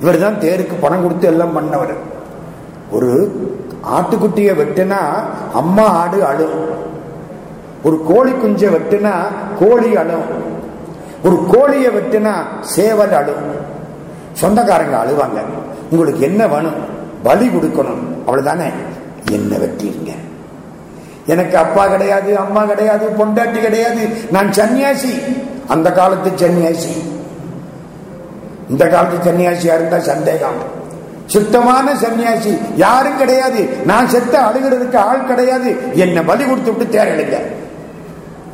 A: இவர் தான் தேருக்கு பணம் கொடுத்து எல்லாம் பண்ணவர். ஒரு ஆட்டுக்குட்டியை வெட்டுனா அம்மா ஆடு அழும். ஒரு கோழி குஞ்சை வெட்டுனா கோழி அழும். ஒரு கோழியை வெட்டினா சேவல் அழுவும் சொந்தக்காரங்க அழுவாங்க. உங்களுக்கு என்ன வேணும்? பலி கொடுக்கணும். அவ்வளவுதானே? என்ன வெட்டிருங்க எனக்கு அப்பா கிடையாது அம்மா கிடையாது பொண்டாட்டி கிடையாது. நான் சன்னியாசி. அந்த காலத்து சன்னியாசி. இந்த காலத்து சன்னியாசியா இருந்தா சந்தேகம். சுத்தமான சன்னியாசி. யாரும் கிடையாது. நான் செத்த அழுகிறதுக்கு ஆள் கிடையாது. என்ன பலி கொடுத்து விட்டு தேரழுங்க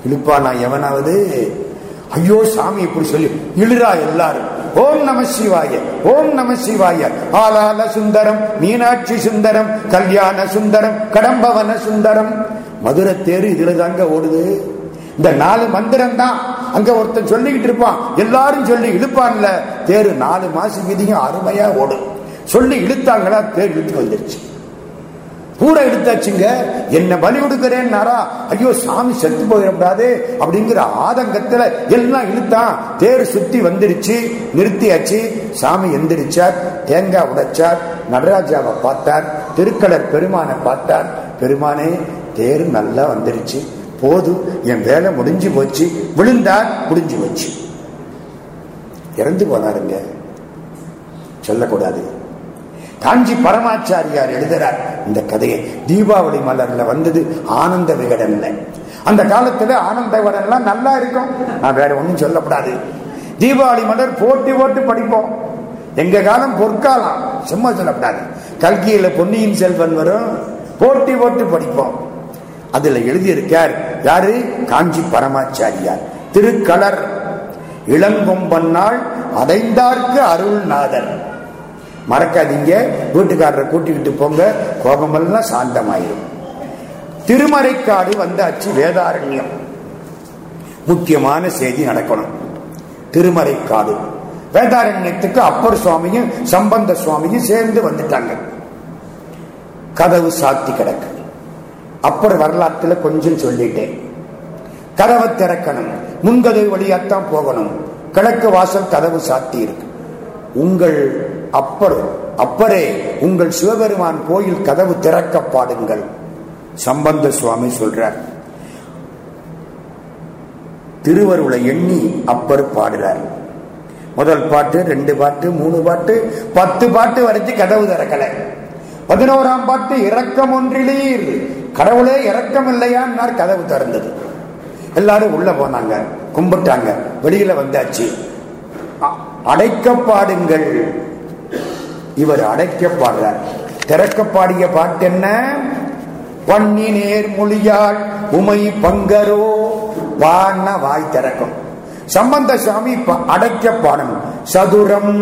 A: இழுப்பா நான் எவனாவது? ஐயோ சாமி இப்படி சொல்லி இழுறா எல்லாரும். ஓம் நம சிவாய ஓம் நம சிவாய. ஆலால சுந்தரம் மீனாட்சி சுந்தரம் கல்யாண சுந்தரம் கடம்பவன சுந்தரம். மதுரை தேர் இதுல தாங்க ஓடுது. இந்த நாலு மந்திரம் தான் அங்க ஒருத்தன் சொல்லிக்கிட்டு இருப்பான். எல்லாரும் சொல்லி இழுப்பான்ல. தேரு நாலு மாசம் வீதியும் அருமையா ஓடும். சொல்லி இழுத்தாங்களா தேர் இழுத்து வந்துருச்சு. கூட எடுத்தாச்சுங்க. என்ன பலி கொடுக்கிறேன்னாரா ஐயோ சாமி செத்து போயிடக்கூடாது அப்படிங்கிற ஆதங்கத்துல எல்லாம் இழுத்தான். தேர் சுத்தி வந்துருச்சு நிறுத்தியாச்சு. சாமி எந்திரிச்சார் தேங்காய் உடைச்சார் நடராஜாவை பார்த்தார் திருக்கலர் பெருமானை பார்த்தார். பெருமானே தேர் நல்லா வந்துருச்சு போதும் என் வேலை முடிஞ்சு போச்சு. விழுந்தார் முடிஞ்சு போச்சு. இறந்து போனாருங்க. சொல்லக்கூடாது. காஞ்சி பரமாச்சாரியார் எழுதுறார் இந்த கதையை. தீபாவளி மலர்ல வந்தது ஆனந்த விகடன்ல அந்த காலத்துல ஆனந்த விகடன்லாம் நல்லா இருக்கும். நான் வேற ஒண்ணும் சொல்லப்படாது. தீபாவளி மலர் போட்டி போட்டு படிப்போம். எங்க காலம் பொற்காலம். சும்மா சொல்லப்படாது. கல்கியில பொன்னியின் செல்வன் வரும். போட்டி போட்டு படிப்போம். அதுல எழுதியிருக்கார் யாரு? காஞ்சி பரமாச்சாரியார். திருக்கலர். இளங்கொம்பன்னாள் அடைந்தார்க்கு அருள்நாதர். மறக்காதீங்க. வீட்டுக்காரரை கூட்டிக்கிட்டு போங்க. கோபமெல்லாம் சாந்தமாயிரும். திருமறைக்காடு வந்தாச்சு வேதாரண்யம். முக்கியமான செய்தி நடக்கணும். திருமறைக்காடு. வேதாரண்யத்துக்கு அப்பர் சுவாமியும் சம்பந்த சுவாமியும் சேர்ந்து வந்துட்டாங்க. கதவு சாத்தி கிடக்கு. அப்பர் வரலாற்றுல கொஞ்சம் சொல்லிட்டேன். கதவை திறக்கணும். முன்கதவு வழியாத்தான் போகணும். கிழக்கு வாசல் கதவு சாத்தி இருக்கு. உங்கள் அப்பர் அப்பரே உங்கள் சிவபெருமான் கோயில் கதவு திறக்க பாடுங்கள். சம்பந்த சுவாமி சொல்றார். திருவருளை எண்ணி அப்பர் பாடுறார். முதல் பாட்டு ரெண்டு பாட்டு மூணு பாட்டு பத்து பாட்டு வரைச்சு கதவு திறக்கல. பதினோராம் பாட்டு இரக்கம் ஒன்றிலீர். கடவுளே இரக்கம் இல்லையான்னார் கதவு திறந்தது. எல்லாரும் உள்ள போனாங்க கும்பிட்டாங்க வெளியில வந்தாச்சு. அடைக்க பாடுங்கள். இவர் அடைக்க பாடுறார் திறக்க பாடிய பாட்டு என்ன? பண்ணி நேர் மொழியால் உமை பங்கரோ பாடின வாய் திறக்கும். சம்பந்த சாமி அடைக்க பாடணும் சதுரம்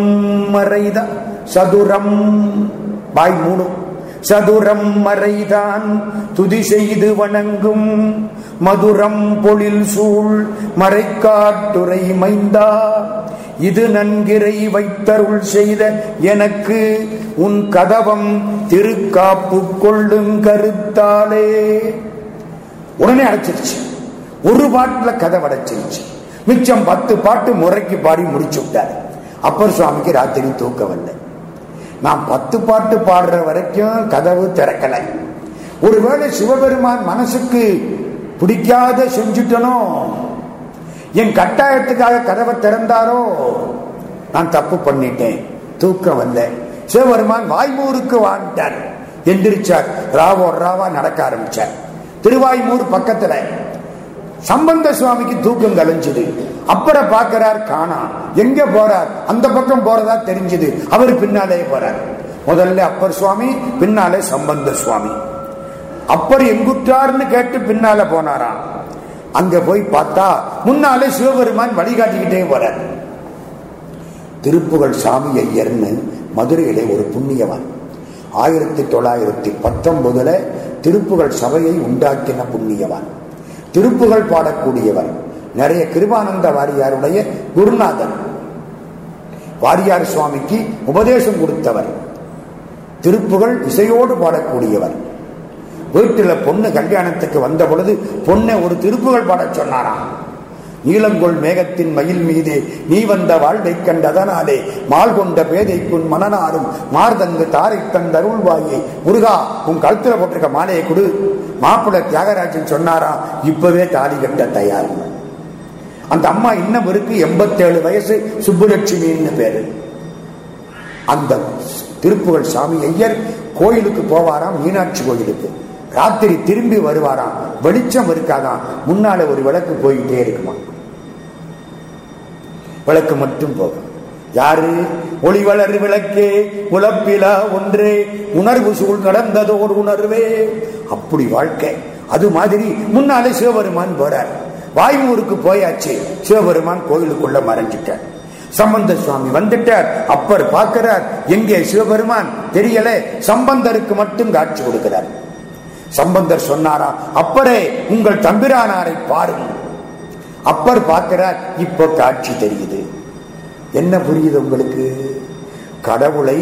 A: மறைதான் சதுரம் வாய் மூணு சதுரம் மறைதான் துதி செய்து வணங்கும். மதுரம் பொழில் சூழ் மறைக்காட்டுரை மைந்தா. இது நன்கிறை வைத்தருள் செய்த எனக்கு உன் கதவம் திருக்காப்பு கொள்ளும் கருத்தாலே. உடனே அடைச்சிருச்சு. ஒரு பாட்டுல கதவு அடைச்சிருச்சு. மிச்சம் பத்து பாட்டு முறைக்கு பாடி முடிச்சு விட்டாரு. அப்பர் சுவாமிக்கு ராத்திரி தூக்கவில்லை. நான் பத்து பாட்டு பாடுற வரைக்கும் கதவு திறக்கலை. ஒருவேளை சிவபெருமான் மனசுக்கு பிடிக்காத செஞ்சுட்டனோ? என் கட்டாயத்துக்காக கதவை திறந்தாரோ? நான் தப்பு பண்ணிட்டேன். தூக்கம் வந்த சிவபெருமான் வாய்மூருக்கு வாழ்ந்தார். எந்திரிச்சார். ராவோ ராவா நடக்க ஆரம்பிச்சார். திருவாய்மூர் பக்கத்துல சம்பந்த சுவாமிக்கு தூக்கம் கலைஞ்சது. அப்புறம் பார்க்கிறார் காணா. எங்க போறார்? அந்த பக்கம் போறதா தெரிஞ்சது. அவர் பின்னாலே போறார். முதல்ல அப்பர் சுவாமி பின்னாலே சம்பந்த சுவாமி. அப்பர் எங்குற்றார்னு கேட்டு பின்னால போனாராம். அங்க போய் பார்த்தா முன்னாலே சிவபெருமான் வழிகாட்டிக்கிட்டே போறார். திருப்புகழ் சாமி ஐயர்னு மதுரையிலே ஒரு புண்ணியவன். ஆயிரத்தி தொள்ளாயிரத்தி பத்தொன்பதுல திருப்புகழ் சபையை உண்டாக்கின புண்ணியவன். திருப்புகழ் பாடக்கூடியவர். நிறைய கிருபானந்த வாரியாருடைய குருநாதன் வாரியார் சுவாமிக்கு உபதேசம் கொடுத்தவர். திருப்புகழ் இசையோடு பாடக்கூடியவர். வீட்டில் பொண்ணு கல்யாணத்துக்கு வந்த பொழுது பொண்ணை ஒரு திருப்புகள் பாட சொன்னாராம். நீலங்கொள் மேகத்தின் மயில் மீது நீ வந்த வாழ்வை கண்டதனாலே மால் கொண்ட பேதைக்குன் மனநாரும் மார்தங்கு தாரை தந்தருள்வாயே. முருகா உன் கழுத்துல போட்டிருக்க மாலையை கொடு. மாப்பிள்ள தியாகராஜன் சொன்னாரா இப்பவே தாலி கட்ட தயார். அந்த அம்மா இன்னும் இருக்கு எண்பத்தேழு வயசு சுப்புலட்சுமின்னு பேரு. அந்த திருப்புகழ் சாமி ஐயர் கோயிலுக்கு போவாராம் மீனாட்சி கோயிலுக்கு. ராத்திரி திரும்பி வருவாராம் வெளிச்சம் இருக்காதான் முன்னால ஒரு விளக்கு போயிட்டே இருக்குமா? விளக்கு மட்டும் போகும் யாரு? ஒளி வளர் விளக்கே உழப்பிலா ஒன்றே உணர்வு சூழ் கடந்ததோர் உணர்வே. அப்படி வாழ்க்கை. அது மாதிரி முன்னாலே சிவபெருமான் போறார். வாய்மூருக்கு போயாச்சு. சிவபெருமான் கோயிலுக்குள்ள மறைஞ்சிட்டார். சம்பந்த சுவாமி வந்துட்டார். அப்பர் பார்க்கிறார். எங்கே சிவபெருமான்? தெரியல. சம்பந்தருக்கு மட்டும் காட்சி கொடுக்கிறார். சம்பந்தர் சொன்னாரா? அப்பரே உங்கள் தம்பிரானாரை பாருங்கள். அப்பர் பார்க்கிறார் இப்ப காட்சி தெரியுது. என்ன புரியுது உங்களுக்கு? கடவுளை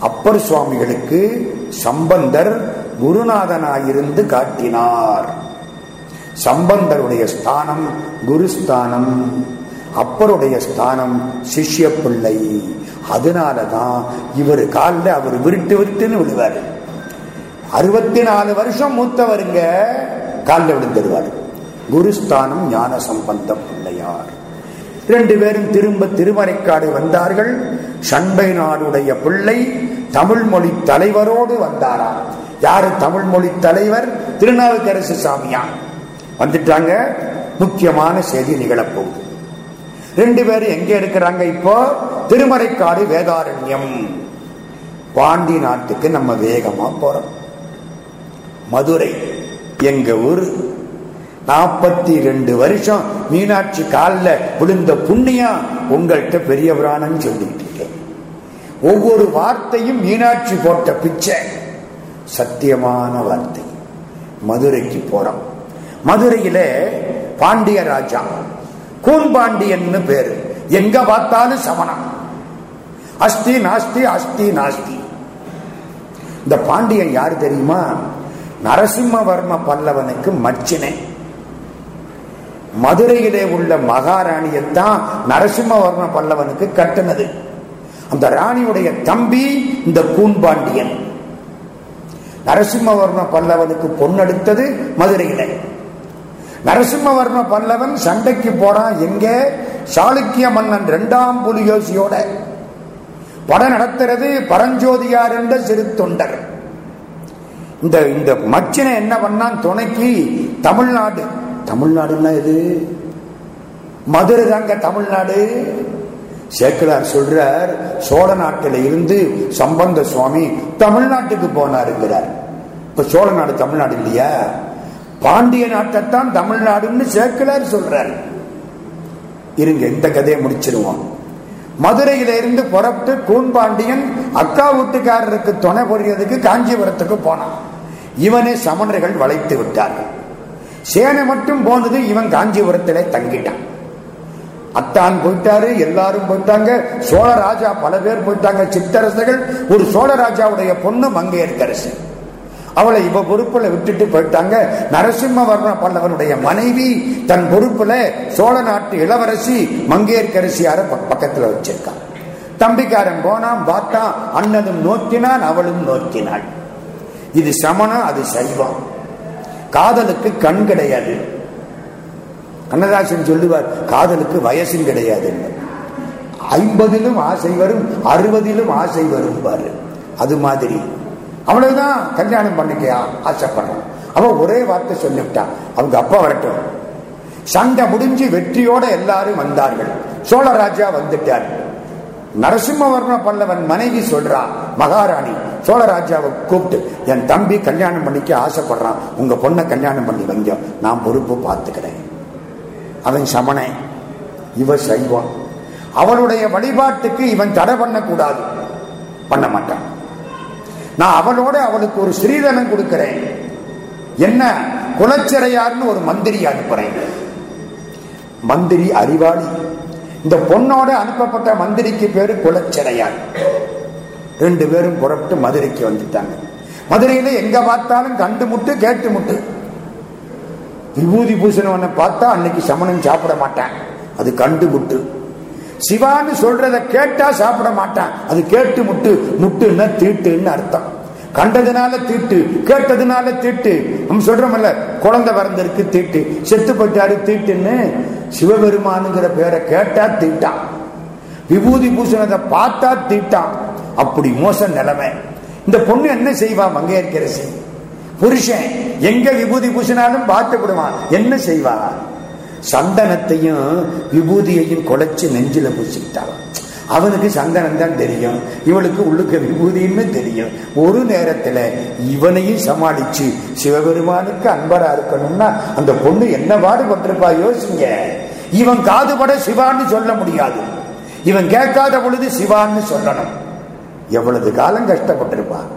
A: அப்பர் சுவாமிகளுக்கு சம்பந்தர் குருநாதனாயிருந்து காட்டினார். சம்பந்தருடைய ஸ்தானம் குருஸ்தானம். அப்பருடைய ஸ்தானம் சிஷ்ய பிள்ளை அதனாலதான் இவர் காலில் அவர் விருட்டு விருட்டுன்னு விடுவார் அறுபத்தி நாலு வருஷம் மூத்தவருங்க காலில் விழுந்துருவார். குருஸ்தானம் ஞான சம்பந்த பிள்ளையார். ரெண்டு பேரும் திரும்ப திருமறைக்காடு வந்தார்கள். சண்பை நாடுடைய பிள்ளை தமிழ் மொழி தலைவரோடு வந்தாராம். யாரு தமிழ் மொழி தலைவர்? திருநாவுக்கரசு சாமியா. வந்துட்டாங்க. முக்கியமான செய்தி நிகழப்போகுது. ரெண்டு பேரும் எங்க இருக்கிறாங்க இப்போ? திருமறைக்காடு வேதாரண்யம். பாண்டி நாட்டுக்கு நம்ம வேகமா போறோம். மதுரை. எங்க ஊர் நாற்பத்தி ரெண்டு வருஷம் மீனாட்சி காலில் விழுந்த புண்ணியம் உங்கள்கிட்ட பெரிய புராணம் சொல்லிட்டு இருக்கேன். ஒவ்வொரு வார்த்தையும் மீனாட்சி போட்ட பிச்சை. சத்தியமான வார்த்தை. மதுரைக்கு போறோம். மதுரையில பாண்டிய ராஜா கூன்பாண்டியன்னு பேரு. எங்க பார்த்தாலும் சமணம். அஸ்தி நாஸ்தி அஸ்தி நாஸ்தி. இந்த பாண்டியன் யார் தெரியுமா? நரசிம்மவர்ம பல்லவனுக்கு மச்சினை. மதுரையிலே உள்ள மகாராணியைத்தான் நரசிம்மவர்ம பல்லவனுக்கு கட்டினது. அந்த ராணியுடைய தம்பி இந்த கூன்பாண்டியன் நரசிம்மவர்ம பல்லவனுக்கு பொன்னெடுத்தது மதுரையில. நரசிம்மவர்ம பல்லவன் சண்டைக்கு போறான் எங்க? சாளுக்கிய மன்னன் இரண்டாம் புலியோசியோட. படம் நடத்துறது பரஞ்சோதியார் என்ற சிறு தொண்டர். இந்த இந்த மச்சினை என்ன பண்ணான்? துணைக்கு தமிழ்நாடு. தமிழ்நாடுன்னா எது? மதுரை தாங்க தமிழ்நாடு. சேக்கலார் சொல்றார் சோழ நாட்டில இருந்து சம்பந்த சுவாமி தமிழ்நாட்டுக்கு போனாருங்கிறார். இப்ப சோழ நாடு தமிழ்நாடு இல்லையா? பாண்டிய நாட்டைத்தான் தமிழ்நாடுன்னு சேக்கலார் சொல்றார். இருங்க இந்த கதையை முடிச்சிருவோம். மதுரையில இருந்து புறப்பட்டு கூன்பாண்டியன் அக்கா வீட்டுக்காரருக்கு துணை புரியறதுக்கு காஞ்சிபுரத்துக்கு போனான். இவனை சமணர்கள் வளைத்து விட்டார்கள். சேனை மட்டும் போனது இவன் காஞ்சிபுரத்திலே தங்கிட்டான். அத்தான் போயிட்டாரு எல்லாரும் போயிட்டாங்க சோழ ராஜா பல பேர் போயிட்டாங்க சித்தரசர்கள். ஒரு சோழ ராஜாவுடைய பொண்ணு மங்கையர்கரசு அவளை இவ பொறுப்புல விட்டுட்டு போயிட்டாங்க. நரசிம்மவர்ம பல்லவனுடைய மனைவி தன் பொறுப்புல சோழ நாட்டு இளவரசி மங்கையர்கரசியார பக்கத்துல வச்சிருக்கான் தம்பிக்காரன் போனான் பார்த்தான் அண்ணனும் நோக்கினான் அவளும் நோக்கினாள். இது சமணம் அது சைவம். காதலுக்கு கண் கிடையாது. கண்ணதாசன் சொல்லுவார் காதலுக்கு வயசும் கிடையாது ஐம்பதிலும் ஆசை வரும் அறுபதிலும் ஆசை வரும் பாரு அது மாதிரி. அவ்வளவுதான் கல்யாணம் பண்ணிக்க ஆசைப்படுறான் அவன் ஒரே வார்த்தை சொல்லிவிட்டான் அவங்க அப்பா வரட்டும். சண்டை முடிஞ்சு வெற்றியோட எல்லாரும் வந்தார்கள். சோழராஜா வந்துட்டார். நரசிம்மவர்ம பல்லவன் மனைவி சொல்றா மகாராணி சோழராஜாவை கூப்பிட்டு என் தம்பி கல்யாணம் பண்ணிக்க ஆசைப்படுறான். உங்க பொண்ணை கல்யாணம் பண்ணி வைங்க. நான் பொறுப்பு பார்த்துக்கிறேன். அவன் சமணை இவ சைவம். அவளுடைய வழிபாட்டுக்கு இவன் தடை பண்ணக்கூடாது. பண்ண மாட்டான். நான் அவளோட அவளுக்கு ஒரு ஸ்ரீதனம் கொடுக்கிறேன். என்ன? குலச்சிறையார்னு ஒரு மந்திரி அனுப்புறேன். மந்திரி அறிவாளி. இந்த பொண்ணோட அனுப்பப்பட்ட மந்திரிக்கு பேரு குலச்சிறையார் ரெண்டு பேரும் புறப்பட்டு மதுரைக்கு வந்துட்டாங்க. மதுரையில எங்க பார்த்தாலும் கண்டு முட்டு கேட்டு முட்டு. விபூதி பூசணவனை பார்த்தா அன்னைக்கு சமணம் சாப்பிட மாட்டான். அது கண்டு முட்டு. சிவான்னு சொல்றத கேட்டா சாப்பிட மாட்டான். அது கேட்டு முட்டு முட்டுன்னா தீட்டுன்னு அர்த்தம். கண்டதுனால தீட்டு கேட்டதுனால தீட்டு. நம்ம சொல்றோம்ல குழந்தை பிறந்திருக்கு தீட்டு. செத்து போயிட்டாரு தீட்டுன்னு சிவபெருமானுங்கிற பேரை கேட்டா தீட்டான் விபூதி பூசணத்தை பார்த்தா தீட்டான் அப்படி மோச நிலைமை. இந்த பொண்ணு என்ன செய்வா மங்கையர்க்கரசி? புருஷன் எங்க விபூதி பூசினாலும் பார்த்து விடுவான் என்ன செய்வா? சந்தனத்தையும் விபூதியையும் குலைச்சு நெஞ்சில பூசிக்கிட்டான் அவனுக்கு சந்தனம் தான் தெரியும். இவளுக்கு உள்ளுக்கு விபூதின்னு தெரியும். ஒரு நேரத்துல இவனையும் சமாளிச்சு சிவபெருமானுக்கு அன்பரா இருக்கணும்னா அந்த பொண்ணு என்ன பாடுபட்டிருப்பா யோசிங்க. இவன் காதுபட சிவான்னு சொல்ல முடியாது. இவன் கேட்காத பொழுது சிவான்னு சொல்லணும். எவ்வளவு காலம் கஷ்டப்பட்டிருப்பான்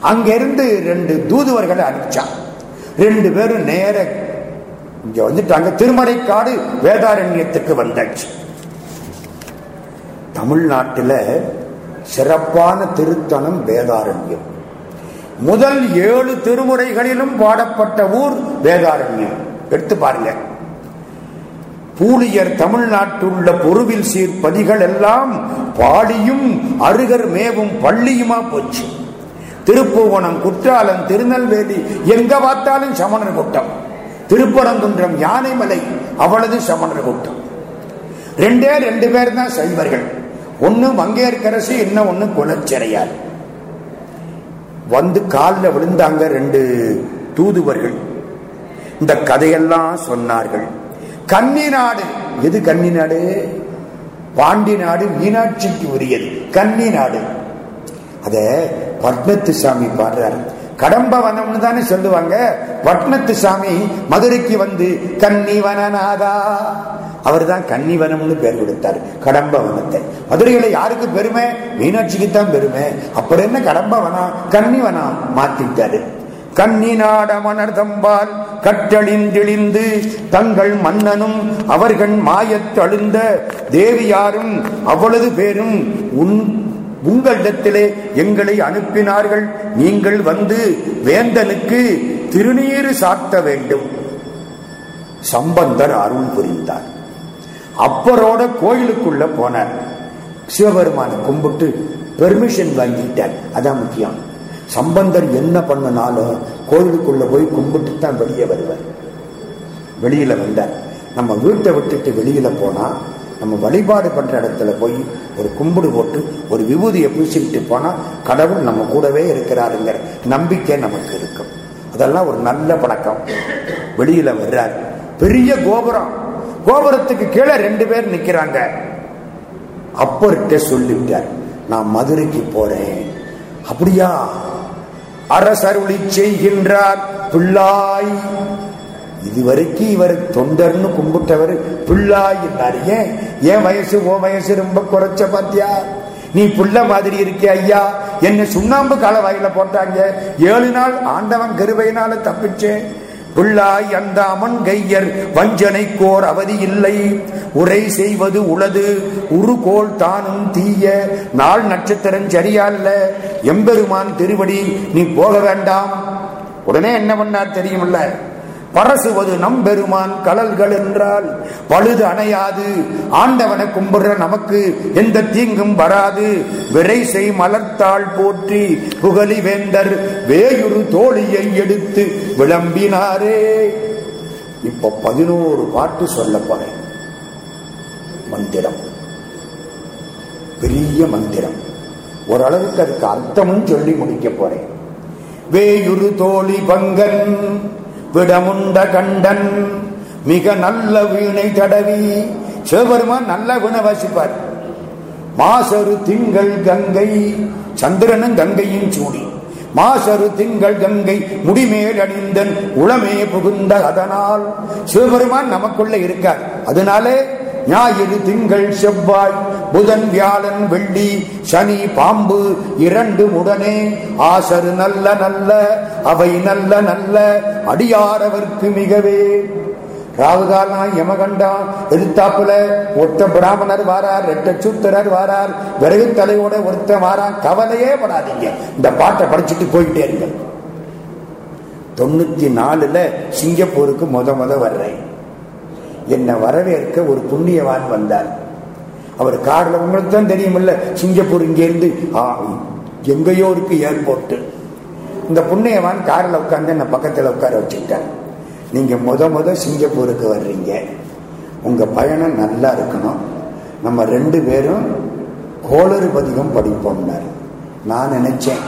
A: அங்கிருந்து ரெண்டு தூதுவர்களை அனுப்பிச்சான் ரெண்டு பேரும் நேர இங்க வந்துட்டாங்க. திருமறைக்காடு வேதாரண்யத்துக்கு வந்தாச்சு. தமிழ்நாட்டில் சிறப்பான திருத்தலம் வேதாரண்யம். முதல் ஏழு திருமுறைகளிலும் பாடப்பட்ட ஊர் வேதாரண்யம். எடுத்து பாருங்க. பூலியர் தமிழ்நாட்டுள்ள பொருவில் சீர்பதிகள் எல்லாம் பாடியும் அருகர் மேவும் பள்ளியுமா போச்சு. திருப்புவனம் குற்றாலம் திருநெல்வேலி எங்க பார்த்தாலும் சமணர் கூட்டம். திருப்பரங்குன்றம் யானைமலை அவளது சமணர் கூட்டம். ரெண்டே ரெண்டு பேர் தான் சைவர்கள். ஒன்று மங்கையர்கரசு இன்னும் ஒன்று குலச்சிறையார் வந்து காலில் விழுந்தாங்க ரெண்டு தூதுவர்கள். இந்த கதையெல்லாம் சொன்னார்கள். கன்னி நாடு எது கன்னி நாடு பாண்டி நாடு மீனாட்சிக்கு உரியது. கன்னி நாடு அத பத்மத்து சாமி பாடுறாரு. கடம்பவனம்னு தானே சொல்லுவாங்க. பட்னத்து சாமி மதுரைக்கு வந்து கன்னிவனநாதா அவர் தான் கன்னிவனம்னு பேர் கொடுத்தாரு கடம்பவனத்தை மதுரையில யாருக்கு பெருமை? மீனாட்சிக்கு தான் பெருமை. அப்புறம் என்ன கடம்பவனம் கன்னிவனம் மாத்திட்டாரு. கன்னி நாடமணர் தம்பால் கட்டழிந்திழிந்து தங்கள் மன்னனும் அவர்கள் மாயத்தழுந்த தேவியாரும் அவ்வளவு பேரும் உன் உங்களிடத்திலே எங்களை அனுப்பினார்கள். நீங்கள் வந்து வேந்தனுக்கு திருநீறு சாத்த வேண்டும். சம்பந்தர் அருள் புரிந்தார். அப்பரோட கோயிலுக்குள்ள போனார். சிவபெருமானை கும்பிட்டு பெர்மிஷன் வாங்கிட்டார். அதான் முக்கியம். சம்பந்தர் என்ன பண்ணனாலும் கோயிலுக்குள்ள போய் கும்பிட்டு தான் வெளியே வருவார். வெளியில வந்தார். நம்ம வீட்டை விட்டுட்டு வெளியில போனா நம்ம வழிபாடு பண்ற இடத்துல போய் ஒரு கும்பிடு போட்டு ஒரு விபூதியை பூசிக்கிட்டு போனா கடவுள் நம்ம கூடவே இருக்கிறாருங்கிற நம்பிக்கை நமக்கு இருக்கும். அதெல்லாம் ஒரு நல்ல பழக்கம். வெளியில வர்றார். பெரிய கோபுரம். கோபுரத்துக்கு கீழே ரெண்டு பேர் நிக்கிறாங்க. அப்பர்கிட்ட சொல்லிவிட்டார் நான் மதுரைக்கு போறேன். அப்படியா? அரசருளி செய்கின்றார் பிள்ளாய் இதுவரைக்கும் இவர் தொண்டர்னு கும்பிட்டவர் பிள்ளாய் என்றார் ஏன்? ஏன் வயசு? ஓ வயசு ரொம்ப குறைச்ச பாத்தியா? நீ புள்ள மாதிரி இருக்கே ஐயா? என்ன சுண்ணாம்பு கால வாயில போட்டாங்க. ஏழு நாள் ஆண்டவன் கருவையினால தப்பிச்சேன். பிள்ளாய் அந்த அமன் கையர் வஞ்சனை கோர் அவதி இல்லை. உரை செய்வது உளது உருகோள் தானும் தீய. நாள் நட்சத்திரம் சரியால்ல. எம்பெருமான் திருவடி நீ போக வேண்டாம். உடனே என்ன பண்ணார் தெரியுமில்ல? பரசுவது நம்பெருமான் கலல்கள் என்றால் பழுது அணையாது. ஆண்டவனை கும்பிடுற நமக்கு எந்த தீங்கும் வராது. விரைசை மலர்த்தாள் போற்றி புகழி வேந்தர் வேயுறு தோழியை எடுத்து விளம்பினாரே. இப்ப பதினோரு பாட்டு சொல்லப்போறேன் மந்திரம். பெரிய மந்திரம். ஓரளவுக்கு அதுக்கு அர்த்தமும் சொல்லி முடிக்க போறேன். வேயுறு தோழி பங்கன் விடமுண்ட கண்டன் மிக நல்ல வீணை தடவி சிவபெருமான் நல்ல வீணை வாசிப்பார். மாசரு திங்கள் கங்கை சந்திரனும் கங்கையின் சூடி. மாசரு திங்கள் கங்கை முடிமேல் அணிந்தன் உளமே புகுந்த அதனால் சிவபெருமான் நமக்குள்ள இருக்கார். அதனாலே ஞாயிறு திங்கள் செவ்வாய் புதன் வியாழன் வெள்ளி சனி பாம்பு இரண்டு உடனே ஆசரு நல்ல நல்ல அவை நல்ல நல்ல அடியாரவர்க்கு மிகவே. ராகுகாலா யமகண்டா எதிர்த்தாப்புல ஒத்த பிராமணர் வாரார் ரெட்ட சூத்திரர் வாரார் விறகு தலையோட ஒருத்த வாரார் கவலையே படாதீங்க. இந்த பாட்டை படிச்சுட்டு போயிட்டே இருங்க. தொண்ணூத்தி நாலுல சிங்கப்பூருக்கு முத முத வர்றேன். என்னை வரவேற்க ஒரு புண்ணியவான் வந்தார். அவர் கார்ல உங்களுக்கு தான் தெரியுமில்ல சிங்கப்பூர் இங்கேருந்து எங்கேயோ இருக்கு ஏர்போர்ட்டு. இந்த புண்ணியவான் காரில் உட்காந்து என்ன பக்கத்தில் உட்கார வச்சுக்கிட்டார். நீங்க முத முத சிங்கப்பூருக்கு வர்றீங்க. உங்க பயணம் நல்லா இருக்கணும். நம்ம ரெண்டு பேரும் கோளறு பதிகம் படிப்போம்னார். நான் நினைச்சேன்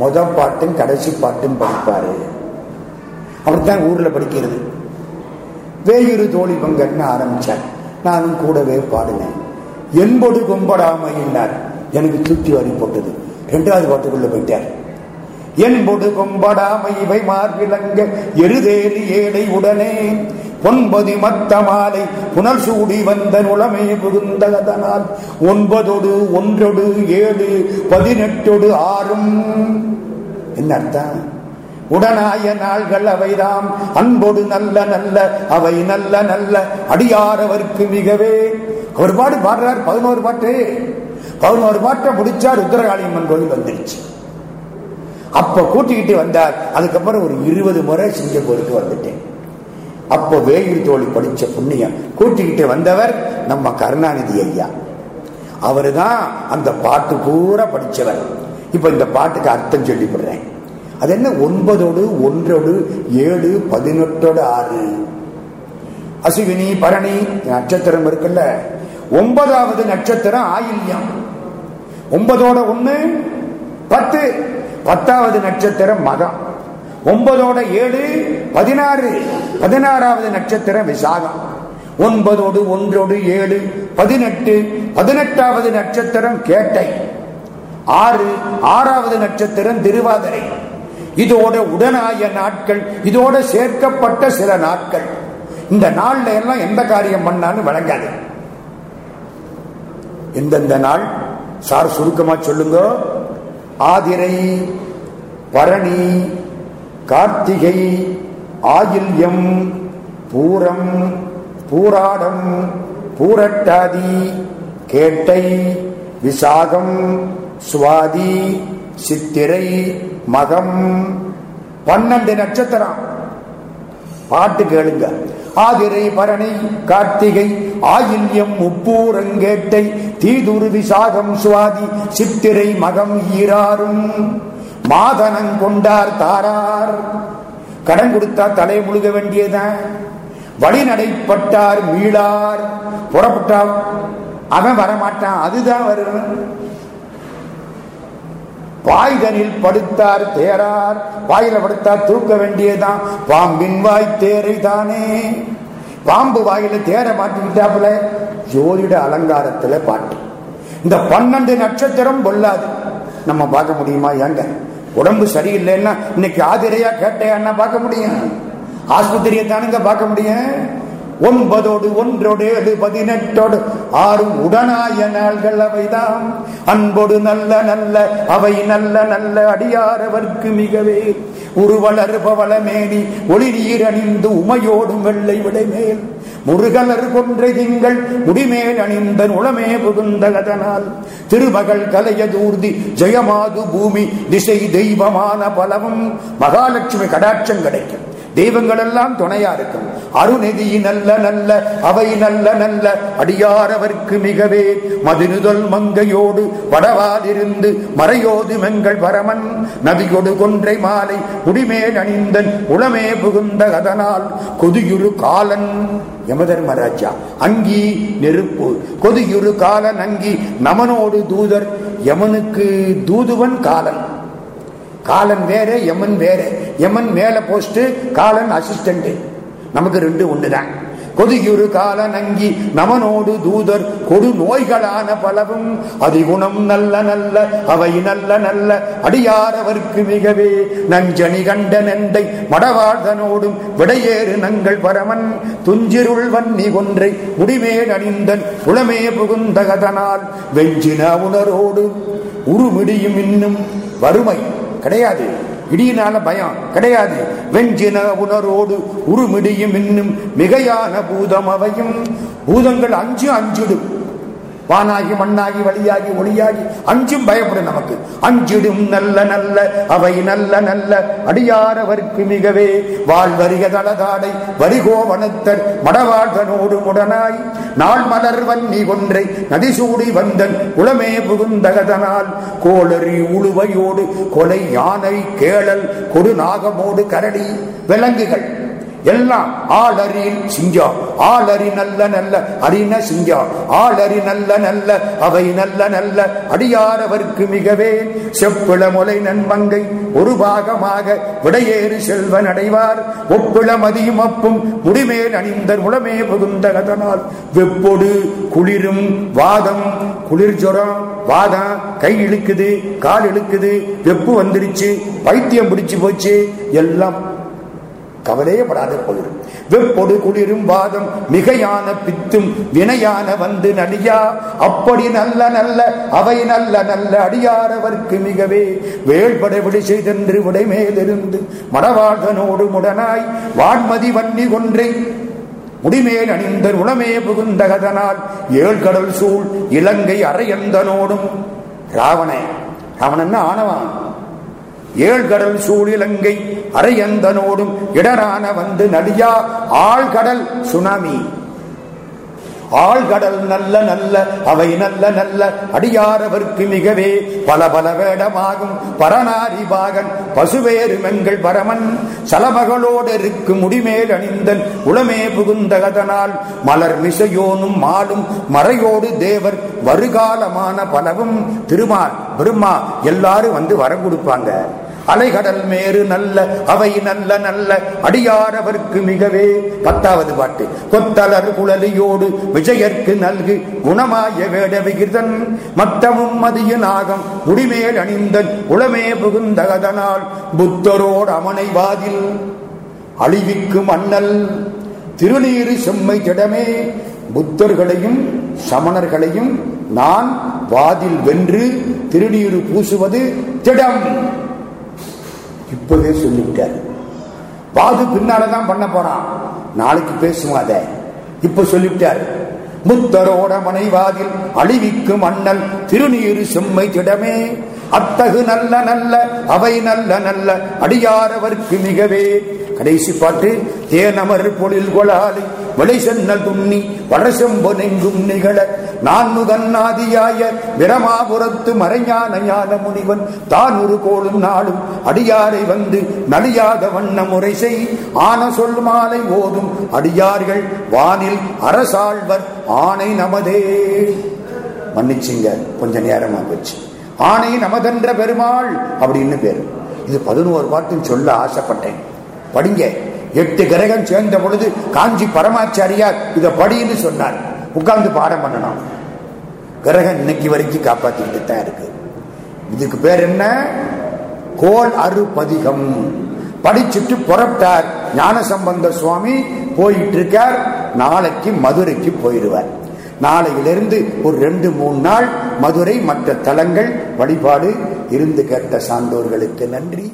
A: முத பாட்டும் கடைசி பாட்டும் படிப்பாரு. அப்படித்தான் ஊர்ல படிக்கிறது. வேயிரு தோழி பங்கன்னு ஆரம்பிச்சார். நானும் கூடவே பாடினேன். என்பொடு கும்படாமையினார். எனக்கு சுத்தி வரி போட்டது. ரெண்டாவது பாட்டுக்குள்ள போயிட்டார். என்பொடு கொம்படாமை இவை மார்பிலங்க எருதேறி ஏடை உடனே ஒன்பது மத்த மாலை புனல் சூடி வந்த நுழமை புகுந்ததனால் ஒன்பதொடு ஒன்றொடு ஏழு பதினெட்டோடு ஆறும். என்ன அர்த்தம்? உடனாய நாள்கள் அவைதாம். அன்போடு நல்ல நல்ல அவை நல்ல நல்ல அடியாரவர்க்கு மிகவே. அவர் பாடு பாடுறார் பதினோரு பாட்டு. பதினோரு பாட்டை முடிச்சார் உத்தரகாளியம்மன் கோயில் வந்துருச்சு. அப்ப கூட்டிக்கிட்டு வந்தார். அதுக்கப்புறம் ஒரு இருபது முறை சிங்கப்பூருக்கு வந்துட்டேன். அப்போ வேயில் தோழி படிச்ச புண்ணியம். கூட்டிக்கிட்டு வந்தவர் நம்ம கருணாநிதி ஐயா. அவரு தான் அந்த பாட்டு பூரா படிச்சவர். இப்ப இந்த பாட்டுக்கு அர்த்தம் சொல்லிவிடுறேன். அது என்ன ஒன்பதோடு ஒன்றோடு ஏழு பதினெட்டோடு ஆறு. அசுவினி பரணி நட்சத்திரம் இருக்குல்ல. ஒன்பதாவது நட்சத்திரம் ஆயில்யம். ஒன்பதோட ஒண்ணு பத்து. பத்தாவது நட்சத்திரம் மகம். ஒன்பதோட ஏழு பதினாறு. பதினாறாவது நட்சத்திரம் விசாகம். ஒன்பதோடு ஒன்றோடு ஏழு பதினெட்டு. பதினெட்டாவது நட்சத்திரம் கேட்டை. ஆறு ஆறாவது நட்சத்திரம் திருவாதிரை. இதோட உடனாய நாட்கள் இதோட சேர்க்கப்பட்ட சில நாட்கள். இந்த நாள்ல எல்லாம் எந்த காரியம் பண்ணாலும் வழங்காது எந்தெந்த நாள்? சார் சுருக்கமா சொல்லுங்க. ஆதிரை பரணி கார்த்திகை ஆயில்யம் பூரம் பூராடம் பூரட்டாதி கேட்டை விசாகம் சுவாதி சித்திரை மகம் பன்னெண்டு நட்சத்திரம். பாட்டு கேளுங்க. ஆதிரை பரணை கார்த்திகை ஆயில்யம் உப்பூரங்கேட்டை தீதுரு விசாகம் சுவாதி சித்திரை மகம் ஈராறும் மாதனங் கொண்டார் தாரார். கடன் கொடுத்தா தலை முழுக வேண்டியதான் வழிநடைப்பட்டார் மீளார். புறப்பட்டா அவன் வரமாட்டான். அதுதான் வரும். பாய்தனில் படுத்தார் தேரார். வாயில படுத்தார் தூக்க வேண்டியதுதான். பாம்பின் வாய் தேரை தானே பாம்பு வாயில தேரை மாட்டிக்கிட்டாப்புல ஜோதிட அலங்காரத்துல பாட்டு. இந்த பன்னெண்டு நட்சத்திரம் பொல்லாது. நம்ம பார்க்க முடியுமா? ஏங்க உடம்பு சரியில்லைன்னா இன்னைக்கு ஆதிரையா கேட்டையா பார்க்க முடியும். ஆஸ்பத்திரியை தானுங்க பார்க்க முடியும். ஒன்பதோடு ஒன்றோடு ஏழு பதினெட்டோடு ஆறு உடனாய நாள்கள் அவைதாம். அன்போடு நல்ல நல்ல அவை நல்ல நல்ல அடியாரவர்க்கு மிகவே. உருவலர் பவளமேனி ஒளி நீர் அணிந்து உமையோடும் வெள்ளை விடைமேல். முருகலர் கொன்றை திங்கள் முடிமேல் அணிந்த உளமே புகுந்தகதனால் திருமகள் கலையதூர்தி ஜெயமாது பூமி திசை தெய்வமான பலவும். மகாலட்சுமி கடாட்சம் கிடைக்கும். தெய்வங்கள் எல்லாம் துணையா இருக்கும். அருநிதி நல்ல நல்ல அவை நல்ல நல்ல அடியாரவர்க்கு மிகவே. மதுநுதல் மங்கையோடு வடவாதிருந்து மறையோது மெங்கள் பரமன் நதிகொடு கொன்றை மாலை குடிமேல் அணிந்தன் உளமே புகுந்த அதனால் கொதியுரு காலன். யமதர்மராஜா அங்கி நெருப்பு கொதியுரு காலன் அங்கி நமனோடு தூதர் யமனுக்கு தூதுவன் காலன். காலன் வேற யமன் வேற. யமன் மேல போஸ்ட் காலன் அசிஸ்டன்ட் நமக்கு ரெண்டு ஒண்ணுதான். கொதியுரு கால நங்கி நமனோடு தூதர். கொடு நோய்களான பலவும் அதிகுணம் நல்ல நல்ல அவை நல்ல நல்ல. அடியாரவர்க்கு மிகவே நஞ்சனி கண்ட நெண்டை மடவாழ்தனோடும் விடையேறு நங்கள் பரமன். துஞ்சிருள் வன்னி கொன்றை முடிமேல் அணிந்தன் உளமே புகுந்தகதனால். வெஞ்சின உணரோடு உருமிடியும் இன்னும் வறுமை. கிடையாது. இடியினால பயம் கிடையாது. வெஞ்சின உணரோடு உருமிடியும் இன்னும் மிகையான பூதம் அவையும். பூதங்கள் அஞ்சு அஞ்சிடும் வானாகி மண்ணாகி வழியாகி ஒளியாகி அஞ்சும் பயப்படும் நமக்கு. அஞ்சிடும் நல்ல நல்ல அவை நல்ல நல்ல. அடியாரவர்க்கு மிகவே வாழ்வறிக தளதாடை வரிகோவனத்தர் மடவாழ்தனோடு முடனாய். நாள் மலர் வன்னி ஒன்றை நதிசூடி வந்தன் உளமே புகுந்தகதனால். கோளறி உழுவையோடு கொலை யானை கேளல் கொடு நாகமோடு கரடி விலங்குகள். எல்லாம் ஆளறின் சிங்கம் ஆளறி நல்ல நல்ல அறின சிங்கம் ஆளறி நல்ல நல்ல அவை நல்ல நல்ல அடியாரவர்க்கு மிகவே. செப்பிள முலை நன்மங்கை ஒரு பாகமாக விடையேறு செல்வன் அடைவார். ஒப்பிள மதியும் அப்பும் முடிமேல் அணிந்தர் உளமே புகுந்த கதனால். வெப்பொடு குளிரும் வாதம் குளிர் ஜுரம் வாதம் கை இழுக்குது கால் இழுக்குது வெப்பு வந்துருச்சு பைத்தியம் பிடிச்சு போச்சு எல்லாம் கவலையப்படாத போயிடும் வெப்பொடு குளிரும் வாதம் மிகையான பித்தும் வினையான வந்து நடியா. அப்படி நல்ல நல்ல அவை நல்ல நல்ல அடியாரவர்க்கு மிகவே. வேள்பட விடு செய்தென்று உடைமேலிருந்து மடவாழ்தனோடு முடனாய். வான்மதி வன்னி கொன்றை முடிமேல் அணிந்த உளமே புகுந்தகதனால் ஏழ்கடல் சூழ் இலங்கை அரையந்தனோடும். ராவணன் ராவணன் ஆனவான். ஏழ்கடல் சூழிலங்கை அரையந்தனோடும் இடரான வந்து நடியா ஆழ்கடல் சுனாமி. ஆழ்கடல் நல்ல நல்ல அவை நல்ல நல்ல அடியாரவர்க்கு மிகவே பல பல வேடமாகும். பரநாரி பாகன் பசுவேருமெங்கள் பரமன் சலமகளோடு இருக்கு முடிமேல் அணிந்தன் உளமே புகுந்தகதனால் மலர் மிசையோனும் மாலும் மறையோடு தேவர் வருகாலமான பலவும் திருமால் பெருமா எல்லாரும் வந்து வரம் கொடுப்பாங்க. அலைகடல் மேறு நல்ல அவை நல்ல நல்ல. அடியாரவர்க்கு மிகவே பத்தாவது பாட்டு. கொத்தலர் குழலியோடு விஜயர்க்கு நல்கு குணமாய வேட விகிர்தன். மத்தமும் மதிய நாகம் முடிமேல் அணிந்தன். உளமே புகுந்தகதனால் புத்தரோடு அமனை வாதில். அழிவிக்கும் அண்ணல் திருநீறு செம்மை திடமே. புத்தர்களையும் சமணர்களையும் நான் வாதில் வென்று திருநீறு பூசுவது திடம். இப்பவே சொல்லிவிட்டார். பாது பின்னாலதான் பண்ண போறான். நாளைக்கு பேசுவோம் அதை. இப்ப சொல்லிவிட்டார். முத்தரோட மனைவாதில் அழிவிக்கும் அண்ணல் திருநீரு செம்மை திடமே. அத்தகு நல்ல நல்ல அவை நல்ல நல்ல அடியாரவர்க்கு மிகவே. கடைசி பாட்டு தேனமர் பொழில் கொளாலை வளை சென்னல் துண்ணி வடசெம்பொனெங்கும் நிகழ நான் முதன்னாதியாய பிரமாபுரத்து மறைஞான ஞான முனிவன் தான் ஒரு கோளும் நாளும் அடியாரை வந்து நலியாத வண்ண முறை செய் ஆன சொல் மாலை ஓதும் அடியார்கள் வானில் அரசாழ்வர் ஆணை நமதே. மன்னிச்சிங்க கொஞ்ச நேரமா போச்சு. ஆணை நமதென்ற பெருமாள் அப்படின்னு பேரு. இது பதினோரு பாட்டும் சொல்ல ஆசைப்பட்டேன். படிங்க. எட்டு கிரகம் சேர்ந்த பொழுது காஞ்சி பரமாச்சாரியார் இதை படின்னு சொன்னார். உட்கார்ந்து பாடம் பண்ணணும். கிரகம் இன்னைக்கு வரைக்கும் காப்பாற்றிக்கிட்டு தான் இருக்கு. இதுக்கு பேர் என்ன? கோல் அருபதிகம் படிச்சுட்டு புறப்பட்டார். ஞான சம்பந்த சுவாமி போயிட்டு இருக்கார். நாளைக்கு மதுரைக்கு போயிடுவார். நாளையிலிருந்து ஒரு ரெண்டு மூணு நாள் மதுரை மற்ற தலங்கள் வழிபாடு இருந்து கேட்ட சான்றோர்களுக்கு நன்றி.